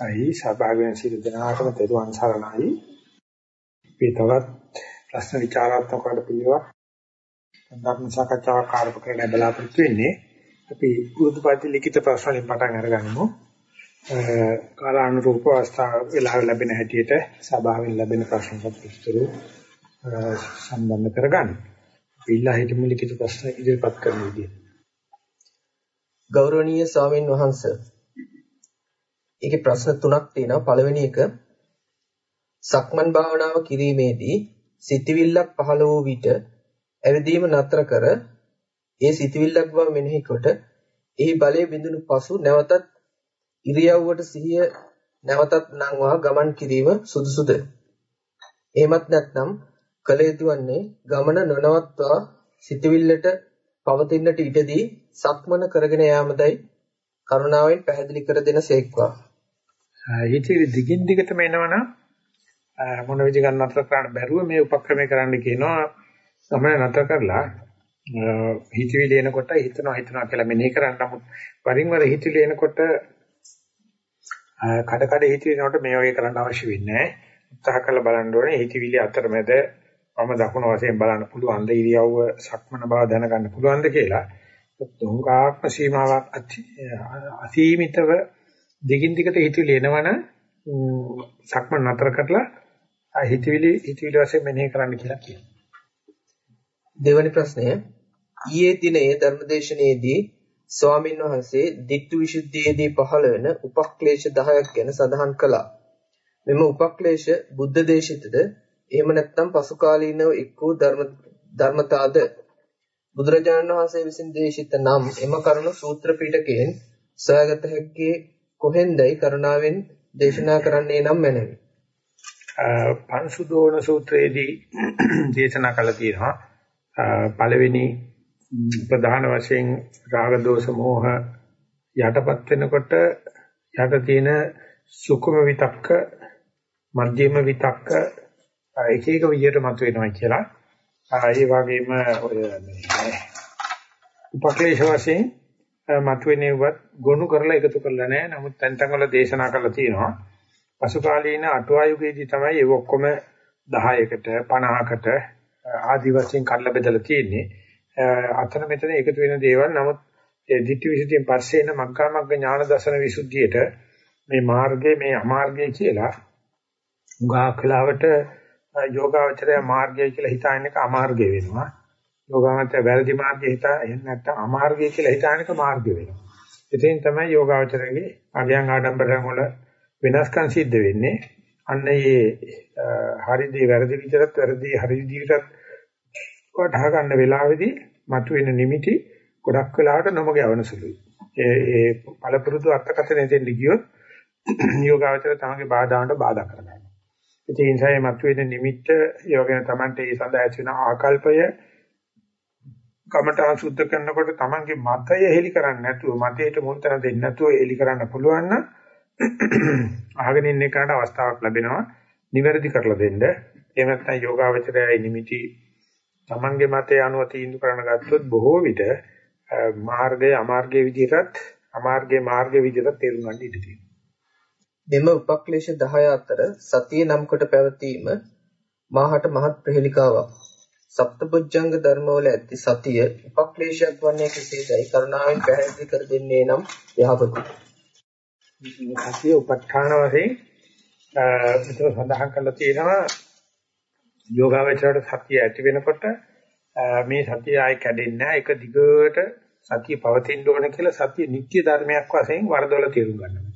අයි සභාවෙන් වෙන සියලු දෙනාටම තෙරුවන් සරණයි. අපි තවත් ප්‍රශ්න විචාරාත්මක කොට පිළිවෙලක් ධර්ම සාකච්ඡාවක් ආරම්භ කරන්න බලාපොරොත්තු වෙන්නේ. අපි පුරුදුපත් ලිඛිත ප්‍රශ්න වලින් පටන් අරගනිමු. කාලානුරූප අවස්ථාව වෙලාව ලැබෙන හැටියට සභාවෙන් ලැබෙන ප්‍රශ්න සතුටුරු සම්බන්ධ කරගන්න. අපි ඉල්ලා හිටමු ලිඛිත ප්‍රශ්න ඉදිරිපත් කරන විදිහ. ගෞරවනීය ස්වාමීන් වහන්සේ ඒකේ ප්‍රශ්න තුනක් තියෙනවා. පළවෙනි එක සක්මන් භාවනාව කිරීමේදී සිතවිල්ලක් පහළ වූ විට ඇවිදීම නතර කර ඒ සිතවිල්ලක් බව මෙනෙහි කොට එහි බලය බිඳුණු පසු නැවතත් ඉරියව්වට සිහිය නැවතත් නංවා ගමන් කිරීම සුදුසුද? එහෙමත් නැත්නම් කල යුතු වන්නේ ගමන නොනවත්වා සිතවිල්ලට පවතින්නට ඉඩදී සක්මන කරගෙන යාමදයි කරුණාවෙන් පැහැදිලි කර දෙන සේක්වා. හිතේ දිගින් දිගටම එනවනම් මොන විදි ගන්න නතර කරන්න බැරුව මේ උපක්‍රමය කරන්න කියනවා. ගමන නතර කරලා හිතවිලි එනකොට හිතනවා හිතනවා කියලා මෙනෙහි කරන්න නමුත් වරින් වර හිතවිලි එනකොට කඩ කඩ හිතවිලි එනකොට මේ වගේ කරන්න අවශ්‍ය වෙන්නේ නැහැ. උත්සාහ කරලා බලන්න ඕනේ හිතවිලි අතරමැද වම දකුණ වශයෙන් බලන්න පුළුවන් ද ඉරියව්ව සක්මන බව දැනගන්න පුළුවන්ද කියලා. දුංගාත්ම සීමාවක් අසීමිතව දිගින් දිගට හිතවිලි එනවනම් සක්මන් නතර කරලා හිතවිලි හිතවිලි වශයෙන් මෙනෙහි කරන්න කියලා කියනවා. දෙවැනි ප්‍රශ්නය ඊයේ දිනේ ධර්මදේශනයේදී ස්වාමින් වහන්සේ ditthi visuddhiයේදී පහළ වෙන උපක්ලේශ 10ක් ගැන සඳහන් කළා. මෙම උපක්ලේශ බුද්ධ දේශිතද එහෙම නැත්නම් පසු කාලීනව එක් වූ ධර්ම ධර්මතාද බුදුරජාණන් වහන්සේ විසින් දේශිත නම් එම කරුණු සූත්‍ර පිටකයෙන් සොයාගත හැක්කේ කොහෙන්දයි කරුණාවෙන් දේශනා කරන්නේ නම් මැනවි. පංසුදෝන සූත්‍රයේදී දේශනා කළා තියෙනවා පළවෙනි ප්‍රධාන වශයෙන් රාග දෝෂ මෝහ යටපත් වෙනකොට යට තියෙන සුකුම විතක්ක මධ්‍යම විතක්ක එක එක විදියට මතුවෙනවා කියලා. ඒ වගේම ඔය උපක්ලේශ වශයෙන් මතුවෙනේවත් ගොනු කරලා එකතු කරලා නැහැ. නමුත් තැන් තැන් වල දේශනා කරලා තියෙනවා. පසු කාලීන අටුවායුගයේදී තමයි ඒ ඔක්කොම 10කට 50කට ආදි වශයෙන් කඩලා බෙදලා තියෙන්නේ. අතන මෙතන එකතු වෙන දේවල් නමුත් ඒ ditthi visuddhiyen පස්සේ එන මග්ගා මග්ග ඥාන දර්ශන විසුද්ධියට මේ මාර්ගය මේ අමාර්ගය කියලා උගා කලාවට යෝගාවචරය මාර්ගය කියලා හිතාගෙන එක අමාර්ගය වෙනවා. යෝගාවචරය වැරදි මාර්ගය හිතා එහෙම නැත්නම් අමාර්ගය කියලා හිතාගෙන එක මාර්ගය වෙනවා. එතෙන් තමයි යෝගාවචරයේ අගයන් ආඩම්බරයන් වල වෙනස්කම් සිද්ධ වෙන්නේ. අන්න ඒ හරිදී වැරදි විදිහට වැරදි හරි විදිහට වටහා ගන්න වෙලාවේදී මතුවෙන නිමිටි ගොඩක් වෙලාවට නොමග යවන සුළුයි. ඒ ඒ පළපුරුදු අර්ථකථනය දෙන්න ගියොත් යෝගාවචර තමගේ බාධාවන්ට බාධා කරගන්නවා. ඒ නිසා මේ මතුවෙන නිමිත්ත ඒ වගේම Tamante ඒ සඳහා ඇති වෙන ආකල්පය කමඨා සුද්ධ කරනකොට තමන්ගේ මතය හෙලි කරන්නේ නැතුව මතයට මුල් තැන දෙන්නේ නැතුව හෙලි කරන්න පුළුවන් නම් අහගෙන ඉන්න එකට අවස්ථාවක් ලැබෙනවා නිවැරදි කරලා දෙන්න. එහෙම නැත්නම් යෝගාවචරයයි නිමිටි තමන්ගේ මතය අනුව තීන්දුව කරන ගත්තොත් බොහෝ විට මාර්ගයේ අමාර්ගයේ විදිහටත් අමාර්ගයේ මාර්ගයේ විදිහටත් තේරුම් ගන්න ඉඩ තියෙනවා. මෙම උපක්ලේශ 10 අතර සතිය නම් කොට පැවතීම මාහට මහත් ප්‍රහෙලිකාවක්. සප්තබුද්ධංග ධර්මවල ඇති සතිය උපක්ලේශයක් වන්නේ කෙසේදයි කරුණාවෙන් පැහැදිලි කර දෙන්නේ නම් යහපතයි. සතිය උප ဋ ාණ වශයෙන් විතර සඳහන් කරලා තියෙනවා යෝගාවචරයට සතිය ඇති වෙනකොට මේ සතිය ආයි කැඩෙන්නේ නැහැ. ඒක දිගට සතිය පවතින්න ඕන කියලා සතිය නිත්‍ය ධර්මයක් වශයෙන් වරදොල තේරුම් ගන්නවා.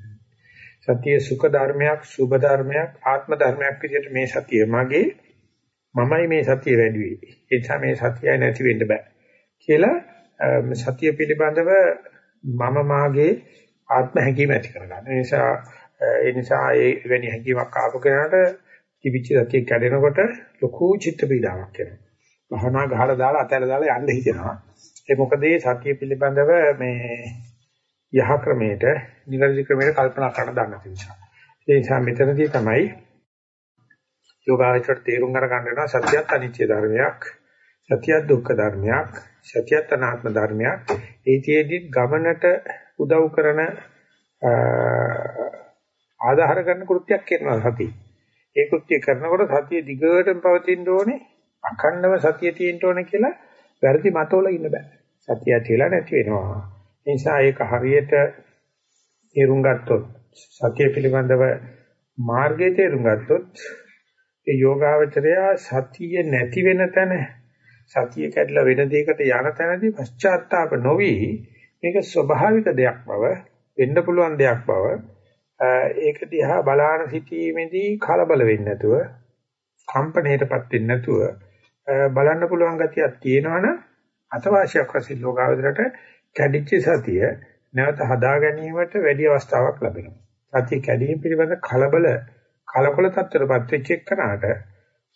සතිය සුඛ ධර්මයක්, සුභ ධර්මයක්, ආත්ම ධර්මයක් විදිහට මේ සතිය මගේ මමයි මේ සතිය වැඩි වෙන්නේ. ඒ නිසා මේ සතියයි නැති වෙන්න බෑ. කියලා සතිය පිළිබඳව මම මාගේ ආත්ම හැඟීම ඇති කරගන්න. ඒ නිසා ඒ නිසා ඒ වෙනි හැඟීමක් ආපු කෙනාට කිවිච්ච සතිය කැඩෙනකොට ලොකු චිත්ත පීඩාවක් එනවා. භවනා ගහලා දාලා අතහැරලා දාලා යන්න හිතෙනවා. ඒ මොකද මේ සතිය පිළිබඳව මේ යහ ක්‍රමයට, නිවැරදි ක්‍රමයට කල්පනා කරන්න දන්න නිසා. ඒ නිසා මෙතනදී තමයි යෝගාචර තේරුම් අරගන්න වෙනවා සත්‍යත් අනිත්‍ය ධර්මයක්, සත්‍යත් දුක්ඛ ධර්මයක්, සත්‍යත් අනාත්ම ධර්මයක්. ඒතිෙදි ගමනට උදව් කරන ආධාර කරන කෘත්‍යයක් කරනවා සතිය. ඒ කෘත්‍ය කරනකොට සතිය දිගටම පවතින්න ඕනේ. අඛණ්ඩව සතිය තියෙන්න ඕනේ කියලා වැරදි මතවල ඉන්න බෑ. සතිය ඇතිලා නැති වෙනවා. ඒ නිසා ඒක හරියට තේරුම් ගත්තොත් සතිය පිළිබඳව මාර්ගයේ තේරුම් ගත්තොත් ඒ යෝගාවචරය සතිය නැති වෙන තැන සතිය කැඩලා වෙන දෙයකට යන තැනදී පශ්චාත්තාප නොවි මේක ස්වභාවික දෙයක් බව වෙන්න පුළුවන් දෙයක් බව ඒක දිහා බලාන සිටීමේදී කලබල වෙන්නේ නැතුව කම්පණයටපත් වෙන්නේ නැතුව බලන්න පුළුවන් ගතියක් තියෙනවනම් අතවාසියක් වශයෙන් ලෝකාවදරට කැඩිච්ච සතිය නැවත හදා ගැනීමට වැඩි අවස්ථාවක් ලැබෙනවා. සතිය කැඩීම පිළිබඳ කලබල කලකොල තත්ත්වයටපත් වෙච්ච එකනට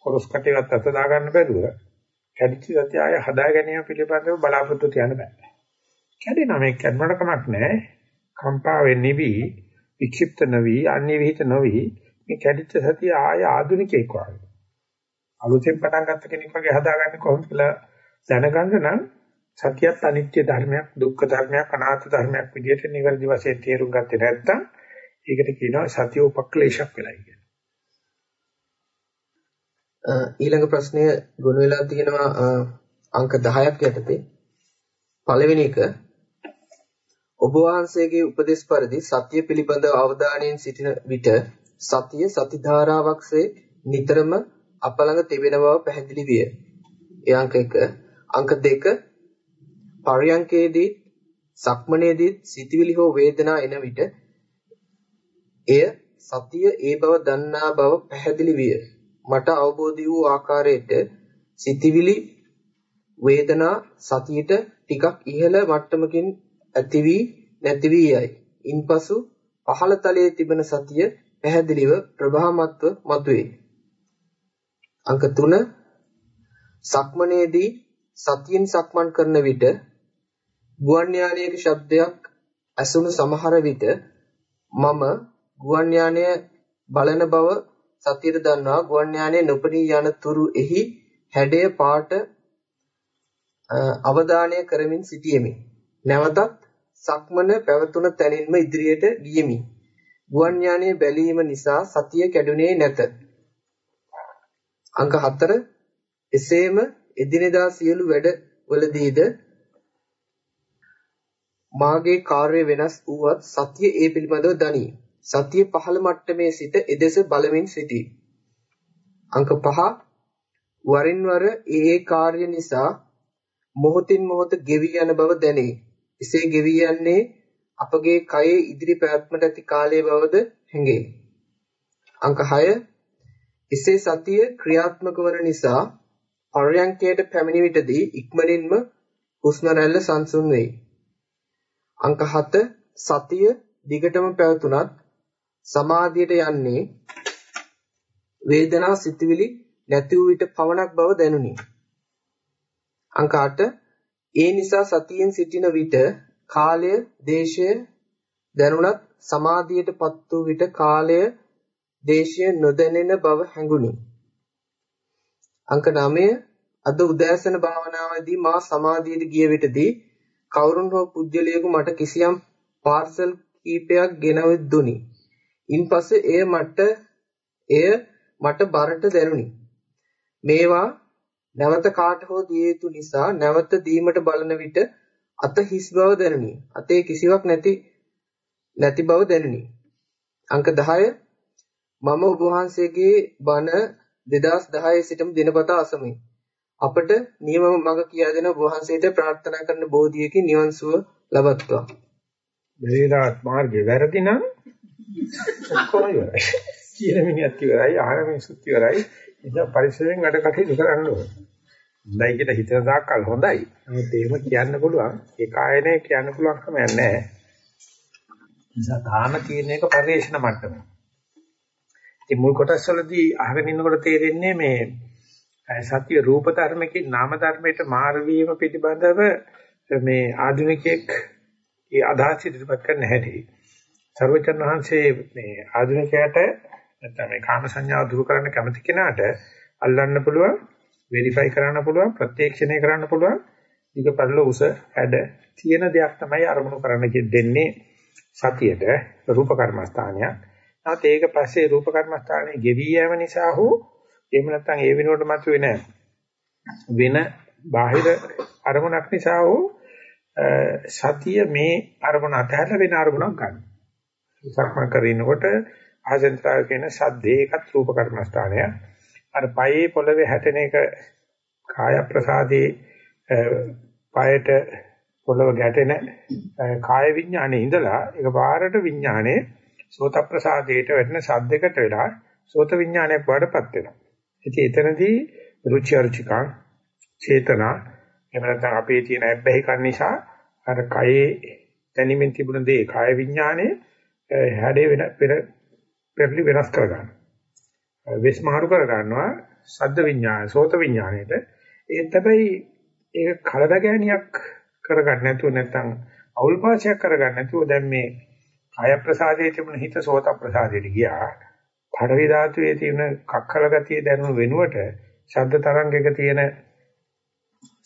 කොරස් කටේවත් අත දා ගන්න බැරුව කැඩිච්ච සතිය ආය හදා ගැනීම පිළිබඳව බලාපොරොත්තු තියන්න බෑ. කැඩෙනා මේක කැඩුණට කමක් නැහැ. කම්පා වෙන්නේ නිවි, වික්ෂිප්ත නොවි, අන්‍ය විහිිත නොවි මේ කැඩිච්ච සතිය ආය ආධුනිකයෙක් වගේ. අලුතෙන් පටන් ගත්ත කෙනෙක් වගේ හදාගන්නේ කොහොමද කියලා දැනගන්න නම් සතියත් අනිත්‍ය ධර්මයක්, දුක්ඛ ධර්මයක්, අනාත්ම ධර්මයක් විදිහට නිවැරදි වශයෙන් තේරුම් ගත්තේ නැත්නම් ඒකට කියනවා සතිය උපක්ලේශයක් වෙලයි කියලා. ඊළඟ ප්‍රශ්නය ගොනු වෙලා තියෙනවා අංක 10ක් යටතේ. පළවෙනි එක ඔබ වහන්සේගේ උපදේශ පරිදි සත්‍ය පිළිබඳව අවධානයෙන් සිටින විට සතිය සති ධාරාවක්සේ නිතරම අප ළඟ තිබෙන බව පැහැදිලි විය. ඒ අංක 1 අංක 2 පරියංකේදී සක්මනේදී සිතවිලි හෝ වේදනා එන විට එය සතිය ඒ බව දන්නා බව පැහැදිලි විය. මට අවබෝධ වූ ආකාරයට සිතවිලි වේදනා සතියට ටිකක් ඉහළ මට්ටමකින් ඇති වී නැති වී යයි. ඉන්පසු පහළ තලයේ තිබෙන සතිය පැහැදිලිව ප්‍රභාමත්ව මතුවේ. අංක 3 සක්මනේදී සතියෙන් සක්මන් කරන විට ගුවන් යානයක ශබ්දයක් ඇසුණු සමහර විට මම ගුවන් යානය බලන බව සතියට දන්නවා ගුවන් යානයේ නොපෙනී යන තුරු එහි හැඩය පාට අවධානය කරමින් සිටියෙමි. නැවතත් සක්මන පැවතුන තැනින්ම ඉදිරියට ගියෙමි. ගුවන් යානයේ බැලීම නිසා සතිය කැඩුනේ නැත. අංක 4 එසේම එදිනෙදා සියලු වැඩ වලදීද මාගේ කාර්ය වෙනස් වුවත් සතිය ඒ පිළිබඳව දනී. සතිය පහළ මට්ටමේ සිට එදෙස බලමින් සිටී. අංක 5 වරින් වර ඒ ඒ කාර්ය නිසා මොහොතින් මොහොත ගෙවි යන බව දැනේ. එසේ ගෙවි යන්නේ අපගේ කයේ ඉදිරි පැවැත්මට ඇති කාලයේ බවද හැඟේ. අංක 6 එසේ සතිය ක්‍රියාත්මක වන නිසා පර්යංකයට පැමිණි විටදී ඉක්මනින්ම හුස්ම රැල්ල සංසුන් වෙයි. අංක 7 සතිය දිගටම පැවතුනත් සමාධියට යන්නේ වේදනා සිතුවිලි නැති වූ විට පවණක් බව දැනුනි. අංක 8 ඒ නිසා සතියෙන් සිටින විට කාලය දේශය දැනුණත් සමාධියටපත් වූ විට කාලය දේශය නොදැනෙන බව හැඟුනි. අංක 9 අද උදෑසන භාවනාවේදී මා සමාධියට ගිය විටදී කවුරුන් හෝ පුජ්‍යලියෙකු මට කිසියම් පාර්සල් කීපයක් ගෙනවිත් දුනි. ඉන්පස්සේ එය මට එය මට බරට දැනුනි. මේවා නැවත කාට හෝ දිය යුතු නිසා නැවත දීමට බලන විට අත හිස් බව දැනුනි. අතේ කිසිවක් නැති නැති බව දැනුනි. අංක 10 මම ඔබ වහන්සේගේ බණ 2010 සිටම දිනපතා අසමි. අපට නියම මඟ කියා දෙන ඔබ වහන්සේට ප්‍රාර්ථනා කරන බෝධියකින් නිවන් සුව ලබත්වා. බැරිදාත් මාර්ගේ වැරදි නම් ඔක්කොම ඉවරයි. කියන මිනිහත් ඉවරයි, ආහන මිනිස්සුත් ඉවරයි. ඉතින් පරිස්සමෙන් වැඩ කටයුතු කරන්න ඕනේ. හොඳයි කියලා හිතන දාකල් හොඳයි. නමුත් එහෙම කියන්න පුළුවන්. ඒ කායනේ කියන්න පුළුවන් කම නැහැ. නිසා තාම තියෙන එක පරිේශන මට්ටමේ. ඉතින් මුල් කොටස් වලදී අහගෙන ඉන්නකොට තේරෙන්නේ මේ සත්‍ය රූප ධර්මකින් නාම ධර්මයට මාර වීම පිළිබඳව මේ ආධුනිකයෙක් ඒ අදහස් ඉදිරිපත් කරන්න හැටි. සර්වචන් වහන්සේ මේ ආධුනිකයට නැත්නම් මේ කාම සංඥාව දුරු කරන්න කැමති කෙනාට අල්ලන්න පුළුවන්, වෙරිෆයි කරන්න පුළුවන්, ප්‍රත්‍යක්ෂණය කරන්න පුළුවන්. ඊක පරිල උස හැඩ තියෙන දෙයක් තමයි අරමුණු කරන්න දෙන්නේ සතියට රූප කර්මස්ථානයක්. නැත් ඒක පස්සේ රූප කර්මස්ථානයේ ගෙවි යෑම නිසා හෝ එහෙම නැත්නම් ඒ වෙනුවට මතුවේ නැහැ. වෙන බාහිර අරමුණක් නිසා හෝ සතිය මේ අරමුණ අතහැරලා වෙන අරමුණක් ගන්න. සක්මන් කරනකොට ආසෙන්තාව කියන සද්දේ එකත් රූප කර්මස්ථානය. අර පයේ පොළවේ හැටෙන එක කාය ප්‍රසාදේ පයට පොළව ගැටෙන කාය විඥානේ ඉඳලා ඒක පාරට විඥානේ සෝත ප්‍රසාදයට වැටෙන සද්දයකට වෙලා සෝත විඥානයක් වඩපත් වෙනවා. ඉතින් එතනදී රුචි අරුචිකං චේතනා එහෙම නැත්නම් අපේ තියෙන ඇබ්බැහි කන් නිසා අර කයේ දැනීමෙන් තිබුණ දේ කාය විඥානේ හැඩේ වෙන පෙර පෙරලි වෙනස් කර ගන්නවා. විස්මාරු කර ගන්නවා සද්ද විඥාන සෝත විඥාණයට ඒත් හැබැයි ඒක කලබගෑනියක් කරගන්න නැතුව නැත්නම් අවුල්පාසයක් කරගන්න නැතුව දැන් මේ කාය ප්‍රසාදයේ තිබුණ හිත සෝත ප්‍රසාදයට ගියා. පඩවි ධාතුවේ තියෙන කක්කල ගතිය දැනුම වෙනුවට ශබ්ද තරංගයක තියෙන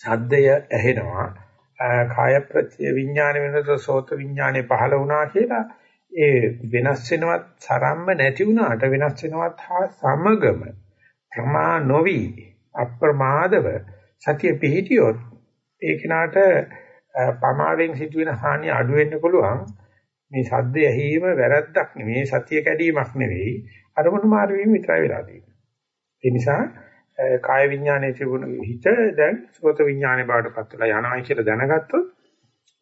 ශබ්දය ඇහෙනවා. කාය ප්‍රත්‍ය විඥාන වෙනත සෝත විඥානේ පහළ වුණා කියලා ඒ වෙනස් වෙනවත් සරම්ම නැති වුණාට වෙනස් වෙනවත් හා සමගම ප්‍රමා නොවි අප්‍රමාදව සතිය පිහිටියොත් ඒ කිනාට පමාවෙන් සිදුවෙන හානිය අඩු වෙන්න පුළුවන්. මේ සද්ද ඇහිීම වැරද්දක් නෙවෙයි සතිය කැඩීමක් නෙවෙයි. අරමුණු මාරු වීම විතරයි වෙලා තියෙන්නේ. ඒ නිසා කාය විඥානයේ තිබුණ හිත දැන් සෝත විඥානේ බවට පත් වෙලා යනවා කියලා දැනගත්තොත්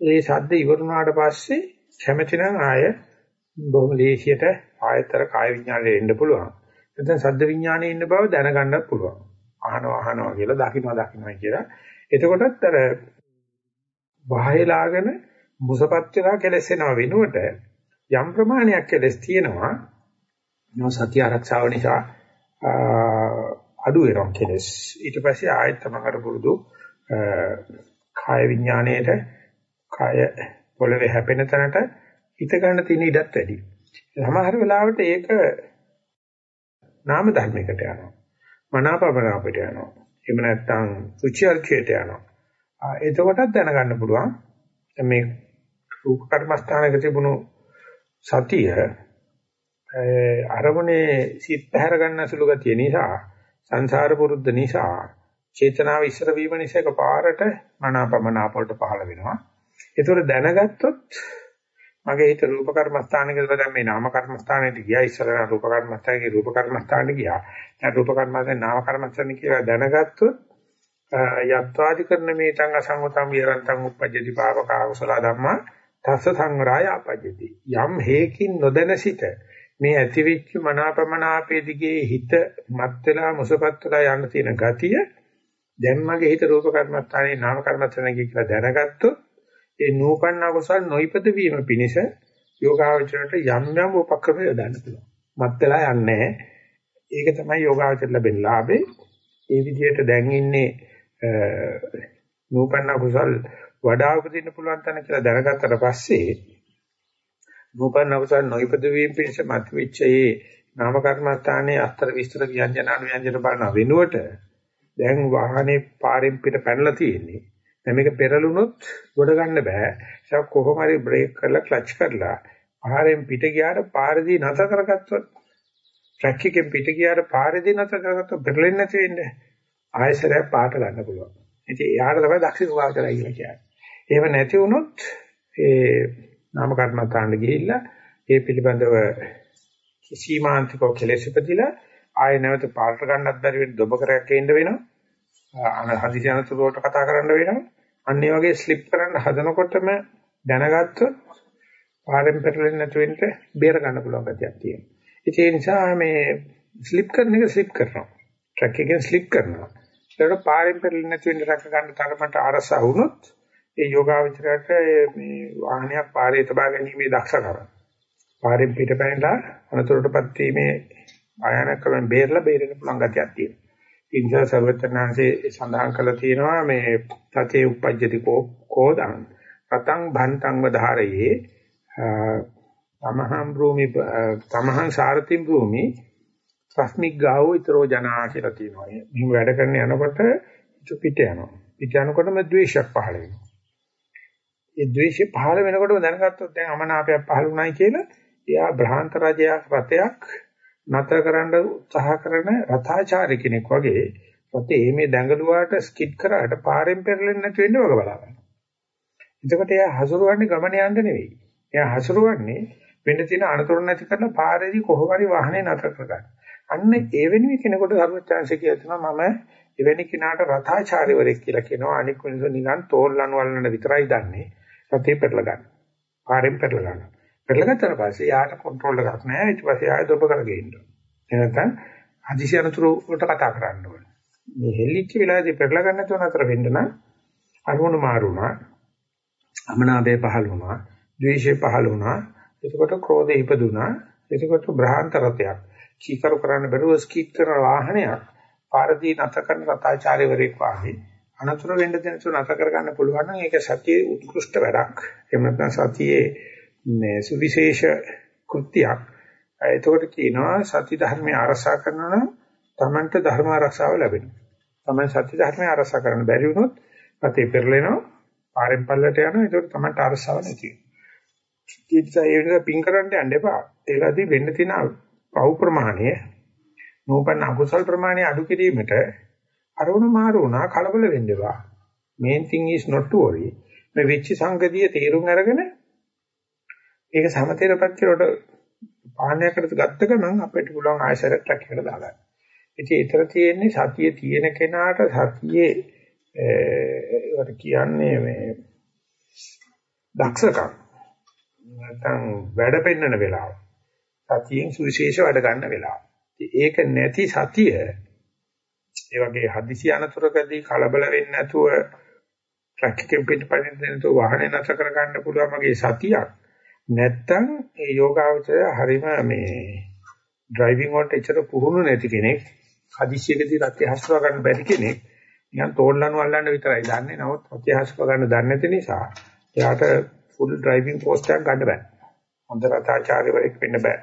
ඒ සද්ද ඉවරුනාට පස්සේ කැමැතිනම් ආය බොහොම ලේසියට ආයතර කාය විඥානයේ එන්න පුළුවන්. නැත්නම් සද්ද විඥානයේ ඉන්න බව දැනගන්නත් පුළුවන්. අහනවා අහනවා කියලා දකින්නවා දකින්නවා කියලා. එතකොටත් අර වහයලාගෙන මුසපත් වෙලා කෙලෙසෙනව වෙනුවට යම් ප්‍රමාණයක් කෙලස් තියෙනවා. නෝ සතිය ආරක්ෂාව නිසා අඩු වෙනවා කෙලස්. ඊට පස්සේ ආයෙත් තමයි අර පුරුදු කාය විඥාණයට කාය පොළවේ හැපෙන තැනට හිත ගන්න තියෙන ඉඩත් වැඩි. සමහර වෙලාවට ඒක නාම ධර්මයකට යනවා. මනාපමනාපයට යනවා. එහෙම නැත්නම් සුචි අර්ථයට යනවා. එතකොටත් දැනගන්න පුළුවන් මේ රූප කර්මස්ථානක තිබුණු සතිය අරමුණේ සිත් පැහැර ගන්න සුළු ගතිය නිසා සංසාර පුරුද්ද නිසා චේතනාව ඉස්සර වීම නිසා එකපාරට මනාපමනාප වලට පහළ වෙනවා. ඒතකොට දැනගත්තොත් මගේ හිත රූප කර්මස්ථානෙකද දැන් මේ නාම කර්මස්ථානෙට ගියා? ඉස්සරහ රූප කර්මස්ථානෙක රූප කර්මස්ථානෙට ගියා. දැන් රූප කර්මස්ථානේ නාම කර්මස්ථානෙ කියලා දැනගත්තොත් යත්වාදි කරන මේතං අසංගතම් විරන්තං උපජ්ජති පාපකා කුසල ධම්මා තස්ස සංවරාය අපජ්ජති. යම් හේකින් නොදැන සිට මේ ඇතිවිච්ච මනාපමනාපේ දිගේ හිත මත් වෙලා මුසපත් වෙලා යන්න තියෙන ගතිය දැන් මගේ හිත රූප කර්මස්ථානේ නාම කර්මස්ථානේ කියලා දැනගත්තොත් ඒ නූපන්න කුසල් නොයිපද වීම පිණිස යෝගාවචරයට යම් යම් උපක්‍රම යොදන්න පුළුවන්. මත් වෙලා යන්නේ ඒක තමයි යෝගාවචර ලැබෙන ලාභේ. ඒ විදිහට දැන් ඉන්නේ නූපන්න කුසල් වඩා උපදින්න පුළුවන් තැන කියලා දැනගත්තට පස්සේ නූපන්න කුසල් නොයිපද වීම පිණිස මත් වෙච්ච ඒ නාම කර්මස්ථානයේ අස්තර විස්තර ව්‍යංජන අනුව්‍යංජන බලන වෙනුවට දැන් වාහනේ පාරෙන් පිට පැනලා තියෙන්නේ දැන් මේක පෙරළුනොත් ගොඩ ගන්න බෑ. ඒක කොහොම හරි බ්‍රේක් කරලා ක්ලච් කරලා පාරෙන් පිට ගියාට පාරදී නැතර කරගත්තොත් ට්‍රක් එකෙන් පිට ගියාට පාරදී නැතර කරගත්තොත් පෙරලෙන්නේ නැති වෙන්නේ. ආයෙසරයක් පාට ගන්න පුළුවන්. ඉතින් එයාට තමයි දක්ෂිණ වාචරය කියලා කියන්නේ. එහෙම නැති වුණොත් ඒ නාම කර්මතාන්න ගිහිල්ලා ඒ පිළිබඳව සීමාන්තිකව කෙලෙසපදිලා ආයෙ නැවත පාට ගන්නත් බැරි වෙන දොබ කරයක් එන්න වෙනවා. හදිසි අනතුරු වලට කතා කරන්න වෙනවා. අන්න ඒ වගේ ස්ලිප් කරන්න හදනකොටම දැනගත්තොත් පාරෙන් පෙරලෙන්නේ නැතු වෙන්න බේර ගන්න පුළුවන් ගතියක් තියෙනවා. ඒ නිසා මේ ස්ලිප් කරන එක ස්ලිප් කරනවා. ට්‍රක් එකෙන් ස්ලිප් කරනවා. ඒකට පාරෙන් පෙරලෙන්නේ නැතු වෙන්න රැක ගන්න තරමට අරසා වුණොත් ඒ යෝගාවචරයට මේ වාහනයක් පාරේ තබා ගැනීමේ දක්ෂකම. පාරෙන් පිටපැනලා අනතුරටපත් වීමේ ආයනකම බේරලා බේරෙන්න පුළුවන් ගතියක් තියෙනවා. ඉන්දියා සර්වඥාන්සේ සඳහන් කළා තියෙනවා මේ තතේ උපජ්ජති කෝදං රතං භන්තං වධාරයේ තමහං භූමි තමහං සාරතිම් භූමි රස්මික් ගාවෝ ඊතරෝ ජනා කියලා තියෙනවා. මෙහෙම වැඩ කරන යනකොට ඉතු පිට යනවා. පිට යනකොටම ද්වේෂයක් පහළ වෙනවා. ඒ ද්වේෂය පහළ වෙනකොටම දැනගත්තොත් දැන් අමනාපයක් පහළ වුණායි කියලා එයා භ්‍රාන්ත රජයක් රතයක් නතර කරන්න උත්සාහ කරන රථාචාර්ය කෙනෙක් වගේ රතේ මේ දැඟලුවාට ස්කිඩ් කරාට පාරෙන් පෙරලෙන්නේ නැති වෙන්න වග බලා ගන්න. එතකොට එයා හසුරුවන්නේ ගමන යන්න නෙවෙයි. එයා හසුරුවන්නේ වෙන්න තියෙන අනතුරු නැති කරලා පාරේදී කොහොම හරි වාහනේ නතර කරගන්න. අන්න ඒ වෙනුවෙ කෙනෙකුට සර්වචාන්සේ කියනවා මම එවැනි කෙනාට රථාචාර්යවරයෙක් කියලා කියනවා. අනික් වෙනස නිකන් තෝල්ලන් වල්ලන විතරයි දන්නේ. රතේ පෙරල ගන්න. පාරෙන් පෙරල ගන්න. පෙරල ගත්තට පස්සේ යාට කන්ට්‍රෝල් එකක් නැහැ. ඊට පස්සේ ආයෙ දොබ කරගෙන ඉන්නවා. එහෙනම් හදිසි අනතුරු වලට කතා කරන්න ඕනේ. මේ හෙල්ලිච්ච වෙලාවේදී පෙරලා ගන්න නැතුව නතර වෙන්න නම් අරමුණු මාරුණා. අමනාපය පහළ වුණා. ද්වේෂය පහළ වුණා. එතකොට ක්‍රෝධය ඉපදුනා. එතකොට බ්‍රහාන්ත රතයක්. කීකරු කරන්න බැරුව ස්කීට් කරන වාහනයක් පාරදී නැත කරන රතාචාර්යවරයෙක් වාගේ අනතුරු වෙන්න දෙන තු නැත කර ගන්න පුළුවන් නම් ඒක සතියේ උත්කෘෂ්ඨ වැඩක්. එහෙම නැත්නම් සතියේ මේ සුවිශේෂ කෘත්‍යයක්. එතකොට කියනවා සති ධර්මයේ ආරසා කරනවා නම් Tamanට ධර්ම ආරක්ෂාව ලැබෙනවා. Taman සති ධර්මයේ ආරසා කරන්න බැරි වුණොත් අතේ පෙරලෙනවා, පාරෙන් පල්ලට යනවා. ඒකට Tamanට ආරසාව නැති වෙනවා. ඒ නිසා ඒ වෙනද පින් කරන්න යන්න එපා. ඒලාදී වෙන්න තියෙන පව් ප්‍රමාණය, නූපන්න අකුසල් ප්‍රමාණය අඩු කිරීමට අරමුණ මාරු වුණා කලබල වෙන්න එපා. main thing is not to worry. මේ වෙච්ච සංගතිය තේරුම් අරගෙන ඒක සමතේරපත් කරලා පාණයකට ගත්ත ගමන් අපිට පුළුවන් ආයසරයක් ට්‍රැක් එකට දාගන්න. ඉතින් ඊතර තියෙන්නේ සතිය තියෙන කෙනාට සතියේ ඒවට කියන්නේ මේ දක්ෂකම් නැත්නම් වැඩ පෙන්නන වෙලාව. සතියෙන් සුවිශේෂ වැඩ ගන්න වෙලාව. ඒක නැති සතිය ඒ වගේ හදිසි අනතුරකදී කලබල වෙන්නේ නැතුව ට්‍රැෆික් එකෙන් පිටපදින්න නැතුව වාහනේ නැතර කර ගන්න පුළුවන් වගේ සතියක් නැත්තම් ඒ යෝගාවචරය හරීම මේ ඩ්‍රයිවිං වලට එච්චර පුහුණු නැති කෙනෙක් හදිසියකදී රත්ය හසුරව ගන්න බැරි කෙනෙක් නිකන් තෝල්ලනු අල්ලන්න විතරයි දන්නේ. නමුත් රත්ය හසුරව ගන්න දන්නේ නැති නිසා එයාට ෆුල් ඩ්‍රයිවිං පෝස්ට් එකක් ගන්න බෑ. හොඳ රථාචාර්යවරයෙක් වෙන්න බෑ.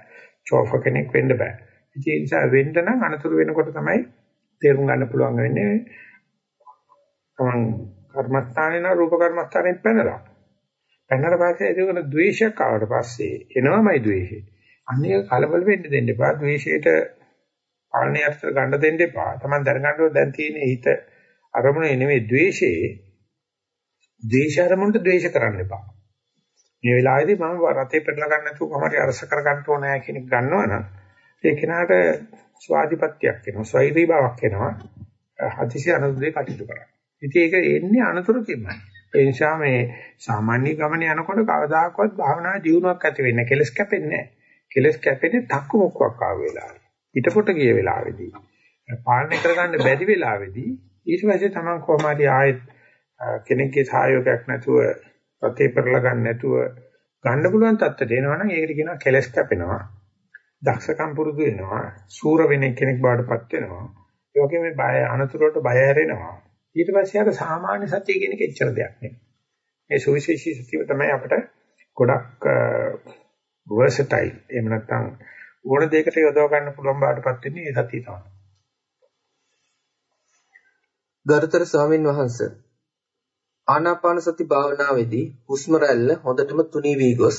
චෝෆර් කෙනෙක් වෙන්න බෑ. ඒ නිසා වෙන්න නම් අනතුරු වෙනකොට තමයි තේරුම් ගන්න පුළුවන් වෙන්නේ. තමන් කර්මස්ථානේ නා රූප කර්මස්ථානෙත් පැනලා. පැනලා පස්සේ ඒක ද්වේෂයක් ආවට පස්සේ එනවමයි ද්වේෂය. අන්නේ කලබල වෙන්න දෙන්න එපා. ද්වේෂයට පාලනය අර්ථ ගන්න දෙන්න එපා. Taman දැනගන්න ඕන දැන් තියෙන හිත අරමුණේ නෙමෙයි ද්වේෂේ. ද්වේෂ අරමුණට ද්වේෂ කරන්න එපා. මේ වෙලාවේදී මම රතේ පෙරලා ගන්න නැතුව කොහොමද අරස කර ගන්න ඕනෑ කියන එක ගන්නවනම් ඒ කෙනාට ස්වාධිපත්‍යයක් එනවා. ස්වෛරී බවක් එනවා. හදිසි අනුදුදේ කටයුතු කරන්න. ඉතින් ඒක එන්නේ අනතුරකින්මයි. ඒ නිසා මේ සාමාන්‍ය ගමන යනකොට කවදාකවත් භාවනා ජීවණයක් ඇති වෙන්නේ නැහැ. කෙලස් කැපෙන්නේ නැහැ. කෙලස් කැපෙන්නේ තක්කු මොක්කක් ආව වෙලාවේ. පිටපොට ගිය වෙලාවේදී පාලනය කරගන්න බැරි වෙලාවේදී ඊට පස්සේ තමන් කොහොම හරි ආයෙත් කෙනෙක්ගේ සහයෝගයක් නැතුව ප්‍රතේ පෙරලා ගන්න නැතුව ගන්න පුළුවන් තත්ත්වයට එනවනම් ඒකට කියනවා කෙලස් කැපෙනවා දක්ෂකම් පුරුදු වෙනවා සූර වෙන කෙනෙක් බාටපත් වෙනවා ඒ වගේම මේ බය අනතුරට බය හැරෙනවා ඊට පස්සේ අර සාමාන්‍ය සත්‍ය කියන එක එච්චර දෙයක් නෙමෙයි මේ සුවිශේෂී සත්‍යව තමයි අපිට ගොඩක් versatile එහෙම නැත්නම් ඕන දෙයකට යොදව ගන්න පුළුවන් බාටපත් වෙන්නේ ඒ සතිය තමයි. ගරුතර ස්වාමින් වහන්සේ ආනාපාන සති භාවනාවේදී හුස්ම රැල්ල හොඳටම තුනී වී ගොස්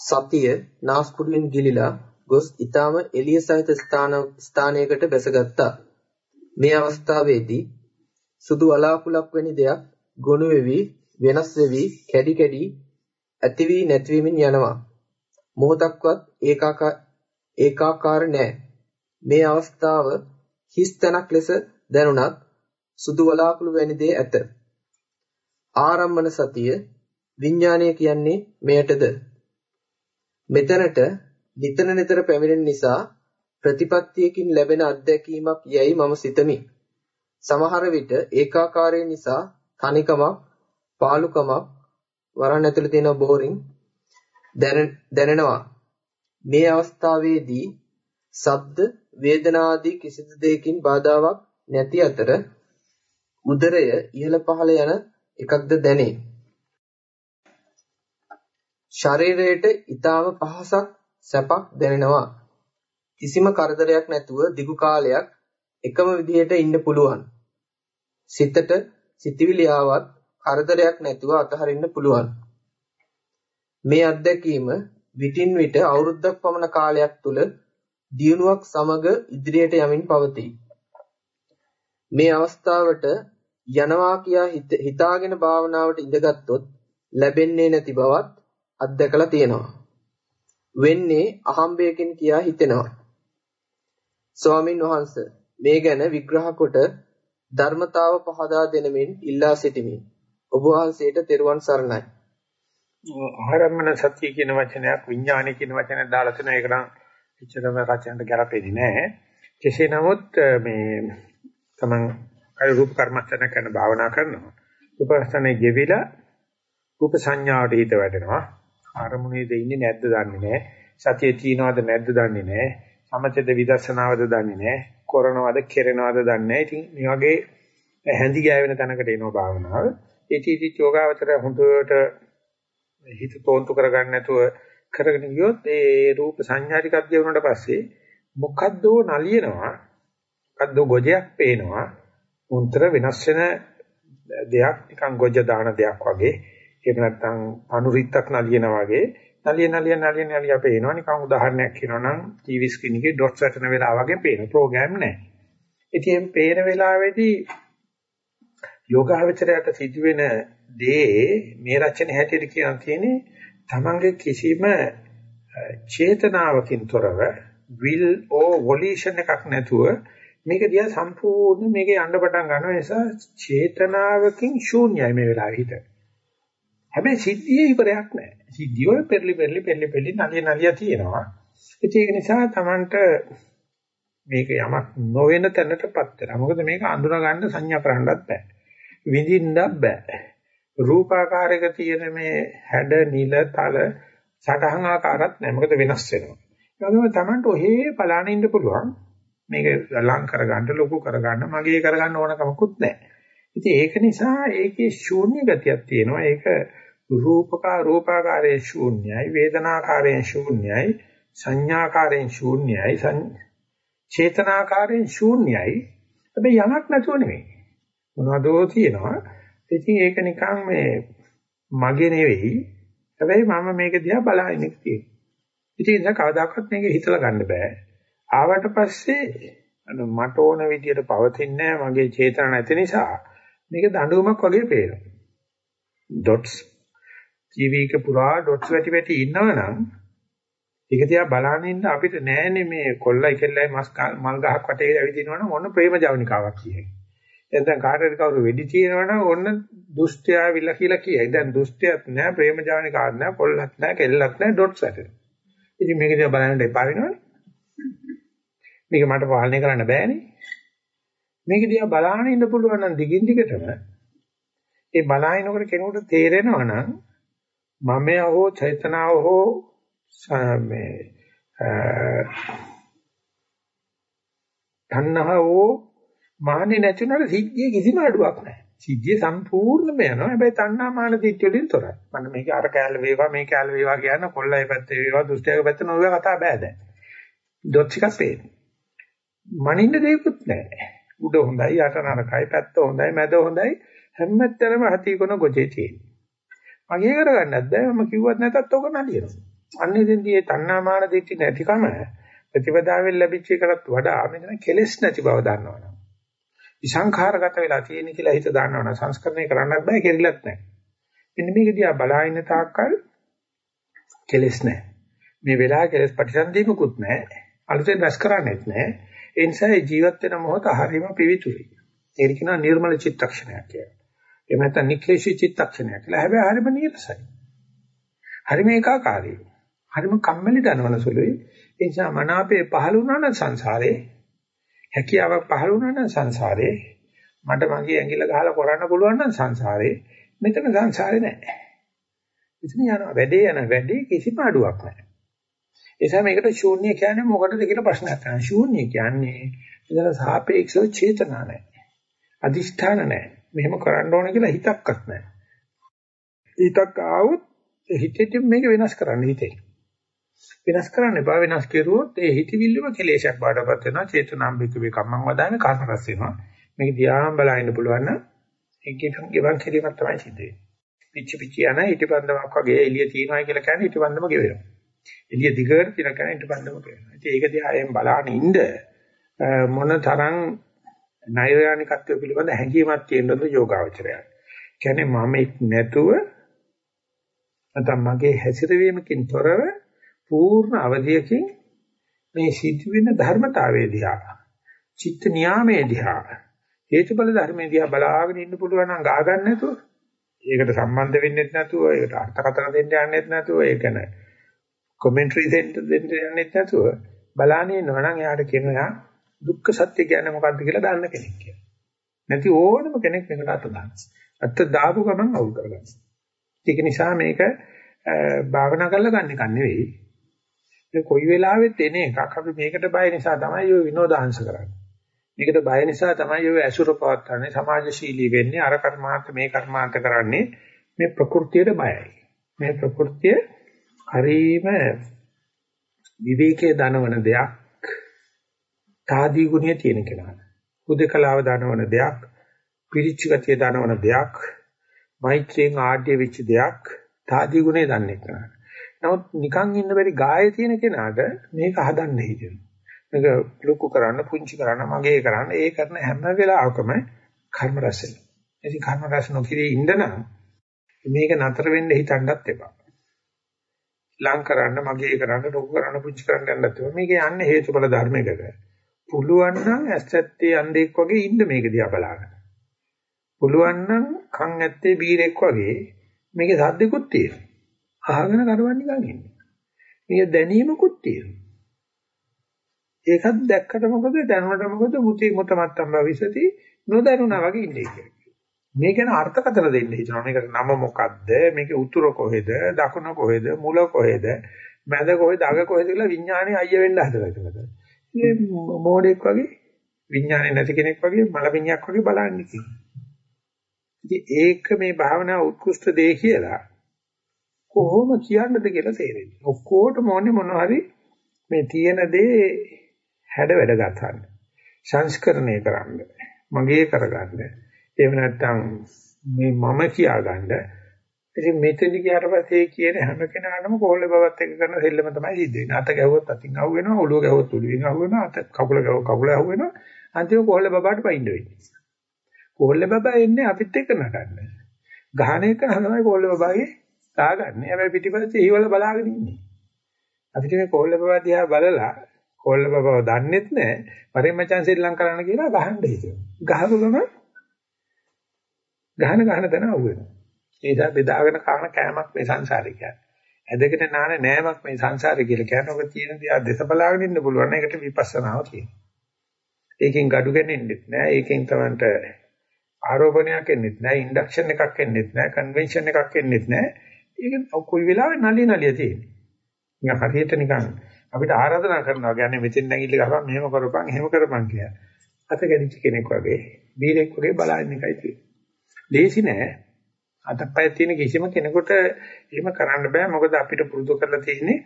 සතිය නාස්පුඩුවෙන් ගිලිලා ගොස් ඊටාම එළිය සහිත ස්ථාන ස්ථානයකට බැසගත්තා. මේ අවස්ථාවේදී සුදු වලාකුලක් වැනි දෙයක් ගොනු වෙවි වෙනස් වෙවි කැඩි කැඩි ඇති වී නැති වෙමින් යනවා. මොහොතක්වත් ඒකාකාර ඒකාකාර නෑ. මේ අවස්ථාව හිස් තැනක් ලෙස දැනුණත් සුදු වලාකුළු වැනි දේ ඇත. ආරම්මන සතිය විඥානය කියන්නේ මෙයටද? මෙතනට නිතර නිතර පැමිණෙන නිසා ප්‍රතිපත්තියකින් ලැබෙන අත්දැකීමක් යයි මම සිතමි. සමහර විට ඒකාකාරය නිසා තනිකමක්, පාළුකමක්, වරන් ඇතුළේ තියෙන බෝරින් දැනෙනවා. මේ අවස්ථාවේදී ශබ්ද වේදනා ආදී කිසිදු දෙයකින් බාධාවක් නැති අතර උදරය ඉහළ පහළ යන එකක්ද දැනේ. ශරීරයට ඊටාම පහසක් සැපක් දැනෙනවා. කිසිම කරදරයක් නැතුව දිගු කාලයක් එකම විදිහට ඉන්න පුළුවන්. සිතට සිතවිලි ආවත් කරදරයක් නැතුව අතහරින්න පුළුවන්. මේ අත්දැකීම විටින් විට අවුරුද්දක් පමණ කාලයක් තුල දියුණුවක් සමග ඉදිරියට යමින් පවතී. මේ අවස්ථාවට යනවා කියා හිතාගෙන භාවනාවට ඉඳගත්ොත් ලැබෙන්නේ නැති බවත් අත්දැකලා තියෙනවා. වෙන්නේ අහම්බයකින් කියා හිතෙනවා. ස්වාමින් වහන්සේ මේ ගැන විග්‍රහ කොට ධර්මතාව පහදා දෙනමින් ඉල්ලා සිටිමි. ඔබ වහන්සේට තෙරුවන් සරණයි. ආරම්මන සත්‍ය කියන වචනයක් විඥානය කියන වචනයක් දාලා තියෙනවා ඒක නම් එච්චරම රචනට ගැලපෙන්නේ නැහැ. කෙසේ නමුත් මේ තමන් අර රූප කර්මස්ථාන කරන භාවනා කරනවා. රූපස්ථානේ ගෙවිලා රූප සංඥාවට හිත වැටෙනවා. අරමුණේද ඉන්නේ නැද්ද දන්නේ නැහැ. සතියේ තියනවද නැද්ද දන්නේ නැහැ. සමතේද විදර්ශනාවද දන්නේ නැහැ. කරනවද කෙරෙනවද දන්නේ නැහැ. ඉතින් මේ වගේ හැඳි ගෑවෙන තැනකට එනවා භාවනාව. ඒටි චෝගාවතර හොඳට හිත තෝන්තු කරගන්න නැතුව කරගෙන ගියොත් ඒ රූප සංඥා ටිකක් ගෙවුනට පස්සේ මොකද්දෝ නලියනවා. මොකද්දෝ ගොජයක් පේනවා. උන්තර වෙනස් වෙන දෙයක් නිකන් ගොජ දාන දෙයක් වගේ එහෙම නැත්නම් අනුරිත්තක් නලියනා වගේ නලිය නලිය නලිය නලිය අපේ එනවා නිකන් උදාහරණයක් කියනවනම් ටීවී ස්ක්‍රීන් එකේ ඩොට්ස් වැටෙන වෙලාව වගේ පේන ප්‍රෝග්‍රෑම් නැහැ. ඉතින් මේ පේන වෙලාවේදී යෝගාවචරයට සිදුවෙන දේ මේ රචන හැටියට කියන තියෙන්නේ තමන්ගේ කිසිම චේතනාවකින් තොරව will or volition එකක් නැතුව මේක දිහා සම්පූර්ණ මේකේ යන්න පටන් ගන්න නිසා චේතනාවකින් ශූන්‍යයි මේ වෙලාවේ හිත. හැබැයි සිද්ධියේ ඉවරයක් නැහැ. සිද්ධිය වල පෙරලි පෙරලි පෙරලි පෙරලි නලිය නලිය තියෙනවා. ඒක නිසා Tamanට මේක යමක් නොවන තැනටපත් වෙනවා. මොකද මේක අඳුනා ගන්න සංඥා කරන්නත් බෑ. විඳින්නත් බෑ. රූපාකාරයක තියෙන මේ හැඩ නිල තල සටහන් ආකාරات නැහැ. මොකද වෙනස් වෙනවා. ඒ වගේම Tamanට ඔහේ බලන්න ඉන්න පුළුවන්. මේක ලං කරගන්න ලොකු කරගන්න මගේ කරගන්න ඕන කමකුත් නැහැ. ඉතින් ඒක නිසා ඒකේ ශූන්‍ය ගතියක් තියෙනවා. ඒක රූපකා රූපාකාරයේ ශූන්‍යයි, වේදනාකාරයෙන් ශූන්‍යයි, සංඥාකාරයෙන් ශූන්‍යයි, චේතනාකාරයෙන් ශූන්‍යයි. හැබැයි යමක් නැතුව නෙමෙයි. මොනවදෝ තියෙනවා. ඉතින් ඒක නිකන් මේ මගේ නෙවෙයි. හැබැයි මම මේක දිහා බලන එක තියෙනවා. ඉතින් ඒක කවදාකවත් මේක හිතලා ගන්න බෑ. ආවට පස්සේ මට ඕන විදියට පවතින්නේ මගේ චේතන නැති නිසා මේක දඬුවමක් වගේ පේනවා. ඩොට්ස් ටීවී එක පුරා ඩොට්ස් වැටි වැටි ඉන්නවනම් ඒක දිහා බලන ඉන්න අපිට නෑනේ මේ කොල්ලයි කෙල්ලයි මස් මල් ගහක් වටේ ඇවිදිනවනම් මොන ප්‍රේම ජවනිකාවක් කියයි. එතෙන් කාටද කවුරු වෙඩි තියනවනම් ඔන්න දුෂ්ටයා විල කියලා කියයි. දැන් දුෂ්ටයත් නෑ ප්‍රේම ජවනිකාවක් නෑ කොල්ලත් නෑ කෙල්ලත් නෑ ඩොට්ස් වැටෙනවා. ඉතින් මේක දිහා බලන්න එපා වෙනවනේ. මේක මට පාලනය කරන්න බෑනේ. මේක දිහා බලාගෙන ඉන්න පුළුවන් නම් දිගින් දිගටම ඒ බලාගෙනකොට කෙනෙකුට තේරෙනවා නම් මම හෝ චෛතනාව හෝ මේ තණ්හාවෝ මාන්නේ නැතුනට සිද්ධියේ කිසිම අඩුවක් නැහැ. සිද්ධිය සම්පූර්ණයෙන්ම යනවා. හැබැයි තණ්හා මාන දිට්ඨිය වලින් තොරයි. මම මේක අර කෑල්ල වේවා මේ කෑල්ල වේවා කියන කොල්ලයි පැත්තේ වේවා දුෂ්ටයක පැත්තේ නොවේ කතා බෑ දැන්. ඩොට් එකක් පේන්නේ. මනින්න දෙයක්වත් නැහැ. උඩ හොඳයි යට නරකයි පැත්ත හොඳයි මැද හොඳයි හැමතැනම හතිකොන ගොජේ තියෙනවා. මගේ කරගන්නත් බෑ මම කිව්වත් නැතත් ඔක නලියනවා. අන්නේ දෙන්දී ඒ තණ්හාමාන දෙටි නැතිකම ප්‍රතිපදාවෙන් ලැබිච්ච එකකට වඩා මෙතන කෙලෙස් නැති බව දන්නවනේ. විසංඛාරගත වෙලා තියෙන කියලා හිත දන්නවනේ සංස්කරණය කරන්නත් බෑ කෙරිලත් නැහැ. මෙන්න මේක දිහා බලාගෙන තාක්කල් කෙලෙස් නැහැ. මේ වෙලාවේ කෙලෙස් ප්‍රතිසන්දීමකුත් නැහැ. අලුතෙන් රැස් කරන්නේත් නැහැ. ඒ නිසා ජීවත් වෙන මොහොත හරීම පිවිතුරුයි. ඒක කියනවා නිර්මල චිත්තක්ෂණයක් කියලා. එහෙම නැත්නම් නික්ලේශී චිත්තක්ෂණයක් කියලා. හැබැයි හරීම නීරසයි. හරීම ඒකාකාරී. හරීම කම්මැලි දනවන සුළුයි. ඒ නිසා මනාපේ පහළ වුණා නම් සංසාරේ හැකියාවක් පහළ වුණා නම් සංසාරේ මට මගේ ඇඟිල්ල ගහලා කරන්න පුළුවන් නම් සංසාරේ මෙතන සංසාරේ නැහැ. ඉතින් යනවා වැඩේ යන වැඩේ කිසිම අඩුවක් නැහැ. ඒ නිසා මේකට ශූන්‍ය කියන්නේ මොකටද කියලා ප්‍රශ්නයක් තියෙනවා. ශූන්‍ය කියන්නේ ඉතල සාපේක්ෂව චේතනා නැහැ. අදිෂ්ඨාන නැහැ. මෙහෙම කරන්න ඕන කියලා හිතක්වත් නැහැ. හිතක් ආවොත් හිතෙදි මේක වෙනස් කරන්න හිතේ. වෙනස් කරන්න එපා වෙනස් කෙරුවොත් ඒ හිතවිල්ලම කෙලේශයක් බාටපත් වෙනවා. චේතනාම්බික වේ කම්මං වදාමේ කාම රස වෙනවා. මේක දිහාම බලන්න පුළුවන් නම් ඒකෙන් ගෙවන් කිරීමක් තමයි සිද්ධ වෙන්නේ. පිච්චි පිච්චි යන ඊටපන්දමක් වගේ එළිය තියනවායි කියලා කියන්නේ ඊටපන්දම ගෙවෙනවා. එළිය දිගට තියන කෙනා ඊට පන්දම කියනවා. ඉතින් ඒක දිහා එම් බලාගෙන ඉන්න මොන තරම් නෛර්යානිකත්වය පිළිබඳ හැඟීමක් තියෙනවද යෝගාවචරය. කියන්නේ මම නැතුව නැත්නම් මගේ හැසිරවීමකින් තොරව පූර්ණ අවධියකින් මේ සිදුවෙන ධර්මතාවයේ දිහා චිත්ත නියාමයේ දිහා හේතුඵල ධර්මයේ දිහා බලාගෙන ඉන්න පුළුවන් නම් ගා ගන්න නැතුව ඒකට සම්බන්ධ වෙන්නේ නැතුව ඒකට අර්ථකථන දෙන්න යන්නේ නැතුව ඒක න කොමෙන්ටරි දෙන්න දෙන්න යන්නේ නැතුව බලාගෙන ඉන්නවා නම් එයාට කියනවා දුක්ඛ සත්‍ය කියන්නේ මොකක්ද කියලා දන්න කෙනෙක් කියලා. නැති ඕනම කෙනෙක් මේකට අත දාන්න. අත දාපු ගමන් අවුල් කරගන්න. ඒක නිසා මේක භාවනා කරලා ගන්න එක නෙවෙයි. මේ කොයි වෙලාවෙත් එන එකක් අපි මේකට බය නිසා තමයි ඔය විනෝදාංශ කරන්නේ. මේකට බය නිසා තමයි ඔය ඇසුර පවත්න්නේ සමාජශීලී වෙන්නේ අර කර්මාන්ත මේ කර්මාන්ත කරන්නේ මේ ප්‍රകൃතියට බයයි. මේ ප්‍රകൃතිය හරීම විවේකයේ දනවන දෙයක් තාදී ගුණය තියෙන කෙනා. හුදකලාව දනවන දෙයක් පිරිච්ච ගතිය දනවන දෙයක් මෛත්‍රියෙන් ආඩ්‍ය වෙච්ච දෙයක් තාදී ගුණය දන්නේ කෙනා. නමුත් නිකන් ඉන්න බැරි ගායේ තියෙන කෙනාට මේක හදන්න හිතෙනවා. මේක ලොකු කරන්න, පුංචි කරන්න, මගේ කරන්න, ඒ කරන හැම වෙලාවකම කර්ම රැස් වෙනවා. ඉතින් කර්ම රැස් නොකිරී ඉඳනම් මේක නතර වෙන්න හිතන්නත් එපා. ලං කරන්න, මගේ කරන්න, ලොකු කරන්න, පුංචි කරන්න යන්නත් එපා. මේක යන්නේ හේතුඵල ධර්මයකට. පුළුවන් නම් ඇස්සැත්තේ අන්ධෙක් වගේ ඉන්න මේක දිහා බලාගෙන. පුළුවන් නම් කන් ඇත්තේ බීරෙක් වගේ මේකේ සද්දෙකුත් තියෙනවා. අහගෙන කරවන්න නිකන් ඉන්නේ. මේක දැනීමකුත් තියෙනවා. ඒකත් දැක්කට මොකද දැනුණට මොකද මුති මුතමත්තම් භවිසති නොදැනුණා වගේ ඉන්නේ කියලා. මේ ගැන අර්ථකථන දෙන්න හිතනවා. මේකට නම මොකද්ද? මේකේ උතුර කොහෙද? දකුණ කොහෙද? මුල කොහෙද? මැද කොහෙද? අග කොහෙද කියලා විඥානේ අයිය වෙන්න හදලා ඉතලද. මේ මොඩෙක් වගේ විඥානේ නැති කෙනෙක් වගේ මලපිණියක් වගේ බලන්නේ කියලා. ඉතින් ඒක මේ භාවනා උත්කෘෂ්ඨ දේ කියලා කොහොම කියන්නද කියලා තේරෙන්නේ. ඔක්කොටම ඕනේ මොනවා හරි මේ තියෙන දේ හැඩ වැඩ ගන්න. සංස්කරණය කරන්න. මගේ කරගන්න. එහෙම නැත්නම් මේ මම කියාගන්න. ඉතින් මෙතෙදි ගියාට පස්සේ කියන හැම කෙනාටම කොහොල්ල බවත් එක කරන සෙල්ලම තමයි සිද්ධ වෙන්නේ. අත ගැහුවොත් අතින් අහු වෙනවා, ඔළුව ගැහුවොත් ඔළුවෙන් අහු වෙනවා, අත කකුල ගැහුවොත් කකුල අහු වෙනවා. අන්තිම කොහොල්ල බබාට පයින්න වෙන්නේ. කොහොල්ල බබා එන්නේ අපිත් එක්ක නටන්න. ගහන එක තමයි කොහොල්ල බබාගේ දාගන්නේ. හැබැයි පිටිපස්සේ හිවල බලාගෙන ඉන්නේ. අපිට මේ කොල්ල බබා දිහා බලලා කොල්ල බබව දන්නෙත් නැහැ. වරෙන් මචං ශ්‍රී ලංකාවට කියලා ගහන්න හිතෙනවා. ගහපු ගම ගහන ගහන තැන අහුවෙනවා. ඒ නිසා බෙදාගෙන කන කෑමක් මේ සංසාරේ කියන්නේ. ඇදගෙන නාන නෑමක් මේ සංසාරේ කියලා කියන්නේ. ඔක තියෙන දිහා දෙස බලාගෙන ඉන්න පුළුවන්. ඒකට විපස්සනාව කියනවා. ඒකෙන් gadu ගන්නෙන්නෙත් නෑ. ඒකෙන් තමන්ට ආරෝපණයක් එන්නෙත් නෑ. ඉන්ඩක්ෂන් එකක් එන්නෙත් නෑ. කන්වෙන්ෂන් එකක් එන්නෙත් නෑ. ඒක කොයි වෙලාවෙ නලිය නලිය තියෙන්නේ. නිකන් හරියට නිකන් අපිට ආරාධනා කරනවා කියන්නේ මෙතෙන් නැගිටලා ගහපන් මෙහෙම කරපන් එහෙම කරපන් කියලා. අත ගැදිච්ච කෙනෙක් වගේ බීරෙක් වගේ බලන්න එකයි තියෙන්නේ. ලේසි නෑ. අතපය තියෙන කිසිම කෙනෙකුට එහෙම කරන්න බෑ. මොකද අපිට පුරුදු කරලා තියෙන්නේ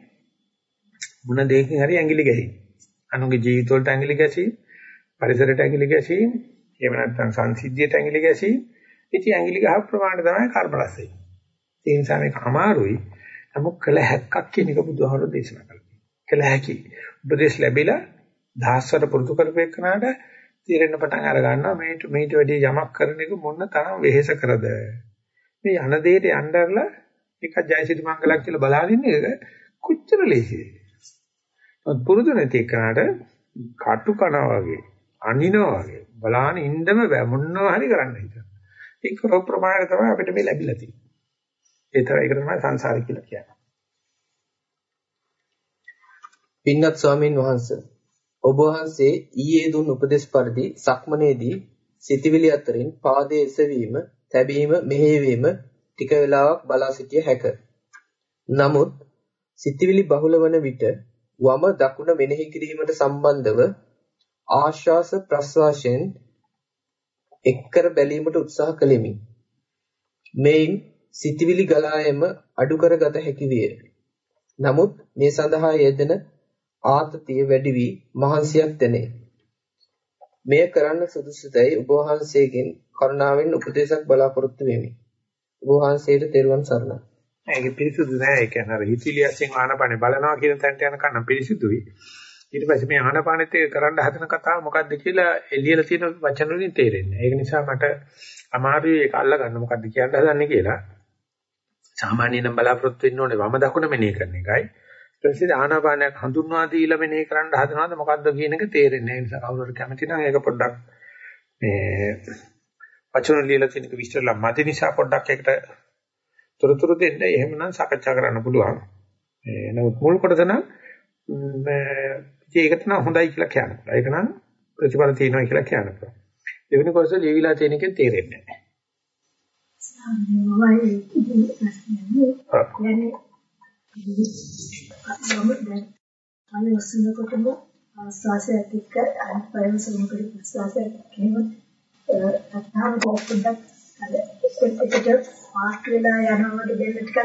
මොන දෙයකින් හරි ඇඟිලි ගැහිම්. අනුගේ ජීවිත වලට ඇඟිලි ගැසීම්, පරිසරයට ඇඟිලි ගැසීම්, එහෙම නැත්නම් සංසිද්ධියට ඇඟිලි ගැසීම්. ඉතින් ඇඟිලි ගහ ප්‍රමාණය තමයි කර්ම රස වෙන්නේ. ඒ නිසා මේක අමාරුයි. නමුත් කළ හැක්කක් කියන එක බුදුහාමුදුරෝ දේශනා කළා. කළ හැකි. උපදේශ ලැබිලා දහස්වර පුරුදු කරපේකනට තීරණ පටන් අර ගන්නවා මේට මේට වැඩි යමක් කරන එක මොන තරම් වෙහෙස කරද. මේ යන දෙයට යnderලා එක ජයසිරි මංගලක් කියලා බලාගෙන ඉන්න එක කොච්චර ලේසිද. පුරුදු නැති එකනට කටු කනවා වගේ අනිනවා වගේ බලාන ඉන්නම බෑ මොනවා හරි කරන්න හිතන. ඒක ප්‍රමාණය තමයි අපිට මේ ලැබිලා තියෙන්නේ. ඒ තරම් ඒක තමයි සංසාරය කියලා කියන්නේ. පින්වත් ස්වාමීන් වහන්සේ ඔබ වහන්සේ ඊයේ දුන් උපදේශ පරිදි සක්මනේදී සිතවිලි අතරින් පාදයේ එසවීම, තැබීම, මෙහෙයවීම ටික වේලාවක් බලා සිටිය හැක. නමුත් සිතවිලි බහුල වන විට වම දකුණ මෙනෙහි කිරීමට සම්බන්ධව ආශ්වාස ප්‍රශ්වාසයෙන් එක්කර බැලීමට උත්සාහ කළෙමි. මේන් සිතවිලි ගලා යෑම අඩු කරගත හැකි විය. නමුත් මේ සඳහා යෙදෙන ආතතිය වැඩි වී මහන්සියක් දැනේ. මෙය කරන්න සුදුසුදයි ඔබ වහන්සේගෙන් කරුණාවෙන් උපදේශක් බලාපොරොත්තු වෙමි. ඔබ වහන්සේට තෙරුවන් සරණයි. ඒක පිරිසුදු නෑ. ඒ කියන්නේ අර හිතිලියස්ෙන් ආනපනේ බලනවා කියන තැනට යන කන්න පිරිසුදුයි. ඊට පස්සේ මේ ආනපනෙත් එක කරන්න හදන කතාව මොකද්ද කියලා එළියලා තියෙන වචන වලින් තේරෙන්නේ. ඒක නිසා මට අමාරුයි ඒක අල්ල ගන්න මොකද්ද කියන්න හදන්නේ කියලා. සාමාන්‍යයෙන් බලාපොරොත්තු වෙන්න ඕනේ වම දකුණ මෙනෙහි කරන එකයි. ඊට පස්සේ ආනාපානයක් හඳුන්වා දීලා මෙනෙහි කරන්න හදනවද මොකද්ද කියන එක තේරෙන්නේ නැහැ. ඒ නිසා කවුරුහරි කැමති නම් ඒක පොඩ්ඩක් මේ වචන ලියලා තියෙනක විස්තරලා මැදි නිසා පොඩ්ඩක් ඒකට තොරතුරු දෙන්න එහෙමනම් සාකච්ඡා කරන්න පුළුවන්. ඒ නමුත් මුල් කොටස නම් මේක නම් හොඳයි කියලා කියන්න පුළුවන්. ඒක නම් ප්‍රතිඵල තියෙනවා කියලා කියන්න පුළුවන්. දෙවෙනි කොටස ලියවිලා තියෙන එකෙන් තේරෙන්නේ නැහැ. සාමාන්‍යයෙන් ඉතින් ප්‍රශ්නේ මම දැන් අනේ වසනකොටම ආස්වාසයත් එක්ක අනිත් සමකට ප්‍රසවාසයත් එහෙම අත්හාම පොඩ්ඩක් අර එකට පාස් වෙලා යනවට දෙන්න ටිකක්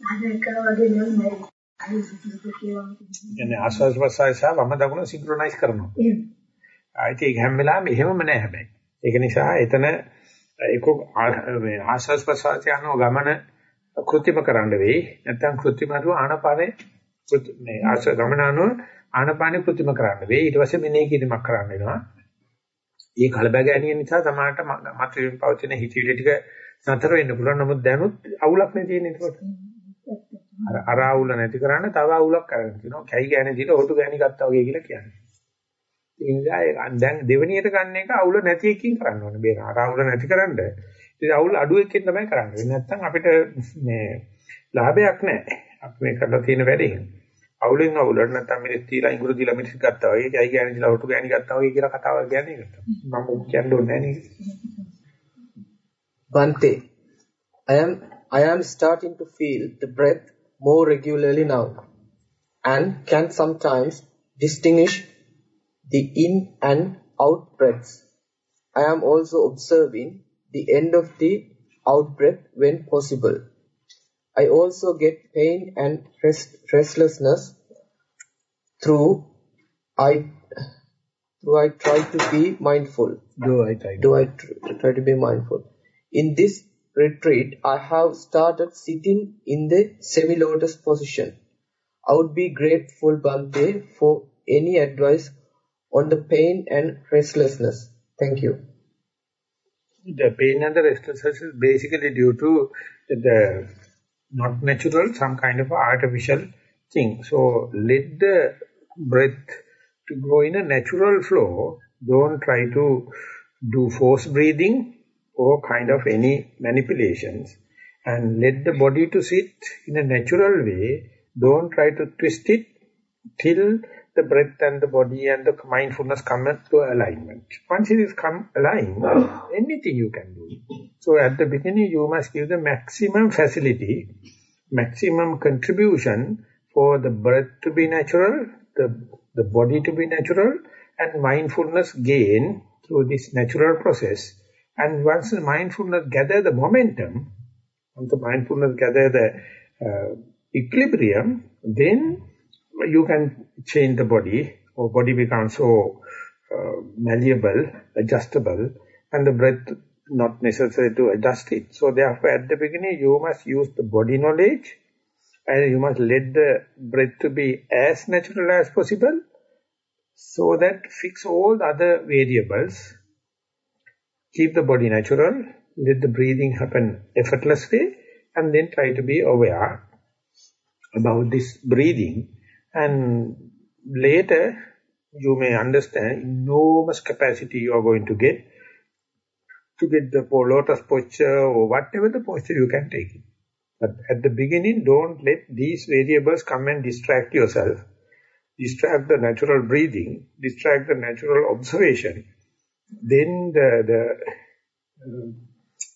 සාධක කරනවා වගේ නෙමෙයි අනිත් සුසුක කියවම කියන්නේ ආස්වාස් ප්‍රසවාසය සහ වම දකුණ සින්ක්‍රොනයිස් කරනවා. එහෙම. ආයිත් ඒක හැම වෙලාවෙම එහෙමම නෑ හැබැයි. ඒක නිසා එතන ඒක ආස්වාස් ප්‍රසවාසය යන ගමන කෘත්‍රිම කරන්න වෙයි. නැත්නම් කෘත්‍රිමව ආනපානේ මේ ආස ගමන අනුව ආනපානේ කෘත්‍රිම කරන්න වෙයි. ඊට පස්සේ මෙනෙහි කිරීමක් කරන්න වෙනවා. මේ කලබගෑනිය නිසා සමාහට මතුවෙන පවතින හිතවිලි ටික නතර වෙන්න පුළුවන්. නමුත් දැනුත් අවුලක් නේ තියෙන්නේ ඒකට. අර අර අවුල නැති කරන්න තව අවුලක් කරගෙන තිනවා. කැයි ගෑනේ දිට හොටු ගෑණි ගත්තා වගේ කියලා කියන්නේ. ඒ නිසා දැන් දෙවෙනියට ගන්න එක අවුල නැති එකකින් කරන්න ඕනේ. බේර අර අවුල නැති කරන්න ඉතින් අවුල් අඩු එකකින් තමයි කරන්නේ. නැත්නම් අපිට මේ ලාභයක් නැහැ. අපි මේ කරලා තියෙන වැඩේ. අවුලෙන් අවුලට නැත්නම් මිනිස් තියලා ඉඟුරු දීලා මිනිස් ගත්තා වගේ, කයි ගෑණි දීලා හොටු ගෑණි ගත්තා වගේ කියලා කතාවක් කියන්නේ ඒකට. මම කියන්න ඕනේ නැහැ Bante, I am I am starting to feel the breath more regularly now and can sometimes distinguish the in and out breaths. I am also observing the end of the out breath when possible. I also get pain and rest, restlessness through I through I try to be mindful. Do I try? Do I try to be mindful? In this retreat, I have started sitting in the semi-lotus position. I would be grateful, Bante, for any advice on the pain and restlessness. Thank you the pain and the restlessness is basically due to the not natural, some kind of artificial thing. So let the breath to go in a natural flow. Don't try to do force breathing or kind of any manipulations. And let the body to sit in a natural way. Don't try to twist it till the breath and the body and the mindfulness come to alignment. Once it is come aligned, anything you can do. So at the beginning you must give the maximum facility, maximum contribution for the breath to be natural, the, the body to be natural, and mindfulness gain through this natural process. And once the mindfulness gather the momentum, once the mindfulness gather the uh, equilibrium, then you can change the body, or body becomes so uh, malleable, adjustable, and the breath not necessary to adjust it. So therefore at the beginning you must use the body knowledge, and you must let the breath to be as natural as possible, so that fix all the other variables, keep the body natural, let the breathing happen effortlessly, and then try to be aware about this breathing and later, you may understand enormous capacity you are going to get to get the lotus posture or whatever the posture you can take. But at the beginning, don't let these variables come and distract yourself. Distract the natural breathing, distract the natural observation. Then the, the,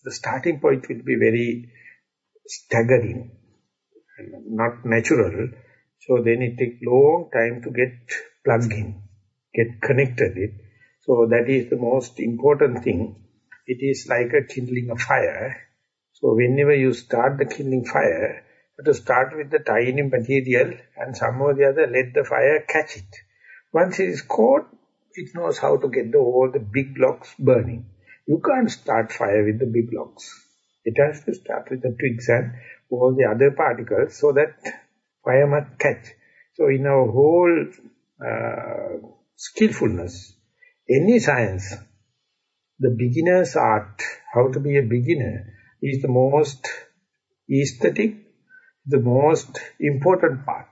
the starting point will be very staggering, not natural. So then it takes long time to get plugged in, get connected it. So that is the most important thing. It is like a kindling a fire. So whenever you start the kindling fire, to start with the tiny material and some or the other let the fire catch it. Once it is caught, it knows how to get the, all the big blocks burning. You can't start fire with the big blocks. It has to start with the twigs and all the other particles so that fire catch. So in our whole uh, skillfulness, any science, the beginner's art, how to be a beginner, is the most aesthetic, the most important part.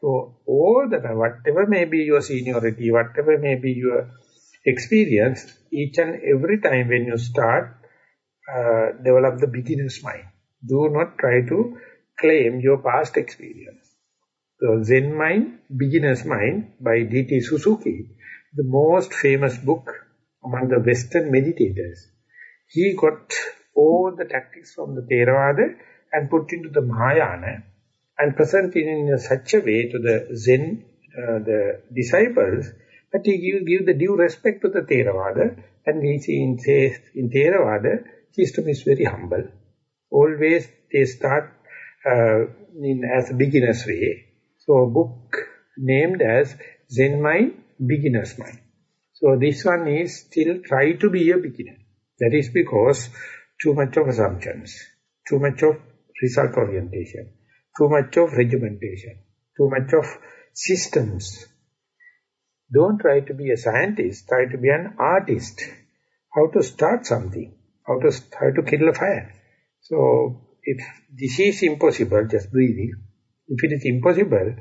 So all that, whatever may be your seniority, whatever may be your experience, each and every time when you start, uh, develop the beginner's mind. Do not try to claim your past experience. So Zen Mind, Beginner's Mind by D.T. Suzuki, the most famous book among the Western meditators. He got all the tactics from the Theravada and put into the Mahayana and presented in such a way to the Zen, uh, the disciples, that he give, give the due respect to the Theravada and he says in Theravada, system is very humble. Always they start uh, in as a beginner's way. So a book named as Zen Mind, Beginner's Mind. So this one is still try to be a beginner. That is because too much of assumptions, too much of result orientation, too much of regimentation, too much of systems. Don't try to be a scientist, try to be an artist. How to start something how to, how to kill a fire. So, if this is impossible, just breathing, if it is impossible,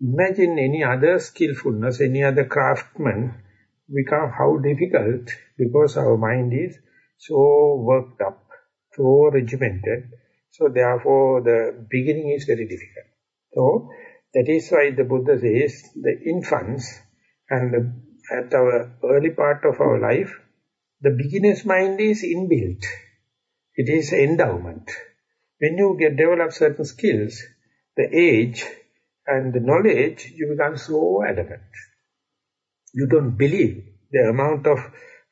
imagine any other skillfulness, any other craftsman, become how difficult, because our mind is so worked up, so regimented, so therefore the beginning is very difficult. So, that is why the Buddha says, the infants and the, at our early part of our life, the beginner's mind is inbuilt. It is endowment. When you get develop certain skills, the age and the knowledge, you become so adamant. You don't believe the amount of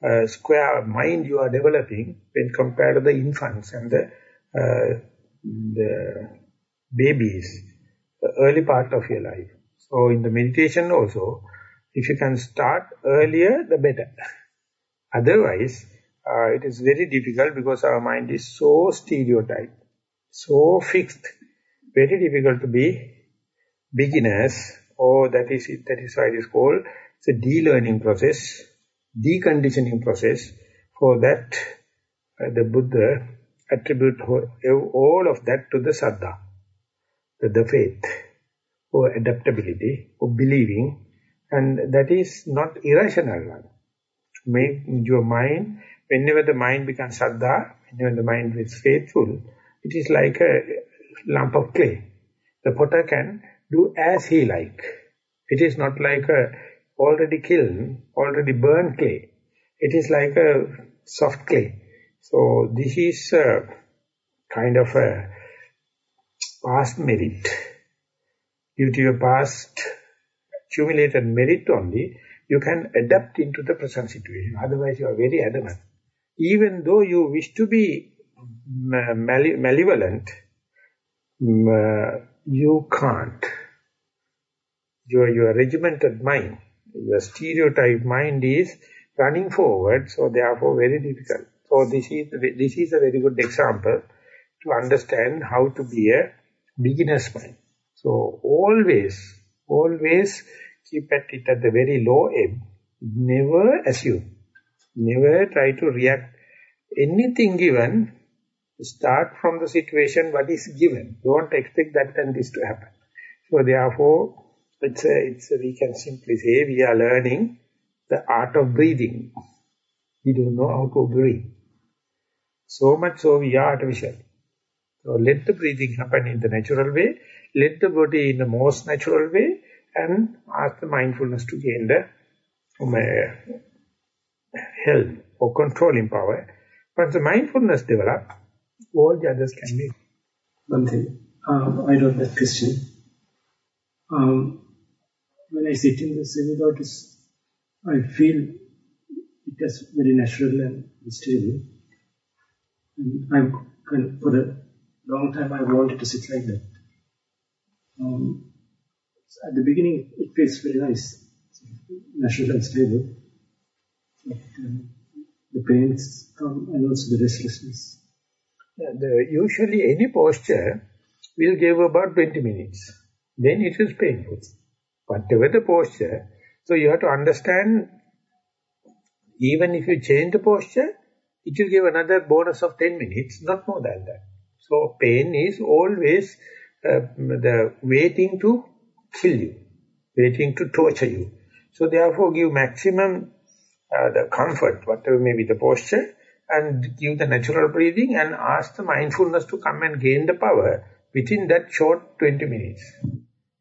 uh, square mind you are developing when compared to the infants and the, uh, the babies, the early part of your life. So in the meditation also, if you can start earlier, the better. Otherwise, uh, it is very difficult because our mind is so stereotyped, so fixed, very difficult to be beginners, or that is it, that is why it is called it's a de-learning process, deconditioning process. For that, uh, the Buddha attribute all of that to the saddha, the, the faith, or adaptability, or believing, and that is not irrational one make your mind, whenever the mind becomes saddha, whenever the mind is faithful, it is like a lump of clay. The potter can do as he like. It is not like a already killed, already burned clay. It is like a soft clay. So this is a kind of a past merit. Due to your past accumulated merit only, you can adapt into the present situation. Otherwise, you are very adamant. Even though you wish to be malevolent, you can't. Your, your regimented mind, your stereotype mind is running forward, so therefore very difficult. So this is, this is a very good example to understand how to be a beginner's mind. So always, always keep at it at the very low ebb. Never assume. Never try to react. Anything given, start from the situation what is given. Don't expect that and this to happen. So therefore, it's a, it's a, we can simply say we are learning the art of breathing. We don't know how to breathe. So much so we are artificial. So let the breathing happen in the natural way. Let the body in the most natural way and ask the mindfulness to gain the um, uh, help or controlling power. Once the mindfulness develop, all the others can be. One thing, um, I don't have question. Um, when I sit in the semi-lotus, I feel it is very natural and stable. And I'm, for a long time I wanted to sit like that. Um, at the beginning, it feels very nice, natural and stable. But um, the pains come and also the restlessness. The, usually any posture will give about 20 minutes. Then it is painful. Whatever the posture, so you have to understand, even if you change the posture, it will give another bonus of 10 minutes, not more than that. So pain is always uh, the waiting to kill you, waiting to torture you. So therefore give maximum uh, the comfort, whatever may be the posture, and give the natural breathing and ask the mindfulness to come and gain the power within that short 20 minutes.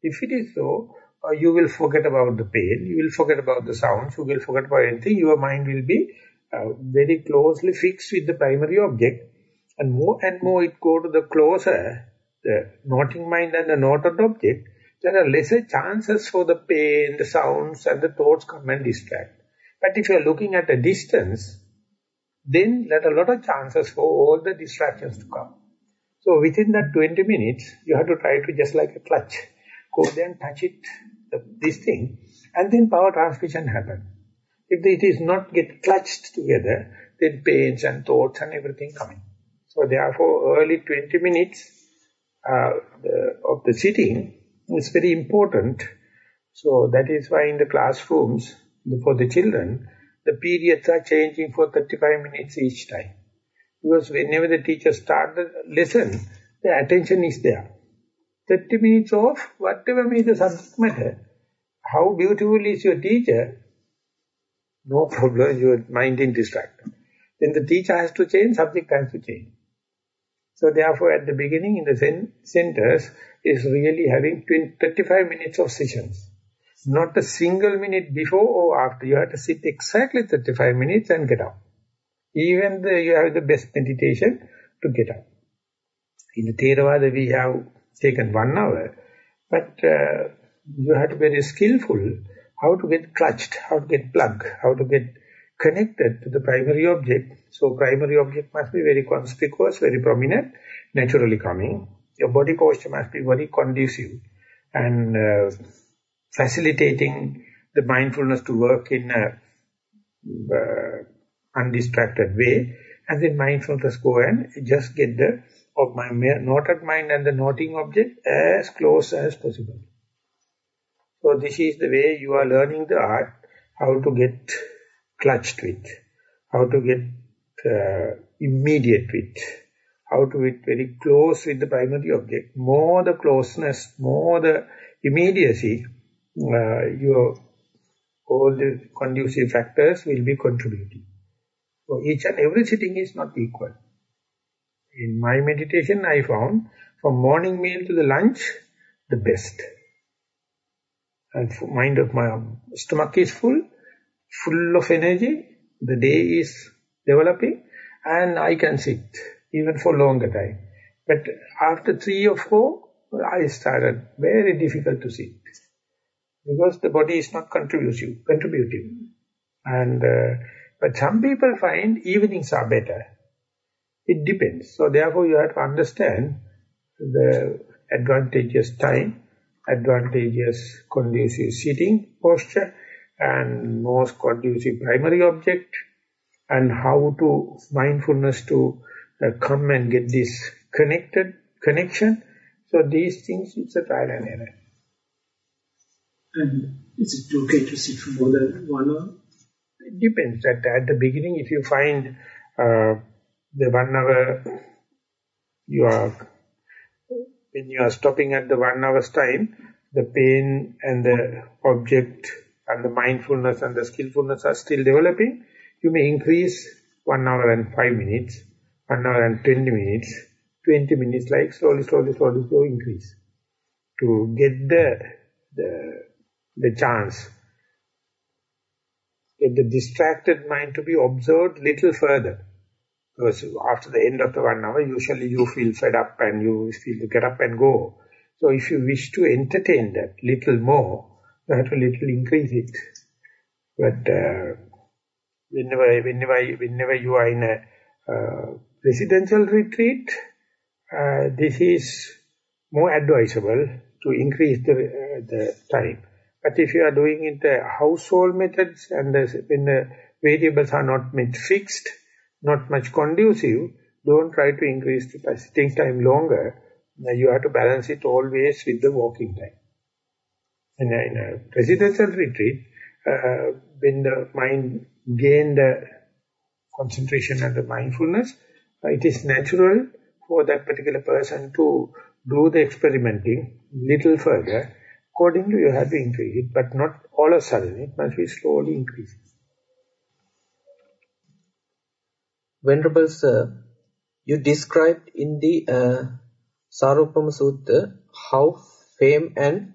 If it is so, uh, you will forget about the pain, you will forget about the sounds, you will forget about anything, your mind will be uh, very closely fixed with the primary object and more and more it go to the closer, the noting mind and the noted object, there are lesser chances for the pain, the sounds and the thoughts come and distract. But if you are looking at a distance, then there are a lot of chances for all the distractions to come. So within that 20 minutes, you have to try to just like a clutch, go there and touch it, this thing, and then power transmission happen. If it is not get clutched together, then pains and thoughts and everything coming. So therefore, early 20 minutes uh, the, of the sitting is very important. So that is why in the classrooms, for the children, the periods are changing for 35 minutes each time. Because whenever the teacher starts the lesson, the attention is there. 30 minutes of whatever may the subject matter, how beautiful is your teacher, no problem, your mind is distracted. Then the teacher has to change, subject has to change. So therefore at the beginning in the centers is really having 20, 35 minutes of sessions. Not a single minute before or after. You have to sit exactly 35 minutes and get up. Even the, you have the best meditation to get up. In the Theravada we have taken one hour, but uh, you have to be very skillful how to get clutched, how to get plugged, how to get connected to the primary object. So primary object must be very conspicuous, very prominent, naturally coming. Your body posture must be very conducive and uh, facilitating the mindfulness to work in a uh, undistracted way, and then mindfulness go and just get the of my noted mind and the noting object as close as possible. So this is the way you are learning the art, how to get clutched with, how to get uh, immediate with, how to get very close with the primary object. More the closeness, more the immediacy, uh, your all the conducive factors will be contributing. So each and every sitting is not equal. In my meditation, I found from morning meal to the lunch, the best. And mind of my stomach is full, full of energy, the day is developing, and I can sit even for longer time. But after three or four, I started very difficult to sit because the body is not contributive. contributive. And uh, but some people find evenings are better. It depends. So therefore you have to understand the advantageous time, advantageous conducive sitting posture, and most conducive primary object, and how to mindfulness to uh, come and get this connected connection. So these things, it's a trial and error. And is it okay to sit for more than one hour? It depends. At, at the beginning, if you find uh, the one hour, you are, when you are stopping at the one hour's time, the pain and the object and the mindfulness and the skillfulness are still developing, you may increase one hour and five minutes, one hour and 20 minutes, 20 minutes, like slowly, slowly, slowly, slowly increase. To get the, the, the chance get the distracted mind to be observed little further. Because after the end of the one hour, usually you feel fed up and you feel to get up and go. So if you wish to entertain that little more, you have to little increase it. But uh, whenever, whenever, whenever you are in a uh, residential retreat, uh, this is more advisable to increase the, uh, the time. But if you are doing it the household methods and the, when the variables are not made fixed, not much conducive, don't try to increase the sitting time longer. You have to balance it always with the walking time. And in a residential retreat, uh, when the mind gain the concentration and the mindfulness, uh, it is natural for that particular person to do the experimenting little further. Accordingly, you have to increase it, but not all of a sudden. It must be slowly increasing. Venerable Sir, you described in the uh, Sarupama Sutta how fame and,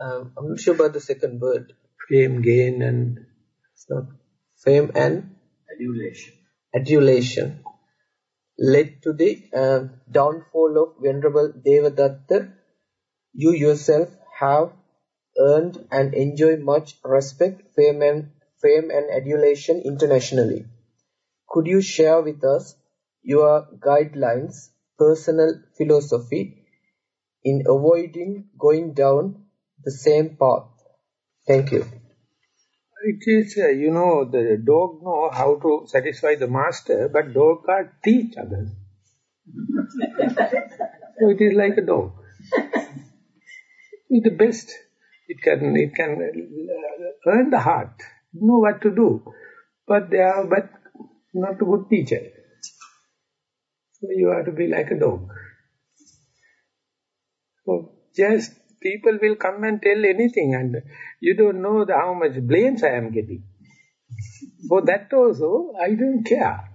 uh, I'm not sure about the second word. Fame, gain and... It's not fame and... Adulation. Adulation led to the uh, downfall of Venerable Devadatta. You yourself have earned and enjoy much respect, fame and, fame and adulation internationally. Could you share with us your guidelines, personal philosophy in avoiding going down the same path? Thank you. It is, uh, you know, the dog know how to satisfy the master, but dog can't teach others. so it is like a dog. It's the best. It can, it can uh, earn the heart, know what to do, but they are, but not a good teacher. So you have to be like a dog. So just people will come and tell anything and you don't know the, how much blames I am getting. For that also, I don't care.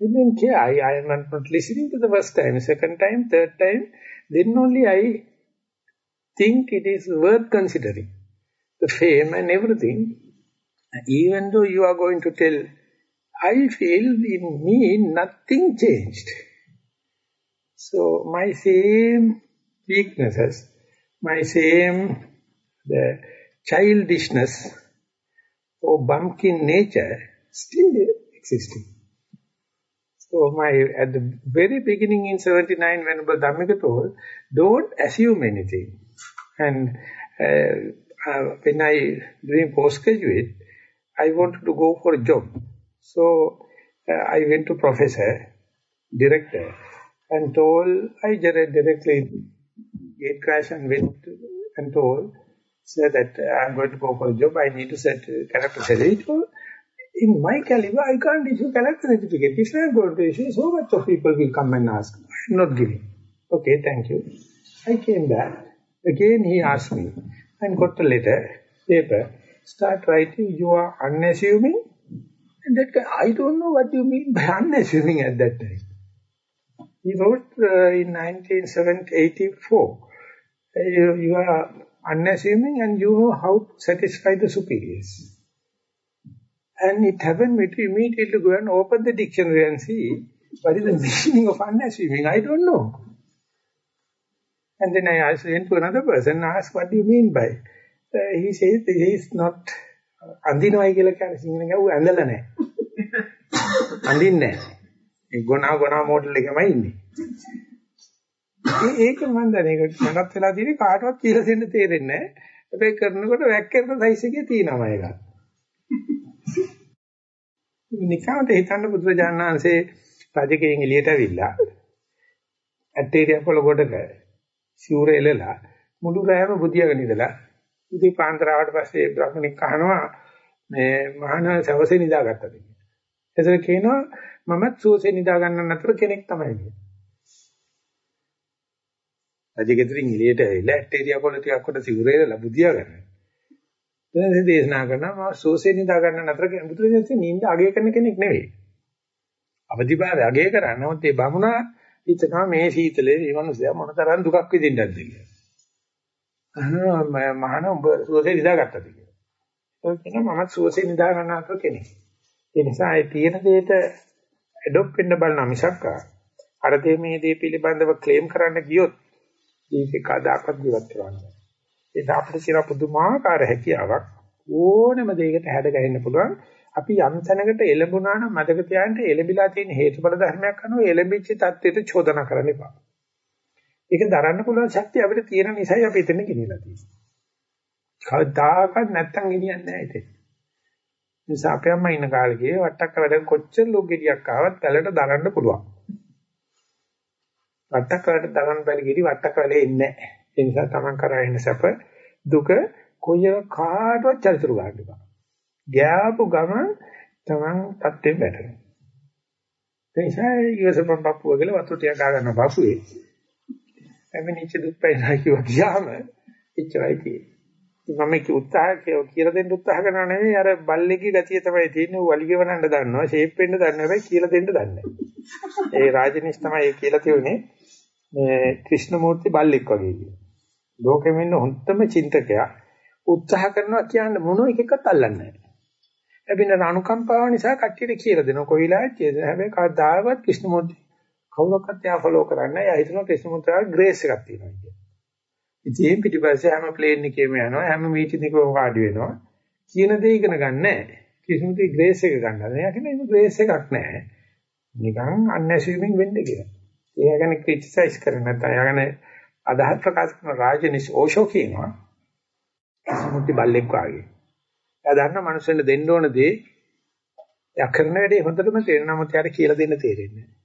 I don't care. I, I am not listening to the first time, second time, third time. Then only I think it is worth considering. The fame and everything. Even though you are going to tell, I feel in me nothing changed. So my same weaknesses, my same the childishness or bumpkin nature still existing. So my at the very beginning in 79 when Dhammika told, don't assume anything. And uh, uh, when I doing postgraduate, I wanted to go for a job. So uh, I went to professor, director, and told, I directly gate crash and went and told, sir, that I'm going to go for a job, I need to set character certificate. In my caliber, I can't issue character certificate. If I'm going to issue, so much of people will come and ask. I'm not giving. Okay, thank you. I came back. Again he asked me and got a letter, paper. Start writing, you are unassuming. And that guy, I don't know what you mean by unassuming at that time. He wrote uh, in 1984, uh, you, you are unassuming and you know how to satisfy the superiors. And it happened me to immediately go and open the dictionary and see what is the meaning of unassuming. I don't know. And then I asked, went to another person and asked, what do you mean by? Uh, he says he is not අඳිනවයි කියලා කියන්නේ සිංහලෙන් ගහුව ඇඳලා නැහැ. අඳින්නේ නැහැ. ඒ ගොනා ගොනා modal එකමයි ඉන්නේ. ඒක මම දන්නේ ඒක මටත් වෙලා තියෙන්නේ කාටවත් කියලා දෙන්න තේරෙන්නේ නැහැ. හැබැයි කරනකොට වැක්කෙරන සයිස් එකේ තියෙනවා ඒක. නිකම්ට හිතන්න බුදුරජාණන් වහන්සේ රජකෙන් එළියට ඇවිල්ලා ඇටේරියා පොළ ගොඩක සිවුර එලලා මුළු රෑම බුදියාගෙන ඉඳලා උදේ පාන්දර ආවට පස්සේ බ්‍රහ්මණෙක් අහනවා මේ මහාන සවසේ නිදාගත්තද කියලා. එතන කියනවා මමත් සුවසේ නිදා ගන්න නතර කෙනෙක් තමයි කියලා. රජගෙදරින් එළියට ඇවිල්ලා ඇටේරියා පොළ ටිකක් කොට සිවුර එලලා බුදියාගෙන. දැන් දේශනා කරනවා මම සුවසේ නිදා ගන්න නතර බුදුරජාණන් නින්ද අගය කරන කෙනෙක් නෙවෙයි. අවදිභාවය අගය කරන්නේ නැවත ඒ බමුණා හිතනවා මේ සීතලේ මේ මිනිස්සයා මොනතරම් දුකක් විඳින්නද කියලා. අහනවා මහාන උඹ සුවසේ නිදාගත්තද කියලා. ඒක කියනවා මම සුවසේ නිදා ගන්නාක කෙනෙක්. ඒ නිසා ඒ තියෙන දෙයට ඇඩොප් වෙන්න බලන මිසක් අර දේ මේ දේ පිළිබඳව ක්ලේම් කරන්න ගියොත් ඒක කදාකත් ජීවත් වෙනවා. ඒක අපිට සිර පුදුමාකාර හැකියාවක් ඕනම දෙයකට හැඩ ගැහෙන්න පුළුවන්. අපි යම් තැනකට එළඹුණා නම් මතක තියාගන්න එළඹිලා තියෙන හේතුඵල ධර්මයක් අනුව එළඹිච්ච தත්ත්වයට චෝදනා කරන්න එපා. ඒක දරන්න පුළුවන් ශක්තිය අපිට තියෙන නිසායි අපි එතන ගෙනියලා තියෙන්නේ. කවදාකවත් නැත්තම් ගෙනියන්නේ නැහැ ඉතින්. නිසා අපේ අම්මා ඉන්න කාලේ ගියේ වට්ටක්ක වැඩ කොච්චර ලොග්ගෙඩියක් ආවත් පැලට දරන්න පුළුවන්. වට්ටක්ක වැඩ දරන්න බැරි ගිරි වට්ටක්ක වැඩේ එන්නේ නැහැ. ඒ නිසා Taman කරා ඉන්න සැප දුක කොයි කාටවත් චරිචුරු ගන්න බෑ. ගෑපු ගම Taman තත්ත්වෙන් වැටෙනවා. ඒ නිසා ඊවසපම් පපුව කියලා වතුර ටික ගා ගන්න පපුවේ. එමෙනිච්ච දුක් පැනලා කිව්වා ගියාම එච්චරයි තියෙන්නේ. මම මේක උත්සාහ කියලා දෙන්න උත්සාහ කරනවා නෙවෙයි අර බල්ලෙක්ගේ ගතිය තමයි තියෙන්නේ ඌ වලිගෙ වනන්න දන්නවා ෂේප් වෙන්න දන්නේ නැහැ කියලා දෙන්න දන්නේ ඒ රාජනිෂ් තමයි ඒ කියලා තියුනේ මේ ක්‍රිෂ්ණමූර්ති බල්ලෙක් වගේ කියලා. ලෝකෙම ඉන්න හොඳම චින්තකයා උත්සාහ කරනවා කියන්නේ මොන එකකත් අල්ලන්නේ නැහැ. හැබැයි අනුකම්පාව නිසා කට්ටියට කියලා දෙනවා. කොයිලාත් කියන හැබැයි කවදාවත් ක්‍රිෂ්ණමූර්ති කවුරක්වත් යා ෆලෝ කරන්නේ නැහැ. එයා හිතනවා ක්‍රිෂ්ණමූර්තිගේ ග්‍රේස් එකක් තියෙනවා කියලා. ඉතින් පිටිපස්සේ හැම ප්ලේන් එකේම යනවා. හැම මීටින් එකකම වාඩි වෙනවා. කියන දේ ඉගෙන ගන්න නැහැ. කිසිම දෙයක් ග්‍රේස් එක ගන්නවා එයා කියන්නේ ඒක ග්‍රේස් එකක් නැහැ. නිකන් අන්ඇසියුමින් වෙන්න කියලා. එයා ගැන ක්‍රිටිසයිස් කරන්නේ නැත්නම් එයා ගැන අදහස් ප්‍රකාශ කරන රාජනිස් ඕෂෝ කියනවා. කිසිමුත්ති බල්ලෙක් වාගේ. එයා දන්න මනුස්සෙන්න දෙන්න ඕන දේ එයා කරන වැඩේ හොඳටම තේරෙන නමුත් එයාට කියලා දෙන්න තේරෙන්නේ නැහැ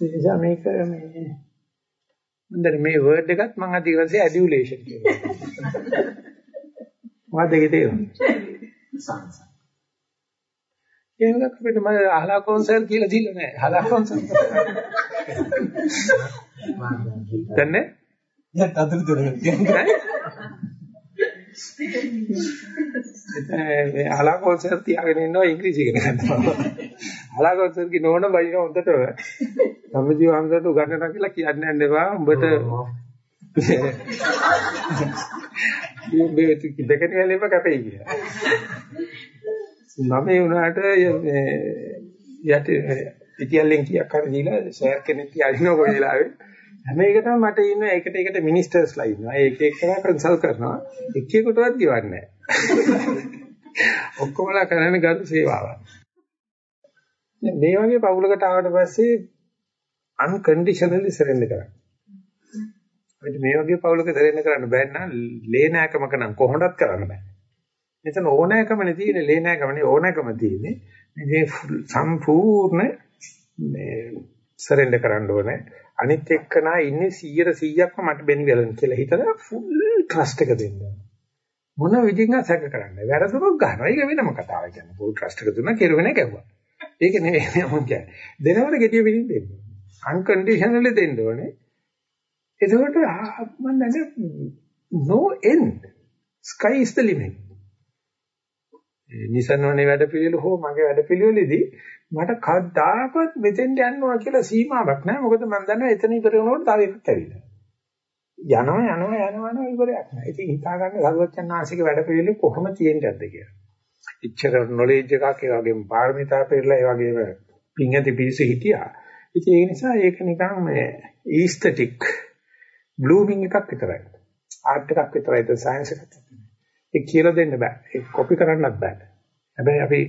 ඒ නිසා මේක මේ මන්දර මේ වර්ඩ් එකත් මම අද ඉවසේ ඇඩියුලේෂන් කියනවා. මොකක්ද ඒකේ තේරුම? ඒක අපිට මම අහලා කොන්සර්ට් කියලා දීලා නැහැ. අහලා කොන්සර්ට්. දැන් දැන් අතුරු දුරගෙන කියන්නේ. මේ අහලා කොන්සර්ට් තියාගෙන ඉන්නවා ඉංග්‍රීසි ඉගෙන ගන්නවා. අහලා කොන්සර්ට් කි නෝන බයින හොඳට සම්ජීව වංශයට උගන්වනවා කියලා කියන්නේ නැන්න එපා. උඹට මේ දෙකට වැලෙම කැපෙයි කියලා. මම ඒ වුණාට යට ඉතියල්ලෙන් කීයක් හරි දීලා ෂෙයාර් කෙනෙක් තියාගෙන කොයි වෙලාවෙ හැම එකටම මට ඉන්න එකට එකට මිනිස්ටර්ස්ලා ඉන්නවා. ඒක එක්කලා කන්සල්ට් කරනවා. එක්කෙකුටවත් ගෙවන්නේ නැහැ. ඔක්කොමලා කරන්නේ ගරු සේවාවක්. මේ වගේ පවුලකට ආවට පස්සේ unconditionally surrender කරන්න. අපිට මේ වගේ පවුලක surrender කරන්න බැහැ නම් ලේනෑකමක නම් කොහොමදත් කරන්න බෑ. මෙතන ඕනෑකම නේ තියෙන්නේ ලේනෑකම නේ ඕනෑකම තියෙන්නේ. මේ සම්පූර්ණ මේ surrender කරන්න ඕනේ. අනිත් එක්කනා ඉන්නේ 100%ක්ම මට බෙනි වෙලන් කියලා හිතලා full trust එක දෙන්න. මොන විදිහින් සැක කරන්නේ. වැරදුනොත් ගන්නවා. ඒක වෙනම කතාවක් කියන්නේ. full trust එක දුන්නා කෙරුවේ නැහැ ගැව්වා. ඒක නෙවෙයි මම කියන්නේ. දෙනවට gediya විදිහින් දෙන්න. unconditionally දෙන්න ඕනේ. එතකොට මම දන්නේ no end. sky is the limit. නිසනවනේ වැඩ පිළිවෙල හෝ මගේ වැඩ පිළිවෙලෙදී මට කවදාකවත් මෙතෙන්ට යන්න ඕන කියලා සීමාවක් නැහැ. මොකද මම දන්නවා එතන ඉවර වෙනකොට තව එකක් ඇවිල්ලා. යනවා යනවා යනවා යනවා ඉවරයක් නැහැ. ඉතින් හිතා ගන්න සරුවච්චන් ආශික වැඩ පිළිවෙල කොහොම තියෙන්නද කියලා. ඉච්ඡර නොලෙජ් එකක් ඒ වගේම පාරමිතා පෙරලා ඒ වගේම පිං ඇති පිරිස හිටියා. ඉතින් ඒ නිසා ඒක නිකන් මේ ඊස්තටික් බ්ලූමින් එකක් විතරයි. ආර්ට් එකක් විතරයි ඒක සයන්ස් එකක් නෙවෙයි. ඒක කියලා දෙන්න බෑ. ඒක කොපි කරන්නත් බෑ. හැබැයි අපි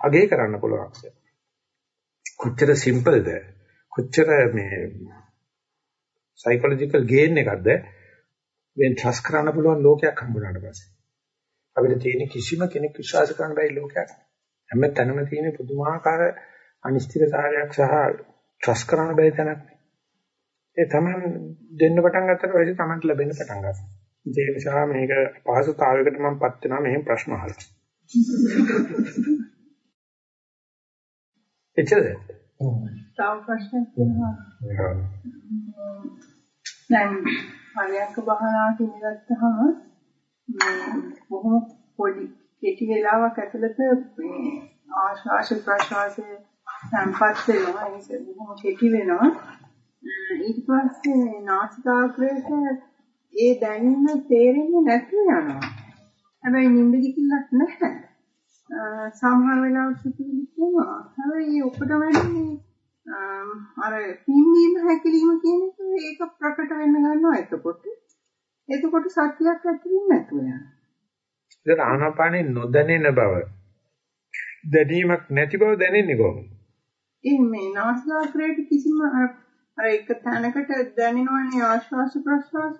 අගේ කරන්න පුළුවන්. කොච්චර සිම්පල්ද කොච්චර මේ සයිකොලොජිකල් ගේන් එකක්ද? වෙන් ට්‍රස්ට් කරන්න පුළුවන් ලෝකයක් හම්බුනාට පස්සේ. අපිට තියෙන කිසිම කෙනෙක් විශ්වාස කරන්න බැරි ලෝකයක්. හැම තැනම තියෙන පුදුමාකාර අනිශ්චිතතාවයක් සහ ට්‍රස්ට් කරන්න බැරි තැනක්. ඒ තමයි දෙන්න පටන් ගත්තට පස්සේ තමයි ලැබෙන්න පටන් ගන්නවා. ඒ නිසා මේක පහසුතාවයකට මම පත් වෙනවා. මෙහෙම ප්‍රශ්න අහලා. එච්චරද? තව ප්‍රශ්නයක් තියෙනවා. දැන් පරයන්ක භාවනාවට ඉඳගත්තාම බොහොම පොඩි කෙටි වෙලාවක් ඇතුළත මේ ආශ්වාස ප්‍රශ්වාසයේ සංපත් වෙනවා. ඒක බොහොම කෙටි වෙනවා. ඊට පස්සේ නාසිකාග්‍රේට ඒ දැනීම තේරෙන්නේ නැති යනවා. හැබැයි නිින්ද කිල්ලක් නැහැ සමහර වෙලාවට සිතුවිලි කියනවා. හැබැයි ඔකට වෙන්නේ අර පින්වීම හැකිලිම කියන එක ප්‍රකට වෙන්න ගන්නවා එතකොට. එතකොට සත්‍යයක් ඇති වෙන්නේ නැතුව යනවා. ඒක ආනාපානේ නොදැනෙන බව. දැනීමක් නැති බව දැනෙන්නේ කොහොමද? මේ නාස්ලාග්‍රේට කිසිම අර එක තැනකට දැනෙනවනේ ආශ්වාස ප්‍රශ්වාස.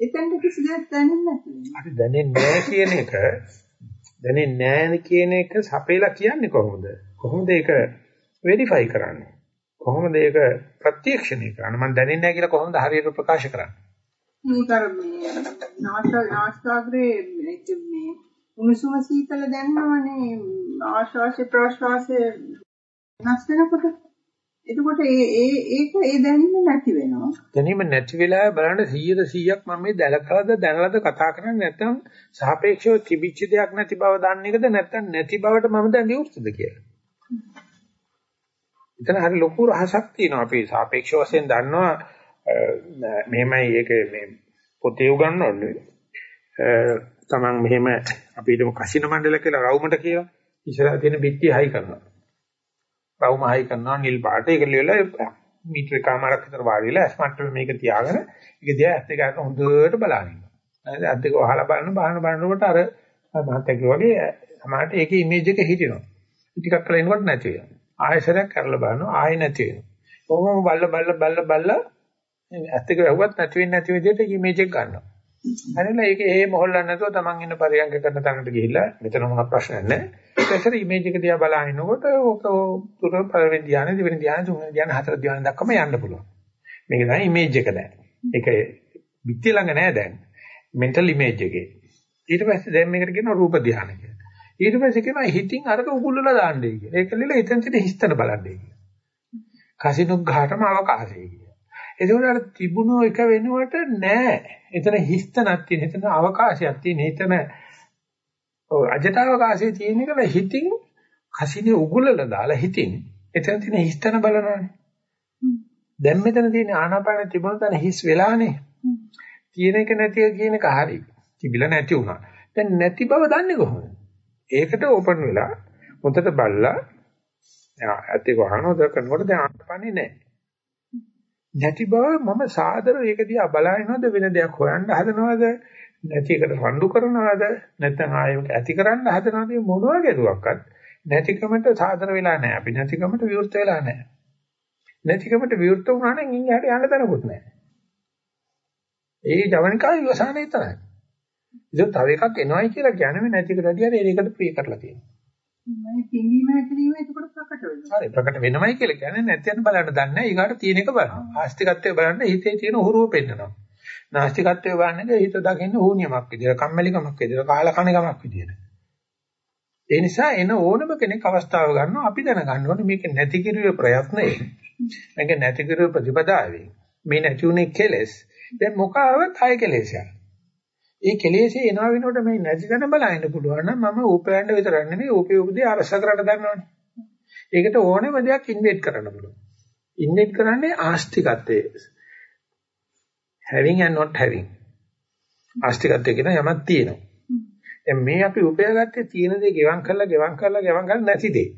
එතෙන්ට කිසි දෙයක් දැනෙන්නේ නැහැ. අපි දැනෙන්නේ නැහැ කියන එක දැනෙන්නේ නැහැ කියන එක සපේලා කියන්නේ කොහොමද? කොහොමද ඒක වෙරිෆයි කරන්නේ? කොහොමද ඒක ප්‍රත්‍යක්ෂණය කරන්නේ? මම දැනෙන්නේ නැහැ කියලා කොහොමද හරියට ප්‍රකාශ කරන්නේ? මේක අර මේ නාස්තා නාස්තාග්‍රේ මේ උණුසුම සීතල දැනනවනේ ආශ්වාස ප්‍රශ්වාසය වෙනස් වෙනකොට එතකොට ඒ ඒ ඒක ඒ දැනීම නැති වෙනවා. දැනීම නැති වෙලාවේ බලන්න 100 100ක් මම මේ දැලකලද දැනලද කතා කරන්නේ නැත්නම් සාපේක්ෂව තිබිච්ච දෙයක් නැති බව දන්න එකද නැත්නම් නැති බවට මම දැන් විවෘතද කියලා. එතන හරි ලොකු රහසක් තියෙනවා අපි සාපේක්ෂ වශයෙන් දන්නවා මෙහෙමයි ඒක මේ පොතේ උගන්වන්නේ. තමන් මෙහෙම අපි හිතමු කසින මණ්ඩල කියලා රවුමට කියලා ඉස්සරහ තියෙන බිත්තිය හයි කරනවා. රවුම හයි කරනවා නිල් පාට ඒක ලියලා මීටර එකමාරක් විතර වාඩි වෙලා ස්මාර්ට් මේක තියාගෙන ඒක දිහා ඇස් දෙක අරගෙන හොඳට බලන ඉන්නවා. හරිද? ඇස් දෙක වහලා බලන බලන බලනකොට අර මහත්කේ වගේ සමහරට ඒකේ ඉමේජ් එක හිටිනවා. ටිකක් කල එනකොට නැති වෙනවා. ආයෙසරයක් කරලා බලනවා ආයෙ නැති වෙනවා. කොහොමම බල්ල බල්ල බල්ල බල්ල ඇස් දෙක වැහුවත් නැති වෙන්නේ නැති විදිහට ඉමේජ් එක ගන්නවා. හරිද? ඒක එහෙම හොල්ලන්නේ නැතුව තමන් ඉන්න පරියන්ක කරන තැනට ගිහිල්ලා මෙතන මොනක් ප්‍රශ්නයක් නැහැ. ඒකතර ඉමේජ් එක දිහා බලනකොට ඕක තුර පළවෙනි ධ්‍යානෙ දෙවෙනි ධ්‍යානෙ තුන්වෙනි ධ්‍යානෙ හතර ධ්‍යානෙ දක්වාම යන්න පුළුවන්. මේක තමයි ඉමේජ් එක දැන්. ඒක පිටිය ළඟ නෑ දැන්. මෙන්ටල් ඉමේජ් එකේ. ඊට පස්සේ දැන් මේකට කියනවා රූප ධ්‍යාන කියලා. ඊට පස්සේ කියනවා හිතින් අරක උගුල්ලලා දාන්නයි කියලා. ඒක ලියලා හිතෙන් සිට හිස්තන බලන්නයි කියලා. කසිනුක් ගහටම අවකාශය කියලා. ඒකෝට අර තිබුණු එක වෙනුවට නෑ. එතන හිස්තනක් තියෙන. එතන අවකාශයක් තියෙන. එතන ඔව් අජටවකාශයේ තියෙන එක හිතින් කසිනේ උගුලලා දාලා හිතින් එතන තියෙන හිස්තන බලනවානේ. දැන් මෙතන තියෙන ආනාපාන තිබුණ තැන හිස් වෙලානේ. තියෙන එක නැති කියන එක හරි. තිබිලා නැති වුණා. දැන් නැති බව දන්නේ කොහොමද? ඒකට ඕපන් වෙලා හොඳට බලලා ඇත්තේ වහනෝද කරනකොට දැන් ආනාපානේ නැහැ. නැති බව මම සාදර ඒක දිහා බලනවද වෙන දෙයක් හොයන්න හදනවද නැති එකට රණ්ඩු කරනවද? නැත්නම් ආයෙත් ඇති කරන්න හදනවද? මොනවා ගැලුවක්වත් නැතිකමට සාදර වෙලා නැහැ. අපි නැතිකමට විවෘත වෙලා නැහැ. නැතිකමට විවෘත වුණා නම් ඉන් එහාට යන්න තැනකුත් නැහැ. ඒ ජවනිකාවේ ඉවසානේ තරයි ඒක තව එකක් එනවයි කියලා කියන්නේ මේ නැතිකට වැඩිය ඒකට ප්‍රිය කරලා තියෙනවා. මේ පින්දීම හැකිරීම එතකොට ප්‍රකට වෙනවා. හරි ප්‍රකට වෙනවයි කියලා කියන්නේ නැත්නම් බලන්න දන්නේ නැහැ. ඊගාට තියෙන එක බලනවා ආස්තිකත්වය බලන්න හිතේ තියෙන උහුරුව පෙන්නනවා නාස්තිකත්වය වන්නේ හිත දකින්න හෝනියමක් විදියට, කම්මැලිකමක් විදියට, කාලා කණකමක් විදියට. ඒ නිසා එන ඕනම කෙනෙක් අවස්ථාව ගන්නවා අපි දැනගන්න ඕනේ මේක නැති කිරුවේ ප්‍රයත්නයේ. මේක නැති කිරුවේ ප්‍රතිපදාවේ. මේ නැති උනේ කෙලස්. දැන් මොකාවත් ආය කෙලෙසයක්. ඒ කෙලෙසේ එනවා වෙනකොට මේ නැති තැන බලන්න පුළුවන් නම් මම උපයන්න විතරක් නෙමෙයි උපේ උපදී අරස කරන්න දන්නවනේ. ඒකට ඕනෙම දෙයක් ඉන්වෙස්ට් කරන්න පුළුවන්. ඉන්වෙස්ට් කරන්නේ ආස්තිකත්වයේ. Having and not having. ආස්තිකත්වය කියන යමක් තියෙනවා. දැන් මේ අපි උපයාගත්තේ තියෙන දේ ගෙවම් කරලා ගෙවම් කරලා ගෙවම් කරලා නැති දේ.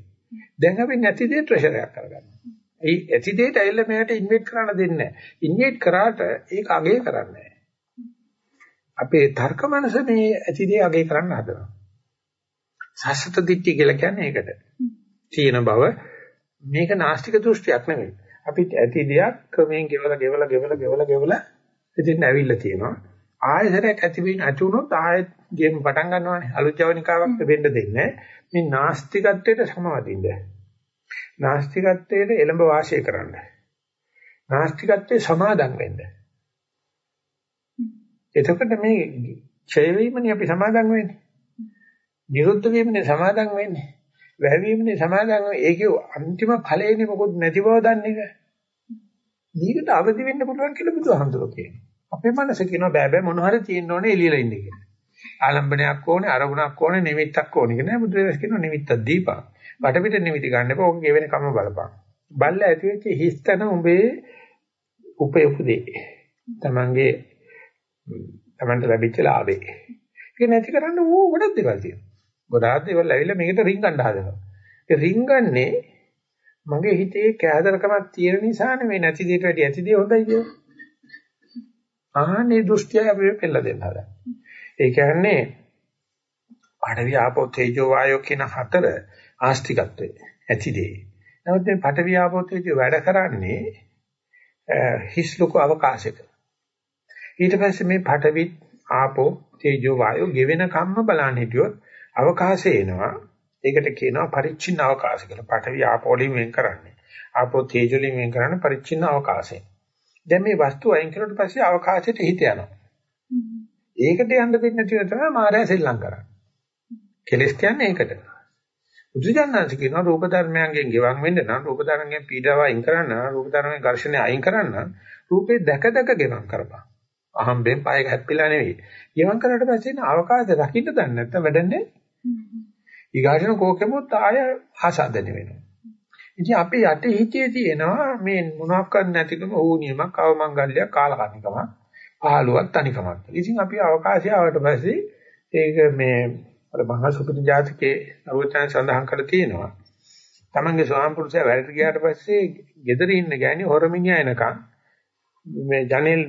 දැන් අපි නැති දේ ට්‍රෙෂර් එකක් කරගන්නවා. ඒ ඇති දේට ඇවිල්ලා මෙයාට ඉන්වෙස්ට් කරන්න දෙන්නේ නැහැ. ඉන්වෙස්ට් කරාට ඒක අගේ කරන්නේ නැහැ. අපේ තර්ක මනස මේ ඇති දේ අගේ කරන්න හදනවා. සසත දිට්ඨිය කියලා කියන්නේ ඒකට. තියෙන බව මේක නාස්තික දෘෂ්ටියක් නෙමෙයි. අපි ඇති දෙයක් ක්‍රමයෙන් ගෙවලා ගෙවලා ගෙවලා ගෙවලා ගෙවලා ඉතින් ඇවිල්ලා තියෙනවා. ආයෙසරයක් ඇති වෙන ඇති වුණොත් ආයෙත් ගේම් පටන් ගන්නවානේ. අලුත් ජවනිකාවක් වෙන්න දෙන්නේ. මේ නාස්තිකත්වයට සමවදින්න. නාස්තිකත්වයට එළඹ වාසය කරන්න. නාස්තිකත්වයේ සමාදම් වෙන්න. එතකොට මේ ඡය වීමනේ අපි සමාදම් වෙන්නේ. නිරුද්ධ වීමනේ සමාදම් වෙන්නේ. වැවීමනේ සමාදම් වෙන්නේ. ඒකේ අන්තිම ඵලයනේ මොකොත් නැති බව දන්නේ නැහැ. මේකට අවදි වෙන්න පුළුවන් කියලා බුදුහාමුදුරුවෝ කියනවා. අපේ මනස කියනවා බෑ බෑ මොන හරි තියෙන්න ඕනේ එළියලා ඉන්න කියලා. ආලම්බනයක් ඕනේ, අරමුණක් ඕනේ, නිමිත්තක් ඕනේ කියලා නෑ බුදුරජාණන් කියනවා නිමිත්තක් දීපන්. වටපිට නිමිති ගන්න එපා. ඕක ගෙවෙන කම බලපන්. බල්ල ඇති වෙච්ච හිස්තන උඹේ උපේ උපදේ. Tamange Tamanට ලැබිච්ච ලාභේ. ඒක නැති කරන්න ඕ ගොඩක් දේවල් තියෙනවා. ගොඩාක් දේවල් ඇවිල්ලා මේකට රින් ගන්න හදනවා. ඒ රින් ගන්නේ මගේ හිතේ කෑදරකමක් තියෙන නිසා නෙවෙයි නැති දෙයට වැඩි ඇති දේ හොඳයි කියලා. ආහනේ දෘෂ්ටිය අපි පෙළ දෙන්න හදා. ඒ කියන්නේ පඩවි ආපෝ තේජෝ වායෝ කියන හතර ආස්තිකත්වයේ ඇති දේ. නමුත් මේ පඩවි ආපෝ තේජෝ වැඩ කරන්නේ හිස් ලොකු අවකාශයක. ඊට පස්සේ මේ පඩවි ආපෝ තේජෝ වායෝ ගෙවෙන කම්ම බලන්න හිටියොත් අවකාශය එනවා. ඒකට කියනවා පරිච්ඡින්න අවකාශ කියලා. පඨවි ආපෝලින් වෙන් කරන්නේ. ආපෝ තේජෝලින් වෙන් කරන්නේ පරිච්ඡින්න අවකාශය. දැන් මේ වස්තු අයින් කරුවට පස්සේ අවකාශයට හිත යනවා. ඒකට යන්න දෙන්නේ නැතිව තමයි මායя සෙල්ලම් කරන්නේ. කෙලස් කියන්නේ ඒකට. බුදුජානනාංශ කියනවා රූප ධර්මයන්ගෙන් ගෙවන් වෙන්න නම් රූප ධර්මයන්ගෙන් පීඩාව අයින් කරන්න රූප ධර්මයන් ඝර්ෂණය අයින් කරන්න රූපේ දැක දැක ගෙවන් කරපන්. අහම්බෙන් පය හැප්පිලා නෙවෙයි. ගෙවන් කරලා පස්සේ න අවකාශය රකින්න දන්නේ නැත්නම් වැඩන්නේ. ඊගාටන කෝකෙමුත් ආය ආසාදනය වෙනවා. ඉතින් අපේ යටි හිතේ තියෙනවා මේ මොනවාක්වත් නැතිකම ඕනියමක් අවමංගල්‍යයක් කාලකන්නිකමක් පහළුවක් තනිකමක්. ඉතින් අපි අවකාශය ආවට පස්සේ ඒක මේ අර මහා සුපිරි ජාතකයේ අරුවචන සඳහන් කරලා තියෙනවා. තමන්ගේ ස්වාම පුරුෂයා වැඩට ගියාට පස්සේ ගෙදර ඉන්න ගෑණි හොරමිනියා එනකන් මේ ජනෙල්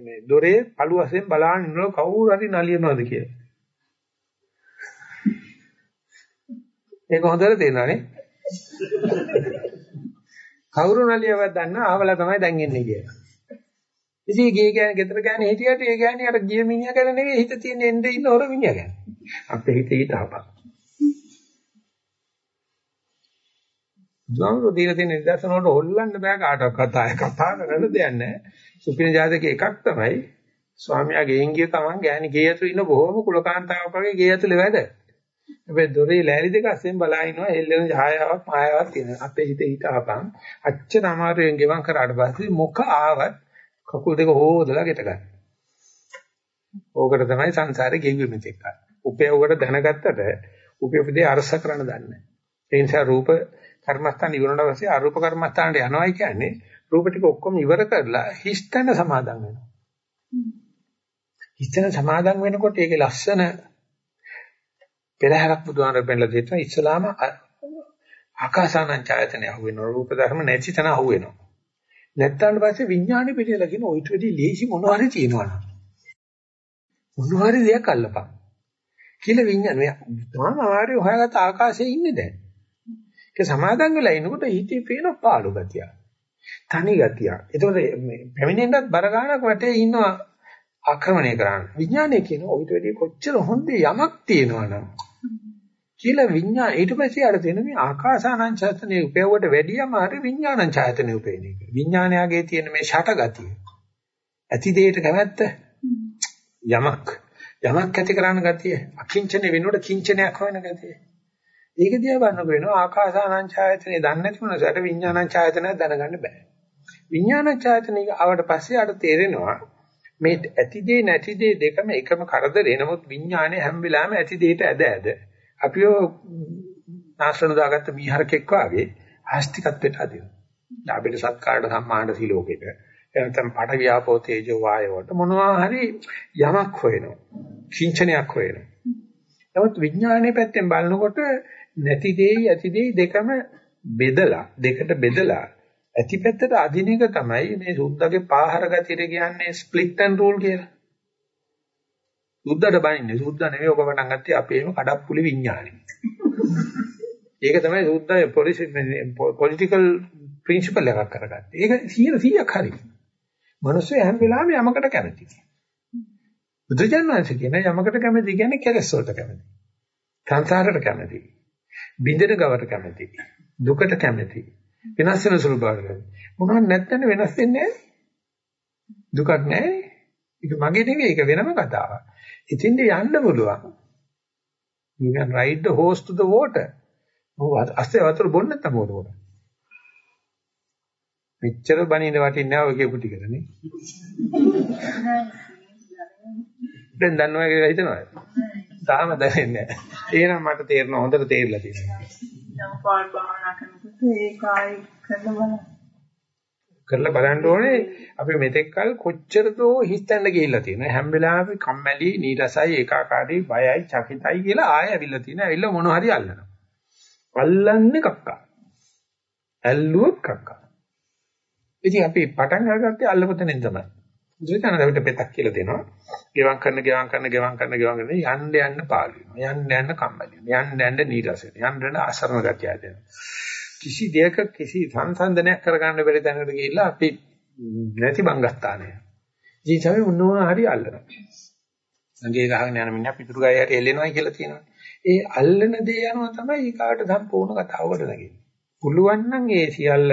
මේ දොරේ පළු වශයෙන් බලාගෙන ඉන්නකොට කවුරු හරි නලියනවද කියලා. ඒක හොඳට තේරෙනවානේ. කවුරු නලියවත් දන්න ආවලා තමයි දැන් එන්නේ කියලා. ඉතින් ගේ ගෑන ගෙදර ගෑන හිටියට ඒ ගෑණි අර ගිය මිනිහා ගැන නෙවෙයි හිත තියෙන එන්නේ ඉන්න හොර මිනිහා ගැන. අපේ හිතේ ඊට අපක්. ජාමරු දීලා තියෙන නිදර්ශන වලට හොල්ලන්න බෑ කාටවත් ආය කතා කරන්න දෙයක් නැහැ. සුපින ජාතකයේ එකක් තමයි ස්වාමියා ගෙයින් ගිය තමන් ගෑණි ගේ ඇතුළේ ඉන්න බොහොම කුලකාන්තාවක් වගේ ගේ ඇතුළේ වැඩ. හැබැයි දොරේ ලෑලි දෙක අස්සෙන් බලා ඉනවා හෙල්ලෙන ඡායාවක් මායාවක් තියෙන. අපේ හිතේ ඊට අපන් අච්චර අමාරුවෙන් ගෙවම් කරාට පස්සේ මොක ආවත් කකුල් දෙක හොදලා ගෙට ගන්න. ඕකට තමයි සංසාරේ ගෙව්වෙ මෙතෙක්. උපයෝගකට දැනගත්තට උපයෝගදී අරස කරන්න දන්නේ නැහැ. ඒ නිසා රූප කර්මස්ථාන ඉවරනට පස්සේ අරූප කර්මස්ථානට යනවායි කියන්නේ රූප ටික ඔක්කොම ඉවර කරලා හිස්තන සමාදන් වෙනවා. හිස්තන සමාදන් වෙනකොට ඒකේ ලස්සන පෙරහැරක් බුදුහාමර පෙන්ලා දෙන්න ඉස්ලාම ආකාසානං ඡායතන අහුවෙනවා. රූප ධර්ම නැති තැන අහුවෙනවා. නැත්තන් පස්සේ විඥානෙ පිළිලා කියන ඔයිට වෙඩි ලේසි මොනවාරි තියෙනවනම් මොනවාරි දෙයක් අල්ලපන්. කියලා විඥානය තාම ආරි හොයාගත්ත ආකාශයේ ඉන්නේ දැන්. ඒක සමාදන් වෙලා ඉනකොට හිතේ පේන පාළු ගතිය. තනි ගතිය. එතකොට මේ පැමිණෙන්නත් බර ගන්නක් වටේ ඉන්නවා ආක්‍රමණය කරන්න. විඥානය කියන ඔයිට වෙඩි කොච්චර හොඳ යමක් තියෙනවනම් කියලා විඥාන ඊට පස්සේ අර දෙන මේ ආකාසානං චේතනේ උපයවට වැඩියම අර විඥානං චේතනේ උපේන එක. විඥානයගේ තියෙන මේ ෂට ගතිය. ඇති දෙයට කැමැත්ත යමක් යමක් ඇති කරන ගතිය අකිංචන වෙනකොට කිංචනයක් හොයන ගතිය. ඒක දිහා බලනකොට වෙනවා ආකාසානං ඡායතනෙ දන්නේ නැති මොනසට විඥානං ඡායතනය දැනගන්න බෑ. විඥානං ඡායතනෙ ආවට පස්සේ අර තේරෙනවා මේ ඇති දේ නැති දේ දෙකම එකම කරදරේ. නමුත් විඥානේ හැම වෙලාවෙම ඇති දෙයට ඇද ඇද අපිව නාශන දාගත්ත මීහරකෙක් වාගේ ආස්තිකත්වයට අදිනවා. ලාභයට සත්කාරයට සම්මානට සිලෝකෙට එනතම් පඩ ව්‍යාපෝ තේජෝ වායවට මොනවා හරි යමක් හොයනවා. කිංචනයක් හොයනවා. නමුත් විඥානයේ පැත්තෙන් බලනකොට නැති දෙයි ඇති දෙයි දෙකම බෙදලා දෙකට බෙදලා ඇති පැත්තට අදින එක තමයි මේ සුද්ධගේ පාහර ගතියට කියන්නේ ස්ප්ලිට් ඇන්ඩ් රූල් කියලා. සුද්ධට බනින්නේ සුද්ධ නෙවෙයි ඔක පටන් ගත්තේ අපේම කඩප්පුලි විඥානෙ. ඒක තමයි සුද්ධ පොලිටිකල් ප්‍රින්සිපල් එකක් කරගත්තේ. ඒක 100%ක් හරි. මිනිස්සු හැම වෙලාවෙම යමකට කැමති. බුදුජානනාංශ කියන යමකට කැමති කියන්නේ කෙලස් වලට කැමති. සංසාරයට කැමති. බින්දෙන ගවට කැමති. දුකට කැමති. වෙනස් වෙන සුළු බවට කැමති. මොනවත් නැත්නම් වෙනස් වෙන්නේ නැහැ. දුකක් නැහැ. ඒක මගේ නෙවෙයි ඒක වෙනම කතාවක්. ඉතින්ද යන්න පුළුවන්. You can ride the horse to the water. ඔව් අස්සේ වතුර බොන්න නැත්නම් මොකද? මෙච්චර බණින්න වටින්නේ නැහැ ඔය කියපු ටිකනේ. දැන් දන්නවා කියලා හිතනවාද? තාම දැනෙන්නේ නැහැ. එහෙනම් මට තේරෙනවා හොඳට තේරිලා තියෙනවා. නම් පාන් භාවනා කරනකොට ඒකයි කරලා බලන්න. කරලා බලන්න ඕනේ අපි මෙතෙක් කල කොච්චර දෝ හිස්තැන්න ගිහිල්ලා තියෙනවා. හැම වෙලාවෙම කම්මැලි නීරසයි ඒකාකාරී බයයි චකිතයි කියලා ආය ඇවිල්ලා තියෙනවා. ඇවිල්ලා මොන හරි අල්ලනවා. අල්ලන්නේ කක්කා. ඇල්ලුවොත් කක්කා. ඉතින් අපි පටන් අරගත්තේ අල්ලපතනෙන් තමයි. දුරිතන දවිට පෙතක් කියලා දෙනවා. ගෙවම් කරන ගෙවම් කරන ගෙවම් කරන ගෙවම් කරන යන්න යන්න පාළු වෙනවා. යන්න යන්න කම්මැලි වෙනවා. යන්න යන්න නීරස වෙනවා. යන්න යන්න අසරණ ගතිය දෙනවා. කිසි දෙයක කිසි සංසන්දනයක් කරගන්න බැරි තැනකට ගිහිල්ලා අපි නැති බංගස්ථානය. ජීවිතේ මොනවා හරි අල්ලනවා. සංගේ ගහගෙන යන මිනිහා පිටුරු ගාය යට එල්ලෙනවයි කියලා තියෙනවා. ඒ අල්ලන දේ යනවා තමයි ඊකාට සම්පූර්ණ කතාවකට නැගෙන්නේ. පුළුවන් නම් ඒ සියල්ල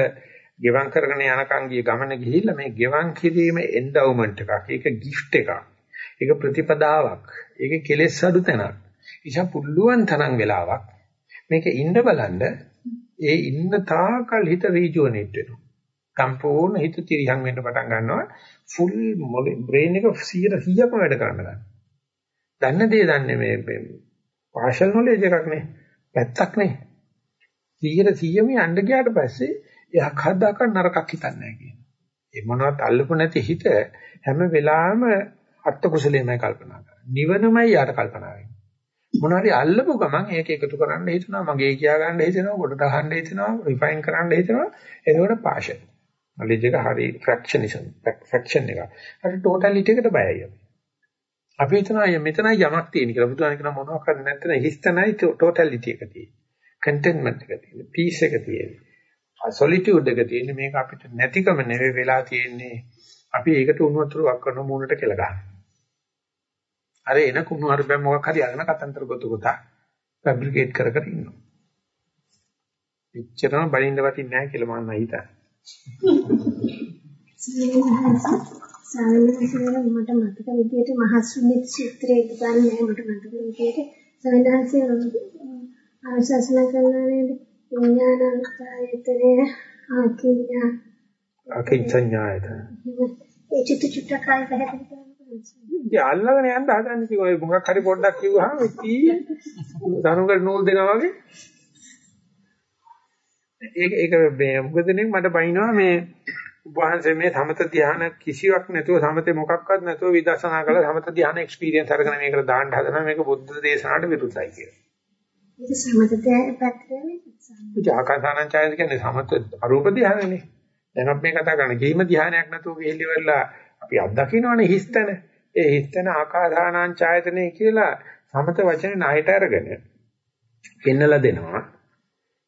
ගෙවම් කරගෙන යනකම් ගිය ගමන ගිහිල්ලා මේ ගෙවම් කිරීම එන්ඩවුමන්ට් එකක්. ඒක ගිෆ්ට් එකක්. ඒක ප්‍රතිපදාවක්. ඒක කෙලෙස් අඩු තැනක්. ඉතින් පුළුවන් තරම් වෙලාවක් මේක ඉන්න බලන්න ඒ ඉන්න තාකල් හිත රීජුවනේට් වෙනවා. සම්පූර්ණ හිත තිරියම් වෙන්න පටන් ගන්නවා. ෆුල් බ්‍රේන් එක 100%ක්ම වැඩ කරන්න ගන්නවා. දන්න දේ දන්නේ මේ පාෂල් නොලෙජ් එකක් නේ. පැත්තක් නේ. 100%ම යන්න ගියාට පස්සේ එයා කද්දාක නරකක් හිතන්නේ නැහැ කියන. ඒ මොනවත් අල්ලපු නැති හිත හැම වෙලාවෙම අත්ත කුසලෙමයි කල්පනා කරන්නේ. නිවනමයි යාට කල්පනා වෙන්නේ. මොනවාරි අල්ලපු ගමන් ඒක එකතු කරන්න හිතනවා, මගේ කියා ගන්න හිතෙනවා, කොට ගහන්න හිතෙනවා, රිෆයින් කරන්න හිතෙනවා. එතකොට පාෂල්. නොලෙජ් එක හරි ෆ්‍රැක්ෂනිසම්, ෆ්‍රැක්ෂන් එක. අර ටෝටැලිටි එකට බයයි අපි. අපි හිතනවා මෙතනයි යමක් තියෙන කියලා. බුදුහාම කියන මොනවා කරන්නේ නැත්නම් හිස්තනයි ටෝටැලිටි එක තියෙන්නේ. කන්ටෙන්ට්මන්ට් එක තියෙන්නේ. පීස් එක තියෙන්නේ. සොලිටියුඩ් එක තියෙන්නේ මේක අපිට නැතිකම නෙවෙයි වෙලා තියෙන්නේ. අපි ඒකට උණු වතුර වක් කරන මූණට කෙල ගන්න. අර එන කුණු හරි මොකක් හරි අරගෙන කතන්තර ගොත ගොතා ෆැබ්‍රිකේට් කර කර ඉන්නවා. එච්චරම බලින්න වටින්නේ නැහැ කියලා මම හිතන්නේ. සාමාන්‍යයෙන් මට මතක විදියට මහසුනිත් සූත්‍රයේ ගන්නේ මට මතක විදියට සවිදාංශය ආශාසන කරනවා නේද විඥානායතනය ආකින්ඥා අකින්චඤ්ඤායතන ඒ චිත්ත චුට්ටක් කාය පැහැදිලි කරනවා ඉතින් අල්ලගෙන යන්න හදන්නේ කිව්වා ඔය මොකක් හරි පොඩ්ඩක් කිව්වහම ඉතින් තනුකට නූල් දෙනවා වගේ ඒක ඒක මේ මොකද නේ මට බයිනවා මේ උපවහන්සේ මේ සමත ධ්‍යාන කිසිවක් නැතුව සමතේ මොකක්වත් නැතුව විදර්ශනා කළ සමත ධ්‍යාන එක්ස්පීරියන්ස් අරගෙන මේකට දාන්න හදනවා මේක බුද්ධ දේශනාවට විරුද්ධයි කියලා. ඒක සමතේ පැත්තනේ ජාකසානං ඡායද කියන්නේ සමත අරූප ධ්‍යානනේ. දැන් අපි මේ කතා කරන්නේ කීම ධ්‍යානයක් නැතුව ගිහිල්ලා අපි අත්දකින්නවනේ හිස්තන. ඒ හිස්තන ආකාසානං ඡායතනේ කියලා සමත වචනේ ණයට අරගෙන පෙන්නලා දෙනවා.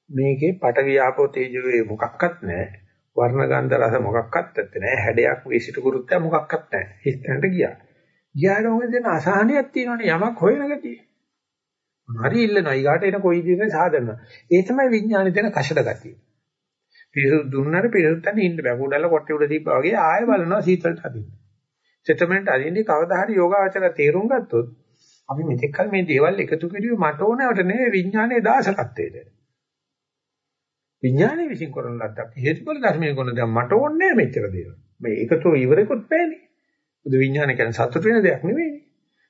මේකේ පටවිය ආපෝ තේජෝ මොකක්වත් නැහැ. වර්ණ ගන්ධ රස මොකක්වත් නැත්තේ නෑ. හැඩයක් විසිට කුරුත්තය මොකක්වත් නැහැ. හිස්තැනට ගියා. ගියාට මොකද දෙන අසහනයක් තියෙනවනේ යමක් හොයන ගතිය. හරි ඉල්ලනවා. ඊගාට එන කොයි දිනේ සාධන. ඒ තමයි විඥානේ දෙන කෂඩ ගතිය. පිරිසුදු දුන්නර පිරිසුදු තැන ඉන්න බෑ. කුඩල කොට්ටේ උඩ දීපා වගේ ආයෙ බලනවා සීතලට අදින්න. සෙටල්මන්ට් අදින්නේ කවදා හරි යෝගාවචර තේරුම් ගත්තොත් අපි මෙතෙක් කල මේ දේවල් එකතු කරුවේ මට ඕනවට නෙවෙයි විඥානයේ දාසකත්වයට. විඥානයේ විසින් කරන ලද්දක් හේතුඵල ධර්මයේ කරන දේ මට ඕනේ මෙච්චර දේවල්. මේ එකතු ඉවරෙකුත් බෑනේ. බුදු විඥාන කියන්නේ සතුට වෙන දෙයක් නෙවෙයිනේ.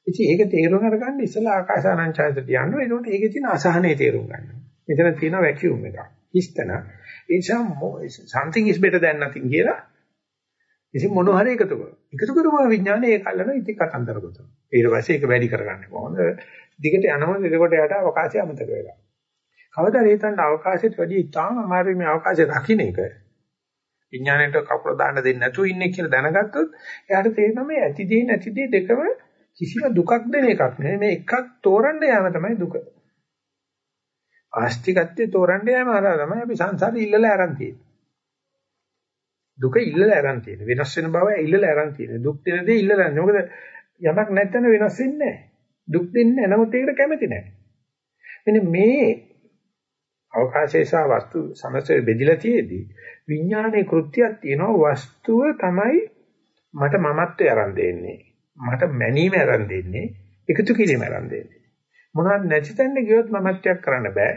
ඉතින් ඒක තේරුම් අරගන්න ඉස්සලා ආකාසානං ඡායතට යනවා. ඒකට ඒකේ තියෙන අසහනේ තේරුම් ගන්නවා. මෙතන තියෙන වැකියුම් එක. හිස්තන. ඒ නිසා something is better than nothing කියලා. ඉතින් මොන හරි එකතු කරනවා. එකතු කරපුවා විඥානේ ඒක අල්ලන ඉතින් කතන්දර ගොතනවා. ඊට පස්සේ ඒක වැඩි කරගන්නේ කොහොමද? දිගට යනවා එතකොට යට අවකාශය අමතක වෙලා. කවදා හේතන්න අවකාශයට වැඩි ඉතාම අමාරුයි මේ අවකාශය රකින්න එක. විඥාණයට කපුල දාන්න දෙන්නේ නැතුව ඉන්නේ කියලා දැනගත්තොත් එයාට තේරෙනවා මේ ඇති දේ නැති දේ දෙකම කිසිම දුකක් දෙන එකක් නෙවෙයි මේ එකක් තෝරන්න යාම තමයි දුක. ආස්තිකත්වයේ තෝරන්න යාම අර තමයි අපි සංසාරේ ඉල්ලලා aran තියෙන්නේ. දුක ඉල්ලලා aran තියෙන්නේ. වෙනස් වෙන බව ඉල්ලලා aran තියෙන්නේ. දුක් දෙන දේ ඉල්ලලා නැහැ. මොකද යමක් නැත්නම් වෙනස් වෙන්නේ නැහැ. දුක් දෙන්නේ නැහැ. නමුත් ඒකට කැමති නැහැ. මෙන්න මේ අවකාශය සහ වස්තු සමසේ බෙදිලා තියේදී විඥානයේ කෘත්‍යයක් තියෙනවා වස්තුව තමයි මට මමත්වය ආරම්භ දෙන්නේ මට මැනීම ආරම්භ දෙන්නේ එකතු කිරීම ආරම්භ දෙන්නේ මොනවද නැති තැනට ගියොත් මමත්වයක් කරන්න බෑ.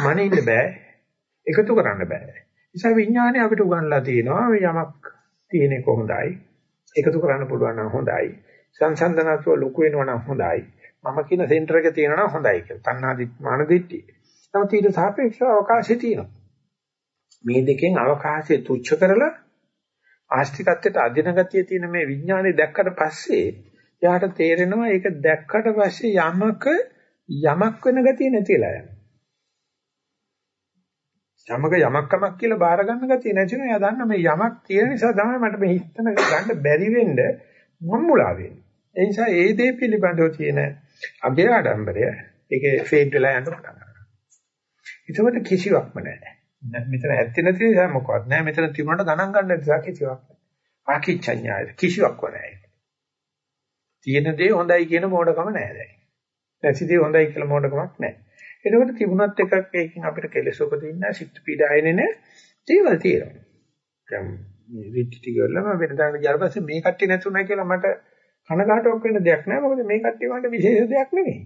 මනින්න බෑ. එකතු කරන්න බෑ. නිසා විඥානය අපිට උගන්ලා තියෙනවා යමක් තියෙන කොහොඳයි. එකතු කරන්න පුළුවන් නම් හොඳයි. සංසන්දනත්ව ලොකු වෙනවා නම් හොඳයි. මම කියන සෙන්ටර් එක තියෙනවා නම් හොඳයි කියලා. තණ්හා දිත්මාන දිට්ඨිය නමුත් ඊට සාපේක්ෂව අවකාශය තියෙනවා. මේ දෙකෙන් අවකාශය තුච්ච කරලා ආස්තිකත්වයට අදින ගතිය තියෙන මේ විඥානේ දැක්කට පස්සේ එයාට තේරෙනවා ඒක දැක්කට පස්සේ යමක යමක් වෙන ගතිය නැතිලා යනවා. යමක යමක්කමක් කියලා බාර ගන්න ගතිය නැති වෙනවා. එයා දන්න මේ යමක් තියෙන නිසා තමයි මට මේ හිතන ගන්න බැරි වෙන්න මම්මුලා වෙන්නේ. ඒ නිසා ඒ දේ පිළිබඳව තියෙන අගේ ආඩම්බරය ඒකේ ෆේඩ් වෙලා යන පටන් ඒකට කිසිවක්ම නැහැ. මෙතන ඇත්තේ නැති නිසා මොකවත් නැහැ. මෙතන තිබුණාට ගණන් ගන්න නිසා කිසිවක් නැහැ. ආකිච්ඡඤ්ඤාය කිසිවක්ව නැහැ. තියෙන දේ හොඳයි කියන මොඩකම නැහැ දැන්. නැතිදී හොඳයි කියලා මොඩකමක් නැහැ. එතකොට තිබුණත් එකක් ඒකෙන් අපිට කෙලෙස් උපදින්න සිත් පීඩායනේ නැහැ. ඒවල් තියෙනවා. දැන් මේ රිට්ටි කරලා මම වෙනදාට ගියාට පස්සේ මේ කට්ටිය නැතුණා කියලා මට කනගාටුවක් වෙන්න දෙයක් නැහැ. මොකද මේ කට්ටිය වන්ට විශේෂ දෙයක් නෙමෙයි.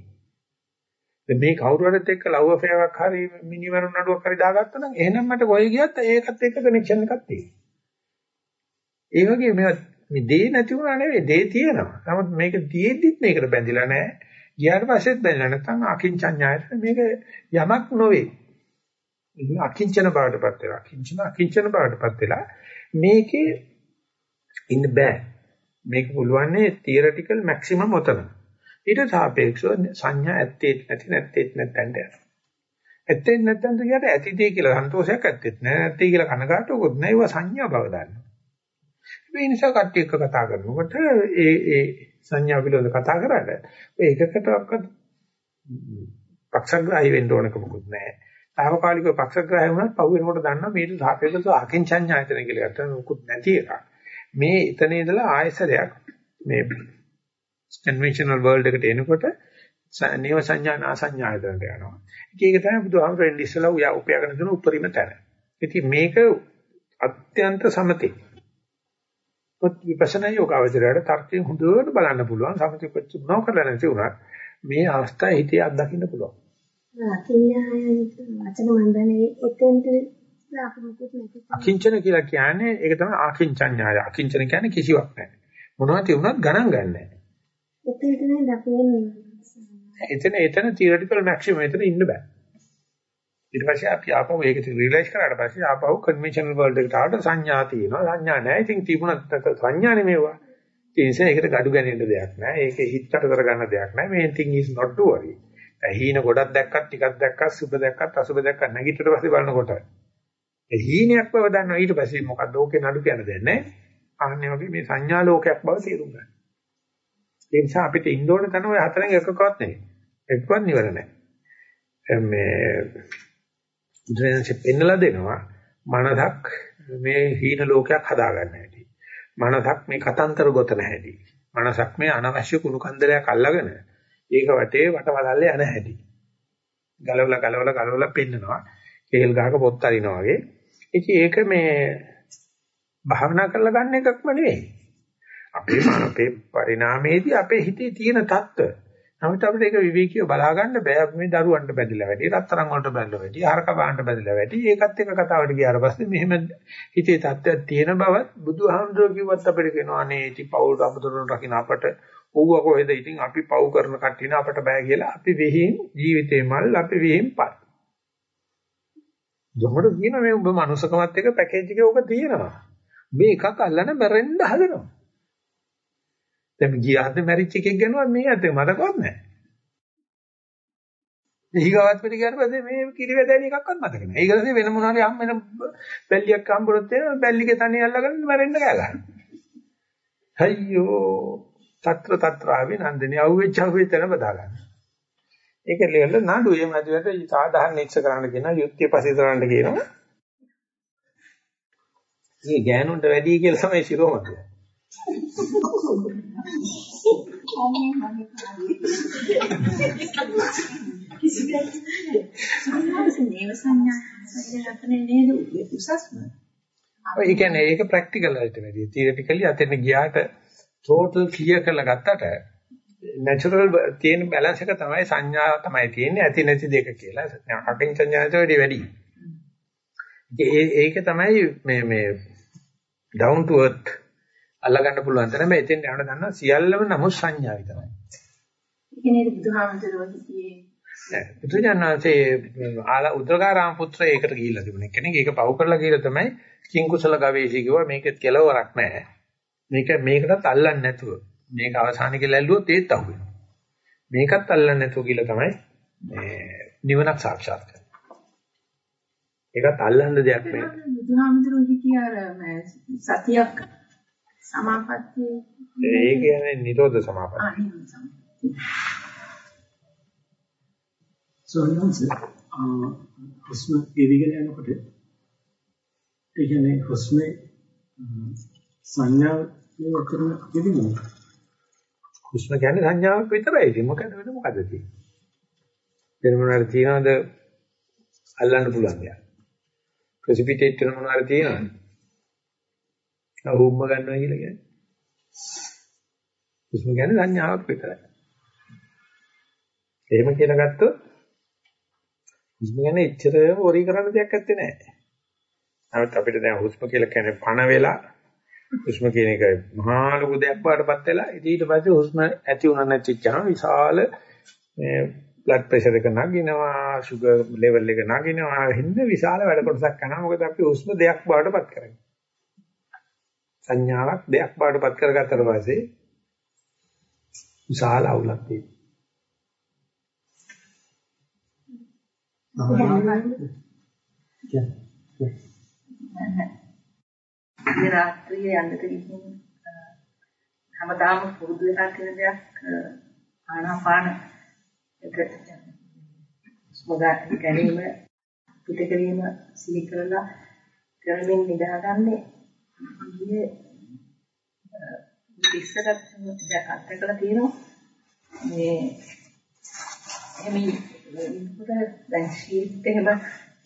දැන් මේ කවුරු හරිත් එක්ක ලව් අෆෙයාර් එකක් හරි මිනිමරු නඩුවක් හරි දාගත්තා නම් එහෙනම් මට කොයි ගියත් ඒකත් එක්ක කනෙක්ෂන් එකක් තියෙනවා. ඒ වගේ මේ මේ දේ නැති වුණා නෙවෙයි දේ තියෙනවා. නමුත් මේක තියෙද්දිත් මේකට බැඳිලා නැහැ. ගියාට පස්සෙත් බැඳිලා නැත්නම් අකින්චඤ්ඤායට මේක යමක් නොවේ. ඉතින් අකිංචන බවටපත් වෙලා අකිංචන අකිංචන බවටපත් වෙලා මේකේ ඉන්න බෑ. මේක පුළුවන්නේ තියරිටිකල් මැක්සිමම් ඔතන. ඊට සාපේක්ෂව සංඥා ඇත්තේ නැති නැත්තේ නැත්තෙන් යනවා. ඇත්තේ නැත්තෙන් කියට ඇතිදී කියලා සන්තෝෂයක් ඇත්තෙත් නෑ නැත්තේ කියලා කනගාටුවකුත් නෑ ඒවා සංඥා බව දන්නවා. ඒ නිසා කට්ටිය එක්ක කතා කරනකොට ඒ ඒ සංඥා පිළිබඳ කතා කරාට ඔය එකකටවත් පක්ෂග්‍රාහී වෙන්න ඕනක මොකුත් නැහැ. తాවකාලිකව පක්ෂග්‍රාහී වුණත් පහු වෙනකොට දන්නා මේක සාපේක්ෂව අකින්චඤ්ඤායතන කියලා ගත්තා මොකුත් නැති එක. මේ එතන ඉඳලා ආයසරයක් මේ කන්වෙන්ෂනල් වර්ල්ඩ් එකට එනකොට නේව සංඥා නාසඤ්ඤායතනට යනවා. ඒක තමයි බුදුහාමුදුරෙන් ඉස්සලා උයා උපයාගෙන දුන උපරිම තැන. ඉතින් මේක අත්‍යන්ත සමතේ. පොත් විපස්සනා යෝගාවචරයට තර්කයෙන් හොඳට බලන්න පුළුවන්. සමථ ප්‍රතිපදාව කරලා නැති උනත් මේ අවස්ථාවේ හිතේ අත්දකින්න පුළුවන්. අකිංචන කියලා කියන්නේ ඒක තමයි ආකින්චඤ්ඤාය. අකිංචන කියන්නේ කිසිවක් නැහැ. මොනවා තියුණත් ගණන් ගන්නෑ. එතෙන්ට නේද අපි එතන එතන තියරිටිකල් මැක්සිමම් එතන ඉන්න බෑ. ඊට පස්සේ අපි ආපහු ඒක රියලයිස් කරාට පස්සේ ආපහු කන්වෙන්ෂනල් වර්ල්ඩ් එකට ආවට සංඥා තියෙනවා. සංඥා නැහැ ඉතින් තිබුණත් සංඥා නෙමෙයිවා ඒ නිසා ඒකට gadu ගැනෙන්න දෙයක් නැහැ ඒක හිතට කරගන්න දෙයක් නැහැ මේ thing is not to worry. හීන ගොඩක් දැක්කත් ටිකක් දැක්කත් සුබ දැක්කත් අසුබ දැක්කත් නැගිටිට පස්සේ බලනකොට. ඒ හීනයක් බව දන්නවා. ඊට පස්සේ මොකද්ද? ඕකේ නඩු කියන දෙයක් නැහැ ආන්නේ වගේ මේ සංඥා ලෝකයක් බව තේරුම් ගන්න. ඒ නිසා අපිට ඉන්න ඕන තන ඔය හතරෙන් එකකවත් නෙවෙයි එකකවත් නිවර නැහැ මේ බුදුරජාණන්සේ පෙන්නලා දෙනවා මනසක් මේ හීන ලෝකයක් හදාගන්න හැටි. මනසක් මේ කතන්තර ගොතන හැටි. මනසක් මේ අනවශ්‍ය කුණු කන්දලයක් අල්ලගෙන ඒක වටේ වටවලල්ලේ යන හැටි. ගලවලා ගලවලා ගලවලා පෙන්නනවා. කේල් ගහක පොත් අරිනවා වගේ. ඉතින් ඒක මේ භාවනා කරලා ගන්න එකක්ම නෙවෙයි. අපේ මනසේ පරිණාමයේදී අපේ හිතේ තියෙන தত্ত্ব නමුත් අපිට ඒක විවේකීව බලා ගන්න බෑ. අපි මේ දරුවන්ට බැඳිලා වැඩි, රත්තරන් වලට බැඳිලා වැඩි, හරක බාන්න බැඳිලා වැඩි. ඒකත් එක කතාවට ගියාට පස්සේ මෙහෙම හිතේ තත්ත්වයක් තියෙන බවත් බුදුහාමුදුරුවෝ කිව්වත් අපිට කියනවා අනේ ඉති පෞල් රබතුරුන් රකින්න අපට ඕව කොහෙද ඉතින් අපි පව් කරන කට්ටියන අපට බෑ කියලා අපි වෙහින් ජීවිතේ මල් අපි වෙහින් පත්. ජොමඩ කියන මේ ඔබ මනුස්සකමත් එක්ක පැකේජ් එකේ ඕක තියෙනවා. මේ එකක් අල්ලන මැරෙන්න හදනවා. දැන් ගියාද මැරිච් එකෙක් ගනවත් මේ අතේ මතකවත් නැහැ. ඊගාවත් පිට ගියාට පස්සේ මේ කිරිවැදෑනි එකක්වත් මතක නැහැ. ඊගලසේ වෙන මොනවා හරි හම් වෙන බැල්ලියක් හම්බුනොත් එන බැල්ලිගේ තනිය අල්ලගෙන මැරෙන්න ගෑ ගන්න. අයියෝ తත්‍ර తත්‍රාවේ නන්දනේ අවුෙච්ච අවුෙච්චන බදා ගන්න. ඒක ලෙවල නඩු එහෙම නැතිවට සාධාරණ ඉක්ෂ කරන්න කියන යුක්තිය පස්සේ කරන්න කියනවා. මේ ගෑනුන්ට වැඩි කියලා තමයි සිරෝම කියන්නේ. අනේ මගේ කිසි දෙයක් නේව සංඥා සංඥාතනේ නේද උසස්ම ඒ කියන්නේ ඒක ප්‍රැක්ටිකල් වලට වැඩි. තියරිටිකලි අතෙන් ගියාට ටෝටල් ක්ලියර් කරලා ගත්තට නැචරල් තියෙන බැලන්ස් එක තමයි සංඥා තමයි තියෙන්නේ ඇති නැති දෙක කියලා. අකින් සංඥාට වැඩි වැඩි. ඒක තමයි මේ මේ down to earth අල්ලගන්න පුළුවන් තරම එතෙන් යන දන්නා සියල්ලම නමුත් සංඥා විතරයි. නේද බුදුහාමුදුරුවෝ කියේ. නෑ බුදුජානනාංශයේ ආලා උද්දකාරාම පුත්‍ර ඒකට ගිහිල්ලා තිබුණේ. කෙනෙක් ඒක පව් කරලා ගිහලා තමයි කිංකුසල ගවේෂී කිව්වා මේකෙත් කෙලවරක් නෑ. මේක මේකටත් අල්ලන්නේ නැතුව මේක අවසානයේ කියලා ඇල්ලුවොත් ඒත් අහු වෙනවා. මේකත් අල්ලන්නේ නැතුව කියලා තමයි මේ නිවනක් සාක්ෂාත් කරන්නේ. ඒකත් අල්ලන්න දෙයක් නෙවෙයි. බුදුහාමුදුරුවෝ හිටිය අර සතියක් සමාපත්තිය ඒ කියන්නේ නිරෝධ සමාපත්තිය. ආ නිරෝධ සමාපත්තිය. සෝනන්ස හුස්ම එවිගෙන යනකොට ඒ කියන්නේ හුස්මේ සංඥාව නිතරම දෙවිනේ. හුස්ම කියන්නේ සංඥාවක් විතරයි. ඉතින් මොකද වෙන මොකද තියෙන්නේ? වෙන මොනවාරි තියනවද අල්ලන්න පුළුවන් යා. ප්‍රෙසිපිටේට් වෙන මොනවාරි තියනවද? හුම්ම ගන්නවා කියලා කියන්නේ. හුස්ම කියන්නේ සංඥාවක් විතරයි. එහෙම කියලා ගත්තොත් හුස්ම ගැන එච්චරම වොරි කරන්න දෙයක් නැත්තේ නෑ. නමුත් අපිට දැන් හුස්ම කියලා කියන්නේ පණ වෙලා හුස්ම කියන එක මහා ලොකු දෙයක් වඩපත් වෙලා ඊට පස්සේ හුස්ම ඇති වුණා නැතිච්චම විශාල මේ බ්ලඩ් ප්‍රෙෂර් එක නගිනවා සුගර් ලෙවල් එක නගිනවා හින්ද විශාල වැඩ කොටසක් කරනවා මොකද අපි හුස්ම දෙයක් වඩපත් කරන්නේ සංඥාවක් දෙයක් වඩපත් කරගත්තට පස්සේ විශාල අවුලක් තියෙනවා. මේ රාත්‍රියේ යන්නට ගිහින් හැමදාම පුරුදු වෙලා තියෙන දෙයක් ආනාපාන එක ස්මගා ගැනීම පිටකලීම සිහි කරලා කරමින් නිදාගන්නේ ඊයේ ඉස්සරත් අත්දකලා තියෙනවා. මේ එහෙම ඉන්නකොට දැන් ශීත් එහෙම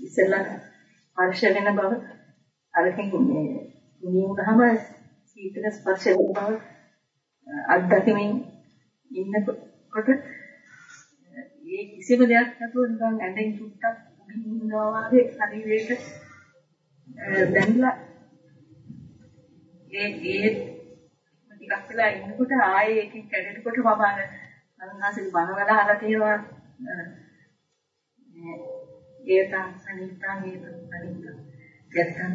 ඉස්සෙල්ලා ස්පර්ශ වෙන බව අරකින් මේ නියුනහම සීතල ස්පර්ශ වෙන බව අත්දැකීමෙන් ඉන්නකොට ඒ කිසිම දෙයක් නැතුව නිකන් ඇඳෙන් චුට්ටක් ඉන්නවා වගේ ශරීරයට දැන්ලා ඒ ඒ ටිකක් වෙලා ඉන්නකොට ආයේ ඒකෙන් කැඩෙනකොට මම අර අන්හාසික බනවල අහලා තියෙනවා. ඒතං අනිත්‍යං ඒතං අනිත්‍යං යත්තං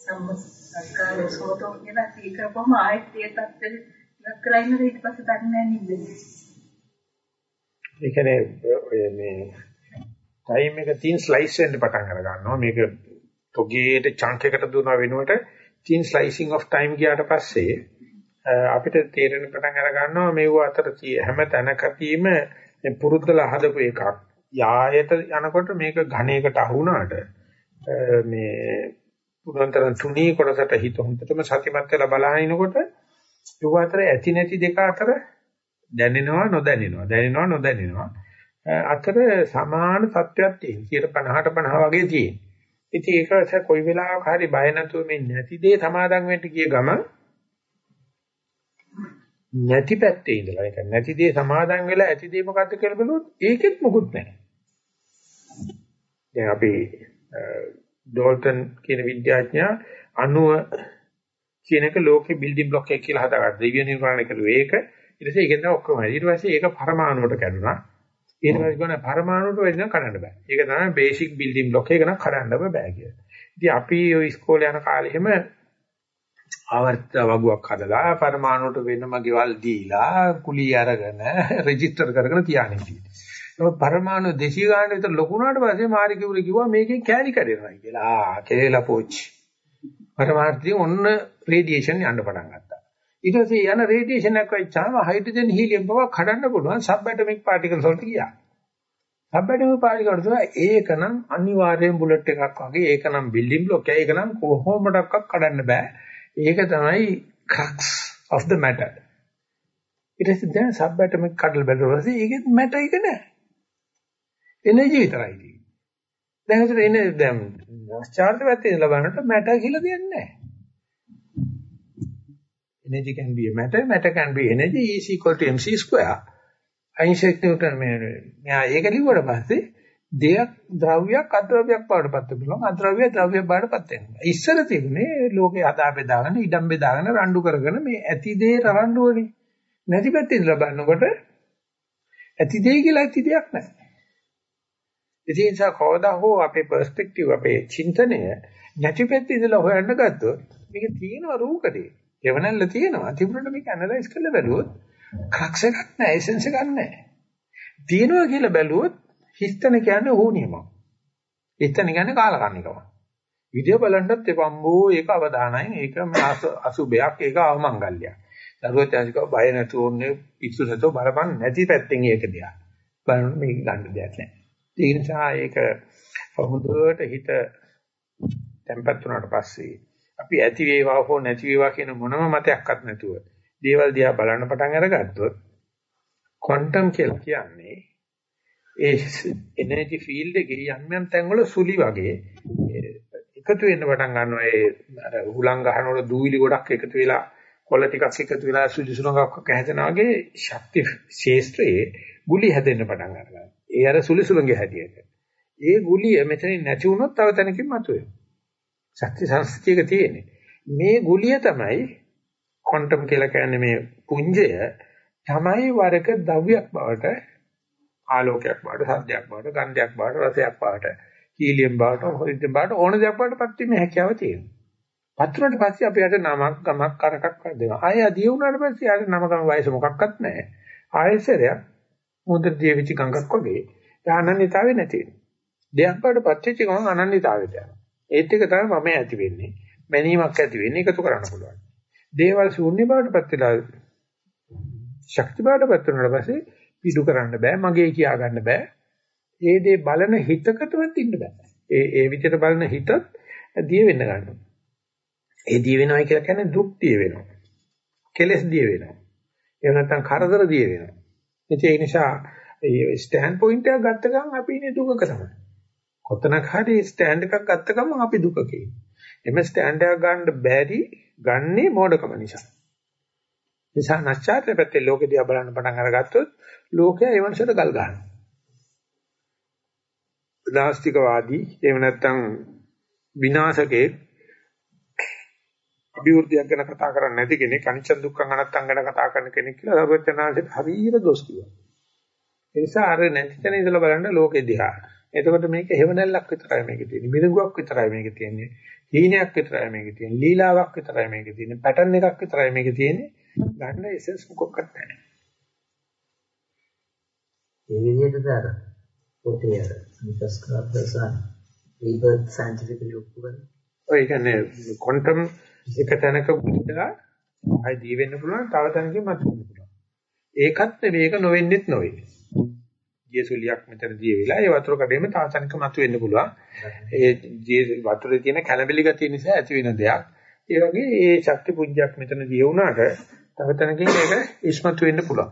සම්මස්කාරෝ සෝතෝ කියලා සීකරපොම ආයෙත් ඒ තත්ත්වෙ ඉවත් කරලා ඉන්නද ඊට පස්සේ දන්නේ නැහැ නේද? ඒ කියන්නේ ඔය මේ ටයිම් එක තින් ස්ලයිස් වෙන්න පටන් අර ගන්නවා මේක තොගේට චunk එකට දුවන වෙනුවට තින් ස්ලයිසිං ඔෆ් ටයිම් ගියාට පස්සේ අපිට තේරෙන පටන් අර ගන්නවා මේව අතර හැම තැනකදීම පුරුද්දලා හදපු එකක්. යායට යනකොට මේක ඝණයකට අහු වුණාට මේ පුරන්තරන් තුනී කොටසට හිත හොඳටම සතිමත් වෙලා බලහිනකොට ඒව අතර ඇති නැති දෙක අතර දැනෙනවා නොදැනෙනවා. දැනෙනවා නොදැනෙනවා. අතර සමාන තත්ත්වයක් තියෙන 50ට 50 වගේ තියෙන. ඉතින් ඒක කොයි වෙලාවක හරි බය නැතුව මේ නැති දේ සමාදන් වෙන්න ගිය ගමන් නැති පැත්තේ ඉඳලා ඒක නැති දේ සමාදන් වෙලා ඇති දේ මොකද්ද කියලා බලුවොත් ඒකෙත් මොකුත් නැහැ. දැන් අපි ඩෝල්ටන් කියන විද්‍යාඥයා අණුව කියන එක ලෝකේ බිල්ඩින් බ්ලොක් එක කියලා හදාගත්තා. දිව්‍ය නිර්මාණය කරුවේ ඒක. ඊට පස්සේ ඒකෙන් තමයි ඔක්කොම. ඊට පස්සේ ඒක පරමාණුවට කැඩුනා. ඊට පස්සේ ගොන පරමාණුවට වෙන කඩන්න බෑ. ඒක තමයි බේසික් බිල්ඩින් බ්ලොක් එක නම් කඩන්න බෑ කියලා. ඉතින් අපි ඔය ඉස්කෝලේ යන කාලේ එහෙම ආවර්ත වගුවක් හදලා පරමාණුට වෙනම ගෙවල් දීලා කුලී අරගෙන රෙජිස්ටර් කරගෙන තියාගෙන ඉන්නේ. ඒක පරමාණු 200 ගානක් විතර ලොකු වුණාට පස්සේ මාරි කිව්වල කිව්වා මේකෙන් කෑලි කැඩෙනවා කියලා. ආ කෙලෙලා පෝච්චි. පරමාර්ථයෙන් ඔන්න රේඩියේෂන් යන්න පටන් ගත්තා. ඊට පස්සේ යන රේඩියේෂන් එකක් වෙච්චාම හයිඩ්‍රජන් හීලියම් බව කඩන්න පුළුවන් සබ් ඇටොමික් පාටිකල්ස් වලට ගියා. සබ් ඇටොමික් පාටිකල්ස් වල ඒකනම් අනිවාර්යෙන් බුලට් එකක් වගේ ඒකනම් බිල්ඩින් බ්ලොක් එක ඒකනම් කොහොමඩක්වත් කඩන්න බෑ. ඒක තමයි crux of the matter. ඊට පස්සේ දැන් සබ් ඇටොමික් කඩල බැලුවා පස්සේ ඒකෙත් මැටර් එක නෑ. එනර්ජි විතරයි තියෙන්නේ. දැන් හිතට එන්නේ දැන් ආශ්චාර්ය පැත්තේ ඉඳලා බලනකොට මැටර් කියලා දෙයක් නැහැ. Energy can be a matter matter can be energy is equal to mc square. Einstein Newton මේ මෙයා ඒක ලිව්වට පස්සේ දෙයක් ද්‍රව්‍යයක් අද්‍රව්‍යයක් බවටපත් වෙනවා අද්‍රව්‍ය ද්‍රව්‍ය බවටපත් වෙනවා ඉස්සර තිබුණේ ලෝකේ හදා බෙදාගෙන ඉඩම් බෙදාගෙන රණ්ඩු කරගෙන මේ ඇති දේ රණ්ඩුවනේ නැති පැත්තේ ඉඳලා බලනකොට ඇති දේ කියලා ඇති දෙයක් නැහැ. ඉතින් ඒ නිසා කවදා හෝ අපේ පර්ස්පෙක්ටිව් අපේ චින්තනය නැති පැත්තේ ඉඳලා හොයන්න ගත්තොත් මේක තියෙනවා රූකඩේ. එවනල්ල තියෙනවා. තිබුණාට මේක ඇනලයිස් කරලා බැලුවොත් ක්‍රක්ස් එකක් නැහැ, එසෙන්ස් එකක් නැහැ. තියෙනවා කියලා බැලුවොත් හිස්තන කියන්නේ ඕනියමක්. හිස්තන කියන්නේ කාලකන්නිකම. විදිය බලන්නත් එපම්බෝ ඒක අවදානයි. ඒක අසුබයක්, ඒක අවමංගල්‍යයක්. දරුවත් යන්සිකව බය නැතුව ඕනේ පිස්සු නැතුව බලපන් නැති පැත්තෙන් ඒක දිහා. බලන්න මේක ගන්න දෙයක් නැහැ. ඒ නිසා ඒක හොඳට හිත tempat වුණාට පස්සේ අපි ඇති වේවා හෝ නැති වේවා කියන මොනම මතයක්වත් නැතුව දේවල් දිහා බලන්න පටන් අරගත්තොත් ක්වොන්ටම් කියලා කියන්නේ ඒ එනර්ජි ෆීල්ඩ් එකේ යම් යම් තැන්වල සුලි වගේ එකතු වෙන්න පටන් ගන්නවා ඒ අර හුලං ගහනකොට දූවිලි ගොඩක් එකතු වෙලා කොළ ටිකක් එකතු වෙලා සුදු සුලඟක් හැදෙනා වගේ ශක්ති ශේස්ත්‍රයේ ගුලි හැදෙන්න පටන් ගන්නවා. ඒ අර සුලි සුලඟේ හැදියට. ඒ ගුලිය මෙතනින් නැති වුණොත් තව තැනකින් මතුවේ. ශක්ති සංස්කෘතියක තියෙන්නේ. මේ ගුලිය තමයි ක්වොන්ටම් කියලා කියන්නේ මේ පුංජය තමයි වරක ද්‍රව්‍යයක් බවට ආලෝකයක් බවට සද්දයක් බවට ගන්ධයක් බවට රසයක් බවට හීලියම් බවට හොරිජන් බවට ඕන දෙයක් බවට පත් වීමේ හැකියාව තියෙනවා. පත්‍රයට පස්සේ අපි අර නමක් ගමක් කරකක් දෙනවා. ආය අදිය වුණාට පස්සේ ආර නම ගම වයස මොකක්වත් නැහැ. ආයෙසරයක් මුද්‍ර දියවිච ගඟක් වගේ ඥානන්‍යතාවේ නැති වෙනවා. දෙයක් බවට පත්වෙච්ච ගමන් අනන්‍යතාවයට යනවා. ඒත් එක තමයි මම ඇති වෙන්නේ. මැනීමක් ඇති වෙන්නේ එකතු කරන්න පුළුවන්. දේවල් ශූන්‍ය බවට පත් වෙලා ශක්ති බවට පත් වුණාට පස්සේ පිටු කරන්න බෑ මගේ කියා ගන්න බෑ. ඒ දේ බලන හිතකටවත් ඉන්න බෑ. ඒ ඒ විදිහට බලන හිතත් දිය වෙන්න ගන්නවා. ඒ දිය වෙනවා කියලා කියන්නේ දුක් දිය වෙනවා. කෙලස් දිය වෙනවා. එහෙම නැත්නම් කරදර දිය වෙනවා. ඒ නිසා ඒ ස්ටෑන්ඩ් පොයින්ට් එක ගත්ත ගමන් අපි ඉන්නේ දුකක තමයි. කොතනක හරි ස්ටෑන්ඩ් එකක් ගත්ත ගමන් අපි දුකකේ. එමෙ ස්ටෑන්ඩ් එකක් ගන්න බැරි ගන්නේ මෝඩකම නිසා. නිසා නැස්චාත්‍ය පැත්තේ ලෝකෙ දිහා බලන්න පටන් අරගත්තොත් ලෝකයා ඒ වන්සයට ගල් ගන්නවා. නාස්තිකවාදී එහෙම නැත්නම් විනාශකේ අභිවෘද්ධියක් ගැන කතා කරන්නේ නැති කෙනෙක් අනිච්ච දුක්ඛ අනත්තං ගැන කතා කරන කෙනෙක් කියලා සර්වඥාන්සේට හරියට දොස් කියනවා. ඒ නිසා අර නැති තැන ඉඳලා බලන්න ලෝකෙ දිහා. එතකොට මේක හේවණල්ලක් විතරයි මේකේ තියෙන්නේ. මිරිඟුවක් විතරයි මේකේ තියෙන්නේ. හීනයක් විතරයි මේකේ තියෙන්නේ. ලීලාවක් විතරයි මේකේ තියෙන්නේ. පැටර්න් එකක් විතරයි මේකේ තියෙන්නේ. ගන්න එසෙන්ස් මොකක්වත් නැහැ. ඒ විදිහටද අර පොතේ අර මිකස්ක්‍රාප්ටර්සන් රීබර්ත් සයන්ටිෆිකලි කරන. ඔය කියන්නේ ක්වොන්ටම් එක තැනක පුදුලා ආයි දී වෙන්න පුළුවන් තව තැනකින් මත වෙන්න පුළුවන්. ඒකත් මේක නොවෙන්නෙත් නොවේ. ජීසුලියක් මෙතන දී වෙලා ඒ වතුර කඩේම තව තැනක මත වෙන්න පුළුවන්. ඒ වතුරේ තියෙන කැළඹිලි ගතිය නිසා ඇති වෙන දෙයක්. ඒ වගේ ඒ ශක්ති පුඤ්ජයක් මෙතන දී වුණාට තව තැනකින් ඒක ඉස්මතු වෙන්න පුළුවන්.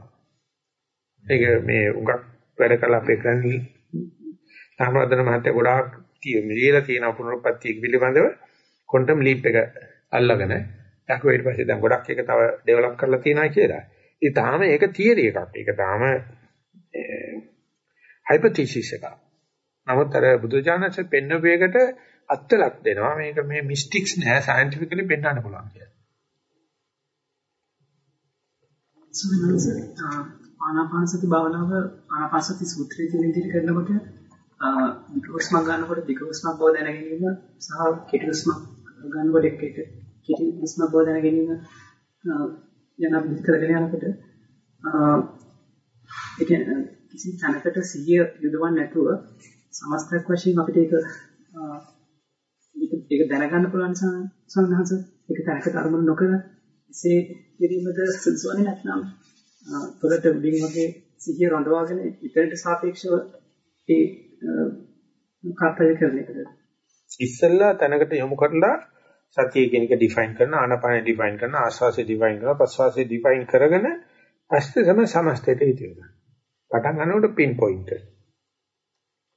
ඒක මේ උඟක් වැඩ කළ අපේ ගන්නේ සාමවදන මහත්තයා ගොඩාක් තියෙන තියෙන පුනරුත්පත්ති පිළිබඳව ක්වොන්ටම් ලීප් එක අල්ලගෙන ඩක්ව ඊට පස්සේ දැන් ගොඩක් එක තව ඩෙවලොප් කරලා තියෙනවා කියලා. ඒ තාම ඒක තියරි එකක්. ඒක තාම හයිපොතීසිස් එකක්. නමුත් අර බුදුජානක පෙන්වපේකට අත්ලක් දෙනවා. මේක මේ මිස්ටික්ස් නෑ සයන්ටිෆිකලි පෙන්වන්න පුළුවන් කියලා. සුමනස ආනාපාන සති භාවනාව ආනාපාන සති සූත්‍රයේ තියෙන විදිහට කරනකොට විකෝස්ම ගන්නකොට විකෝස්ම බව දැන ගැනීම සහ කෙටිස්ම ගන්නකොට එක එක කෙටිස්ම බව දැන ගැනීම යන අපිට කරගෙන යනකොට ඒ කියන්නේ කිසි තැනකට සිහිය යොදවන්නේ නැතුව සමස්තයක් වශයෙන් අපිට ඒක ඒක දැනගන්න පුළුවන් සංහස ඒක තැනකට අරමුණු නොකර එසේ කිරීමද සුදුසුවන්නේ නැත්නම් පොරට උඩින් වගේ සිහිය රඳවාගෙන ඉතරට සාපේක්ෂව ඒ කාර්යය කරන එකද? ඉස්සෙල්ලා තැනකට යොමු කරලා සතිය කියන එක ඩිෆයින් කරන ආනාපානෙ ඩිෆයින් කරන ආස්වාසිය ඩිෆයින් කරන ප්‍රස්වාසිය ඩිෆයින් කරගෙන පස්සේ තමයි සමස්තයට හිතෙන්නේ පටන් ගන්නකොට පින් පොයින්ට්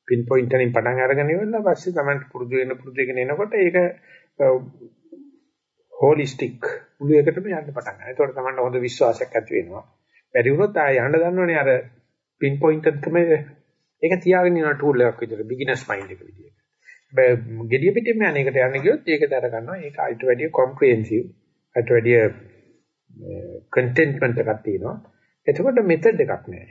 පින් පොයින්ට් එකෙන් පටන් අරගෙන ඉවරලා පස්සේ තමයි පුරුදු වෙන පුරුදු වෙගෙන එනකොට ඒක හෝලිස්ටික් මුළු එකටම යන්න පටන් ගන්නවා. ඒතකොට තමයි හොඳ විශ්වාසයක් ඇති වෙනවා. වැඩි වුණොත් ආය යන්න දන්නවනේ අර පින් පොයින්ට් එක තමයි ඒක තියාගෙන ඉන්න ටූල් එකක් විදිහට බිග්ිනර්ස් මයින්ඩ් එක විදිහට. හැබැයි gediya පිටින්ම යන එකට යන්න ගියොත් ඒක දර ගන්නවා. ඒක අයිට වැඩිය කොම්ප්‍රිහෙන්සිව්. අයිට වැඩිය කන්ටෙන්ට්මන්ට් එකක් තියෙනවා. එතකොට මෙතඩ් එකක් නෑ.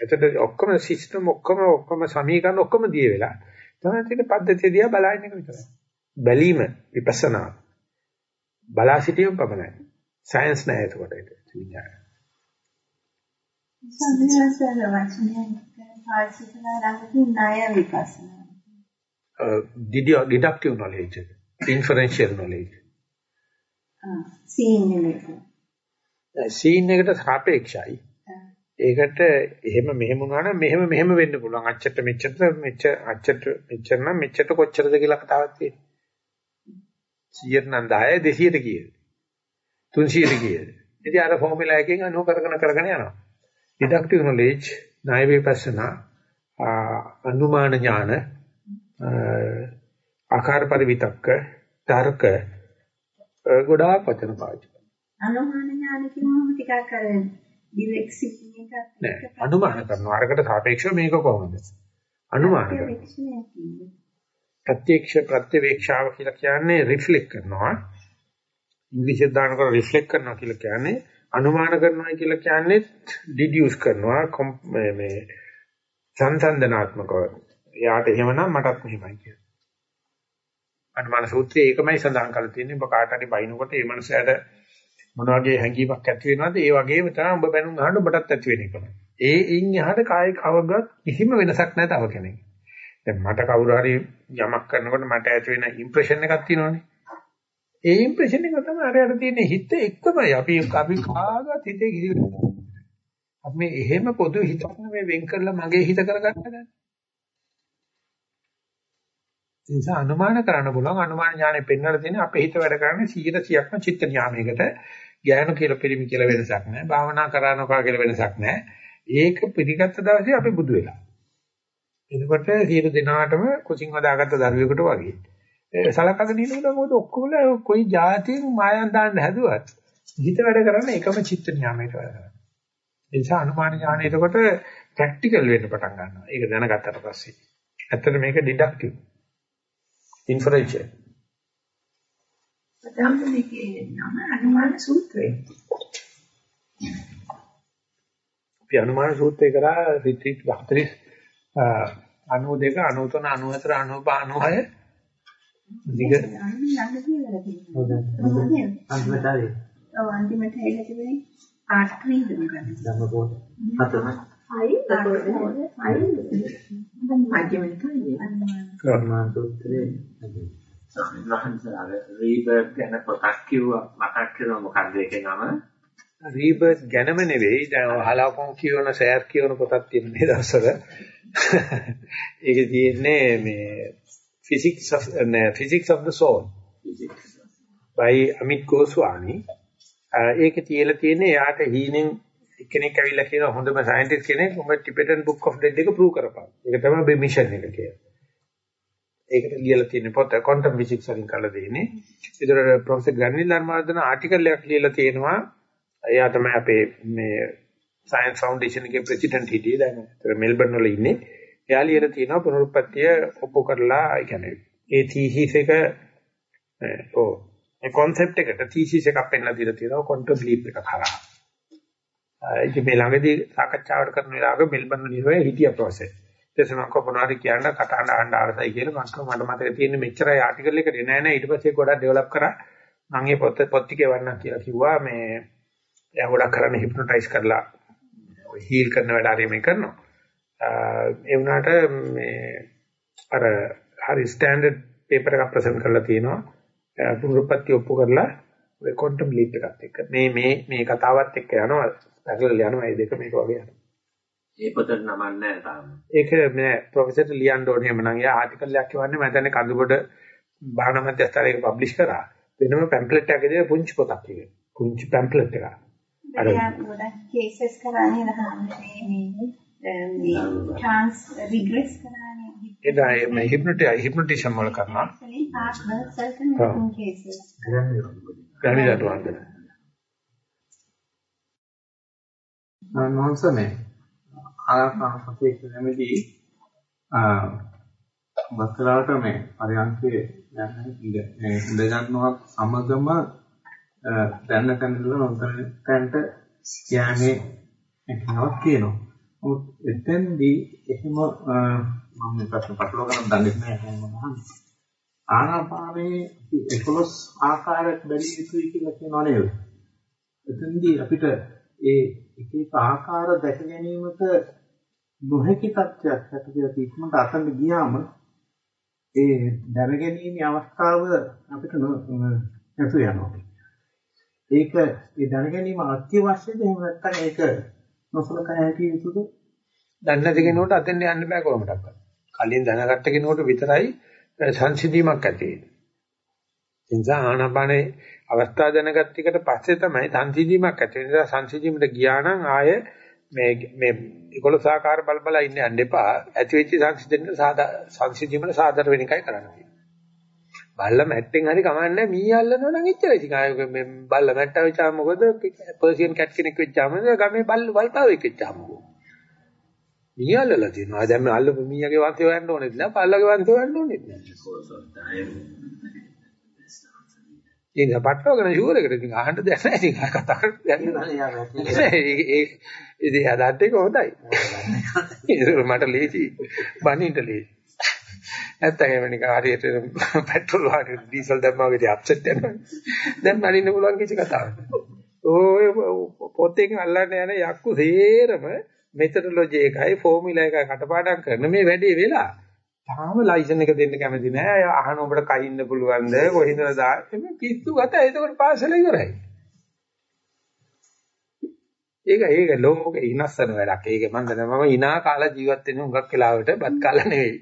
එතකොට ඔක්කොම සිස්ටම් ඔක්කොම ඔක්කොම සමීකරණ ඔක්කොම දිය වෙලා තමයි තියෙන පද්ධතිය දිහා බලන එක විතරයි. බැලීම විපස්සනා බලා සිටීම පමණයි. සයන්ස් නෑ එතකොට ඒක විඥානය. සම්මතසල වචනයෙන් පාවිච්චිලා ළඟදී ණය විපස්සනා. did you deductive knowledge inferential knowledge ආ එක. සීන් එකට සාපේක්ෂයි. ඒකට එහෙම මෙහෙම වුණා නම් මෙහෙම මෙහෙම වෙන්න පුළුවන්. අච්චට මෙච්චට මෙච්ච අච්චට මෙච්චර නම් මෙච්චට කොච්චරද කියලා කතාවක් තියෙනවා. 100ට නම් 10 200ට කීයද? 300ට කීයද? ඉතින් අර ෆෝමියුලා එකෙන් අනුව කරගෙන කරගෙන යනවා. deductive knowledge ණය විපස්සනා අනුමාන ඥාන ආකාර පරිවිතක්ක තර්ක ගොඩාක් වචන පාවිච්චි අනුමාන ඥාන කියනම ටිකක් අර ඩිරෙක්සිව් එකක් නෑ අනුමාන කරනවා. අරකට සාපේක්ෂව මේක කොහොමද? අනුමාන කරනවා. ප්‍රත්‍යක්ෂ ප්‍රත්‍යවේක්ෂාව කියලා කියන්නේ රිෆ්ලෙක්ට් කරනවා. ඉංග්‍රීසියෙන් දානකොට රිෆ්ලෙක්ට් කරනවා කියලා කියන්නේ අනුමාන කරනවා කියලා කියන්නේ ඩිඩියුස් කරනවා. මේ සංසන්දනාත්මකව. එයාට එහෙමනම් මටත් මෙහෙමයි කියලා. අනුමාන සූත්‍රයේ ඒකමයි සඳහන් කරලා තියෙන්නේ. ඔබ කාට හරි බයිනකොට ඒ මනුස්සයාට මොන වගේ හැඟීමක් ඇති වෙනවද ඒ වගේම තමයි ඔබ බැනුම් අහන්න ඔබටත් ඇති වෙන එකම. ඒ ඉන් එහාට කායික අවගත් කිසිම වෙනසක් නැහැ තව කෙනෙක්. දැන් මට කවුරු හරි යමක් කරනකොට මට ඇති වෙන ඉම්ප්‍රෙෂන් එකක් තියෙනවනේ. ඒ ඉම්ප්‍රෙෂන් එක තමයි අරයට තියෙන හිත එක්කමයි අපි අපි කාගවත් හිතේ කිසි අපි මේ එහෙම පොදු හිතක් නෙමෙයි වෙන් කරලා මගේ හිත කරගන්න ගන්න. ඒ නිසා අනුමාන කරන්න පුළුවන්. අනුමාන ඥානෙ පෙන්වලා තියෙන අපේ හිත වැඩ කරන්නේ 100%ක්ම චිත්ත ඥානයකට ඥාන කියලා පිළිමි කියලා වෙනසක් නැහැ. භාවනා කරනකවා කියලා වෙනසක් නැහැ. ඒක පිළිගත්ත දවසේ අපි බුදු වෙලා. එතකොට සියලු දෙනාටම කුසින් හදාගත්ත දරුවෙකුට වගේ. සලකගෙන ඉන්නකොට මොකද ඔක්කොම කොයි જાතියෙන් මායන් දාන්න හැදුවත් හිත වැඩ කරන්නේ එකම චිත්ත ඥානයට වැඩ කරන්නේ. ඒ නිසා අනුමාන ඥානය එතකොට ප්‍රැක්ටිකල් වෙන්න පටන් ගන්නවා. ඒක දැනගත්තට පස්සේ. ඇත්තට මේක ඩිඩක්ටිව් inferential. පදම්බුලිකේ නම අනුමාන සූත්‍රය. අපි අනුමාන සූත්‍රය කරා රිට්‍රීට් 42 92 93 94 95 දිග අන්තිමට ඇවිල්ලා තිබුණේ පාර්ට් 3 දෙනවා. ධම්මපෝත හතම. හයි හයි මධ්‍යම නිකායේ කර්මාන් සූත්‍රයේ සම්මහන්සාර රීබර්ත් ගැන පොතක් කිව්වා. මතක් කරනවා මොකක්ද ඒකේ නම? රීබර්ත් ගැනම නෙවෙයි. දැන් හලාකොන් කියවන සෑර් කියවන පොතක් තියෙන මේ දවස්වල. ඒකේ තියෙන්නේ මේ physics of uh, physics of the soul. By Amit Goswami. ඒකේ තියලා තියෙන්නේ යාට හීනෙන් කෙනෙක් ඇවිල්ලා කියන හොඳම සයන්ටිස්ට් කෙනෙක් උඹ ටිබෙටන් බුක් ඔෆ් ඩෙඩ් එක ප්‍රූව් කරපන්. ඒක තමයි ඔබේ මිෂන් එක කියලා. ඒකට ලියලා තියෙන පොත ක්වොන්ටම් ෆිසික්ස් වලින් කරලා දෙන්නේ. ඒතර ප්‍රොෆෙසර් ග්‍රැනිල් ධර්මවර්ධන ආටිකල් එකක් ලියලා තියෙනවා. එයා තමයි අපේ මේ සයන්ස් ෆවුන්ඩේෂන් එකේ ප්‍රෙසිඩන්ට් හිටියේ දැන්. ඒතර මෙල්බර්න් වල ඉන්නේ. එයා ලියලා තියෙනවා පුනරුත්පත්තිය ඔප්පු කරලා ඒ කියන්නේ ඒ තීසිස් එක ඔව් ඒ concept එකට තීසිස් එකක් පෙන්නලා දීලා තියෙනවා ක්වොන්ටම් ලීප් එක කරා. ඉතින් මේ ළඟදී සාකච්ඡාවට කරන වෙලාවක මෙල්බර්න් නිරෝය හිටිය ප්‍රොසෙස්. ඊටසේ මම කොපොනාරි කියන්න කටහඬ අහන්න ආරසයි කියලා මම මට මතක තියෙන මෙච්චරයි ආටිකල් එකට නෑ නෑ ඊට පස්සේ ගොඩක් ඩෙවලොප් කරා මම මේ පොත් පොත් ටිකේ වන්න කියලා කිව්වා මේ එයා ගොඩක් කරන්නේ හිප්නොටයිස් කරලා ඔය හීල් කරන වැඩ හරි මේ කරනවා. ඒ වුණාට මේ අර හරි ස්ටෑන්ඩඩ් පේපර් එකක් ප්‍රසන්ට් කරලා තියෙනවා. පුනරුත්පත්ති ඔප්පු කරලා ඔය ක්වොන්ටම් ලීප් එකත් එක්ක මේ මේ මේ කතාවත් එක්ක යනවා පැරලල් යනවා මේ දෙක මේක වගේ යනවා. ඒ පොතට නමක් නැහැ තාම. ඒක නෑ ප්‍රොෆෙසර්ට ලියන්න ඕනේ එහෙම නම් එයා ආටිකල් එකක් කියවන්නේ මම දැන් කඳුබඩ භාවනා මධ්‍යස්ථානයක පබ්ලිෂ් කරා. වෙනම පැම්ප්ලට් එකක් දෙලා පුංචි පොතක් එක. පුංචි පැම්ප්ලට් එකක්. අර ගොඩක් කේසස් කරන්නේ නැහැ මේ මේ ට්‍රාන්ස් රිග්‍රෙස් කරන්නේ. ඒ මේ හිප්නොටි හිප්නොටිසම් වල කරනවා. Certain cases. ගණිතයට වන්දන. නෝන්ස මේ ආනාපාන සතිය කියනමේදී ආ වස්තරාවට මේ පරියන්කේ ඉඳ ඉඳ ගන්නවා සමගම දැන්න කන්දල නොදැනට යන්නේ එකනවක් කියනවා. මොකද එතෙන්දී එහෙම මම මේ ප්‍රශ්න පටලවා ගන්න දන්නේ නැහැ මොනවා. ආනාපානයේ 11 ආකාරයක් බැලිය යුතුයි කියලා කියනවා නේද? එතෙන්දී අපිට ඒ එක එක ආකාර දැක ගැනීමට නොහැකි තත්ත්වයක් හැටියට ඉක්මනට අතන ගියාම ඒ දැනගැනීමේ අවස්ථාව අපිට නැතු යනවා. ඒක ඒ දැනගැනීම අත්‍යවශ්‍යද එහෙම නැත්නම් ඒක නොසලකා හැකිය යුතුද? දන්නේ නැති කෙනෙකුට අතෙන් යන්න බෑ කොහොමදක්වත්. කලින් දැනගත්ත කෙනෙකුට විතරයි සංසිඳීමක් ඇති වෙන්නේ. ඒ නිසා ආනාපානේ අවස්ථා දැනගත් එකට පස්සේ තමයි සංසිඳීමක් ඇති වෙන්නේ. සංසිඳීමට ගියා නම් ආයේ මේ මේ 11 ආකාර බල බල ඉන්න යන්න එපා. ඇති වෙච්ච සංසිඳෙන්න සාදා සංසිඳීමල සාදර වෙන එකයි කරන්න තියෙන්නේ. බල්ල මැට්ටෙන් හරි කමන්නේ මී අල්ලනවා නම් එච්චරයි. ඉතින් ආයෙ මේ බල්ල මැට්ටා වෙච්චාම මොකද? පර්සියන් කැට් කෙනෙක් වෙච්චාම ගමේ බල්ල වල්පාවෙක් වෙච්චාම මොකද? මී අල්ලලා තියෙනවා. දැන් මේ අල්ලපු මීයාගේ වංශය හොයන්න ඕනෙත් නෑ. පල්ලගේ වංශය හොයන්න ඕනෙත් නෑ. ඉතින් පට්ටවගෙන ෂුවර් එකට ඉතින් අහන්න දෙයක් නැහැ. ඉතින් කතා කරන්නේ ඒ ඉතින් හදාත් එක හොඳයි. ඒක මට ලේසි බනින්න ලේසි නැත්තම් එහෙම නිකන් හරියට පෙට්‍රල් වාගේ ඩීසල් දැම්මා වගේ අප්සෙට් වෙනවා. දැන් බනින්න පුළුවන් කිසි කතාවක් ඔය පොතෙන් අල්ලන්න යන යක්කු සේරම මෙතඩොලොජි එකයි ෆෝමියුලා එකයි කටපාඩම් කරන මේ වැඩේ වෙලා තාම ලයිසන් එක දෙන්න කැමති නෑ. අහන ඔබට කයින්න පුළුවන්ද? කොහින්ද දා? එමේ පිස්සු ගත. එතකොට පාසල ඉවරයි. ඒක ඒක ලෝකේ ඉනස්සන වැඩක්. ඒක මම දන්නවා මම ඉනා කාලා ජීවත් වෙන හුඟක් වෙලාවට බත් කාලා නෙවෙයි.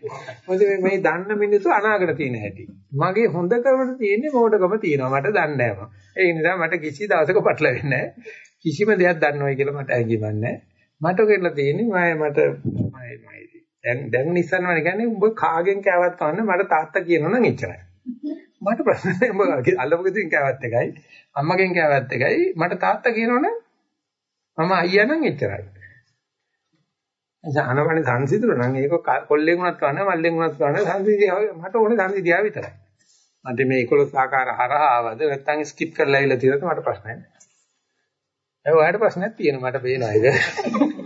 මොකද මේ මේ දන්න මිනිස්සු අනාගත තියෙන හැටි. මගේ හොඳ කරවට තියෙන්නේ මොඩකම තියෙනවා. මට දන්නේ නැහැ ඒ නිසා මට කිසි දවසක පටලවෙන්නේ නැහැ. කිසිම දෙයක් දන්නවයි කියලා මට ඇඟිමක් නැහැ. මට කියලා තියෙන්නේ මම මට මම දැන් දැන් නිස්සන්නවනේ කියන්නේ උඹ කාගෙන් කෑවත් කන්න මට තාත්තා කියනවනම් එච්චරයි. මට ප්‍රශ්න නෑ උඹ අල්ලපු ගෙදින් කෑවත් එකයි අම්මගෙන් කෑවත් එකයි මට තාත්තා කියනවනම් මම අයියා නම් එච්චරයි. එනිසා අනවනේ සංසිඳුන නම් ඒක කොල්ලෙන් උනත් කන්න මල්ලෙන් උනත් කන්න සංසිඳියා මට ඕනේ සංසිඳියා විතරයි. මට මේ 11 ආකාර හරහා ආවද නැත්නම් ස්කිප් කරලා ඇවිල්ලා තියෙනවද මට ප්‍රශ්නයක් නෑ. ඒ ඔයාලට ප්‍රශ්නයක් තියෙනවා මට පේනවා ඒක.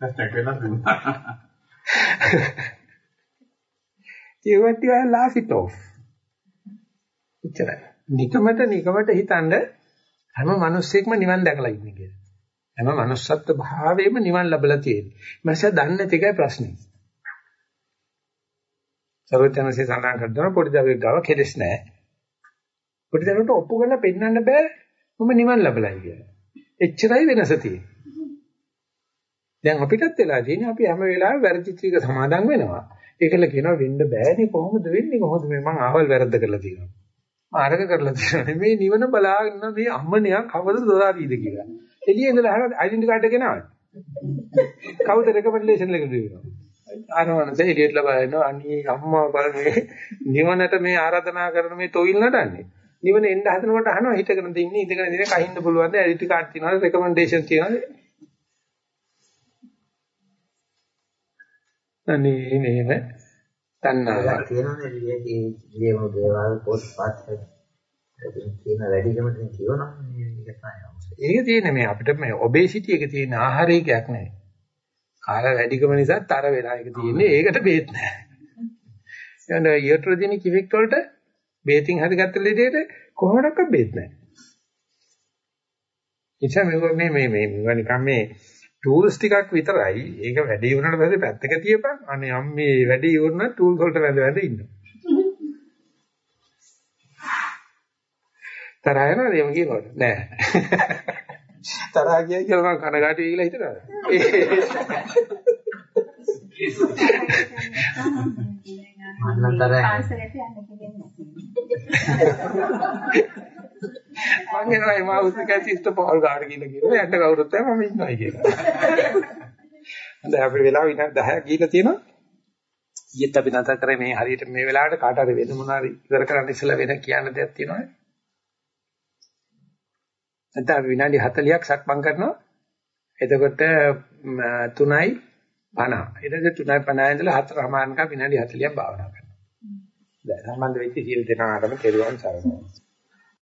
නැත්නම් වෙනස් දුන්නා. you want to laugh it off. ඉච්චරයි. නිකමට නිකමට හිතනද හැම මිනිස්සෙක්ම නිවන් දැකලා ඉන්නේ කියලා. හැම manussත්ව භාවයෙම නිවන් ලැබලා තියෙන්නේ. මනස දන්නේ නැති එකයි ප්‍රශ්නේ. සර්වඥාන්සේ සඳහන් කරනවා පොඩි දරුවෙක් ගාව කෙලස් නැහැ. පොඩි දරුවට ඔප්පු කරලා පෙන්වන්න බෑ මම නිවන් ලැබලායි කියලා. එච්චරයි වෙනස තියෙන්නේ. දැන් අපිටත් වෙලා තියෙන්නේ අපි හැම වෙලාවෙම වැරදි ත්‍රික සමාදන් වෙනවා. ඒකල කියනවා වෙන්න බෑනේ කොහොමද වෙන්නේ කොහොමද මේ මං ආවල් වැරද්ද කරලා තියෙනවා. මම අරක කරලා තියෙනවා. මේ නිවන බලාගෙන මේ අම්මනියක් කවද දොරාරීද කියලා. එළියේ ඉඳලා අහලා ඩෙන්ටි කාඩ් එක ගෙනාවා. කවුද රෙකමෙන්ඩේෂන් එක දෙනවා. ආනවනසේ එළියට ලබනවා අනී අම්මා බලන්නේ නිවනට මේ ආරාධනා කරන මේ තොইল නටන්නේ. නිවන එන්න හදනකොට අහනවා හිතගෙන ඉන්නේ ඉඳගෙන ඉඳගෙන කහින්න පුළුවන්ද? ඩෙන්ටි කාඩ් තියනවද? රෙකමෙන්ඩේෂන් තියනවද? අනේ නේම තණ්හාව තියෙනනේ ලියදී ලියම දේවල් පොත්පත් තියෙන මේක තමයි ඒක තියෙන්නේ මේ අපිට මේ ඔබේසිටි එක තියෙන ආහාරයකයක් නැහැ කාල වැඩිකම නිසා තර වෙලා එක තියෙන්නේ ඒකට බේත් නැහැ යන යට්‍රදින කිවික් වලට බේතින් හදගත්ත ලෙඩේට කොහොමඩක්ක බේත් නැහැ එච්චර මේ මේ මේ නිකන් මේ ටූල්ස් ටිකක් විතරයි. ඒක වැඩි වුණාට පස්සේ පැත්තක තියපන්. අනේ අම්මේ වැඩි වුණා ටූල්ස් වලට වැඳ වැඳ ඉන්නවා. තරහ යනවද එම කියනවද? නෑ. තරහ කියයි කියලා මම කනගාටු වෙයිලා හිතනවා. මන්න තරහ. මං එනවා මේ මාවුසික සිස්ටර් පෝල් ගාඩ කියලා කියනවා. යන්න කවුරුත් නැහැ මම ඉන්නවයි කියලා. හඳ අපි වෙලාව විනාඩි 10ක් ගිහිල්ලා තියෙනවා. ඊයේත් අපි නැතර කරේ මේ හරියට මේ වෙලාවට කාට හරි වෙන මොනවාරි ඉවර කරන්න ඉස්සලා වෙන කියන්න දෙයක් තියෙනවද? නැත්නම් අපි විනාඩි 40ක් සක්මන් කරනවා. එතකොට 3යි 50. ඊට පස්සේ 3යි 50 ඉඳලා 4:00 විනාඩි 40ක් භාවනා කරනවා. දැන් සම්බන්ධ වෙච්ච සියලු දෙනාටම කෙරුවන් සරණයි.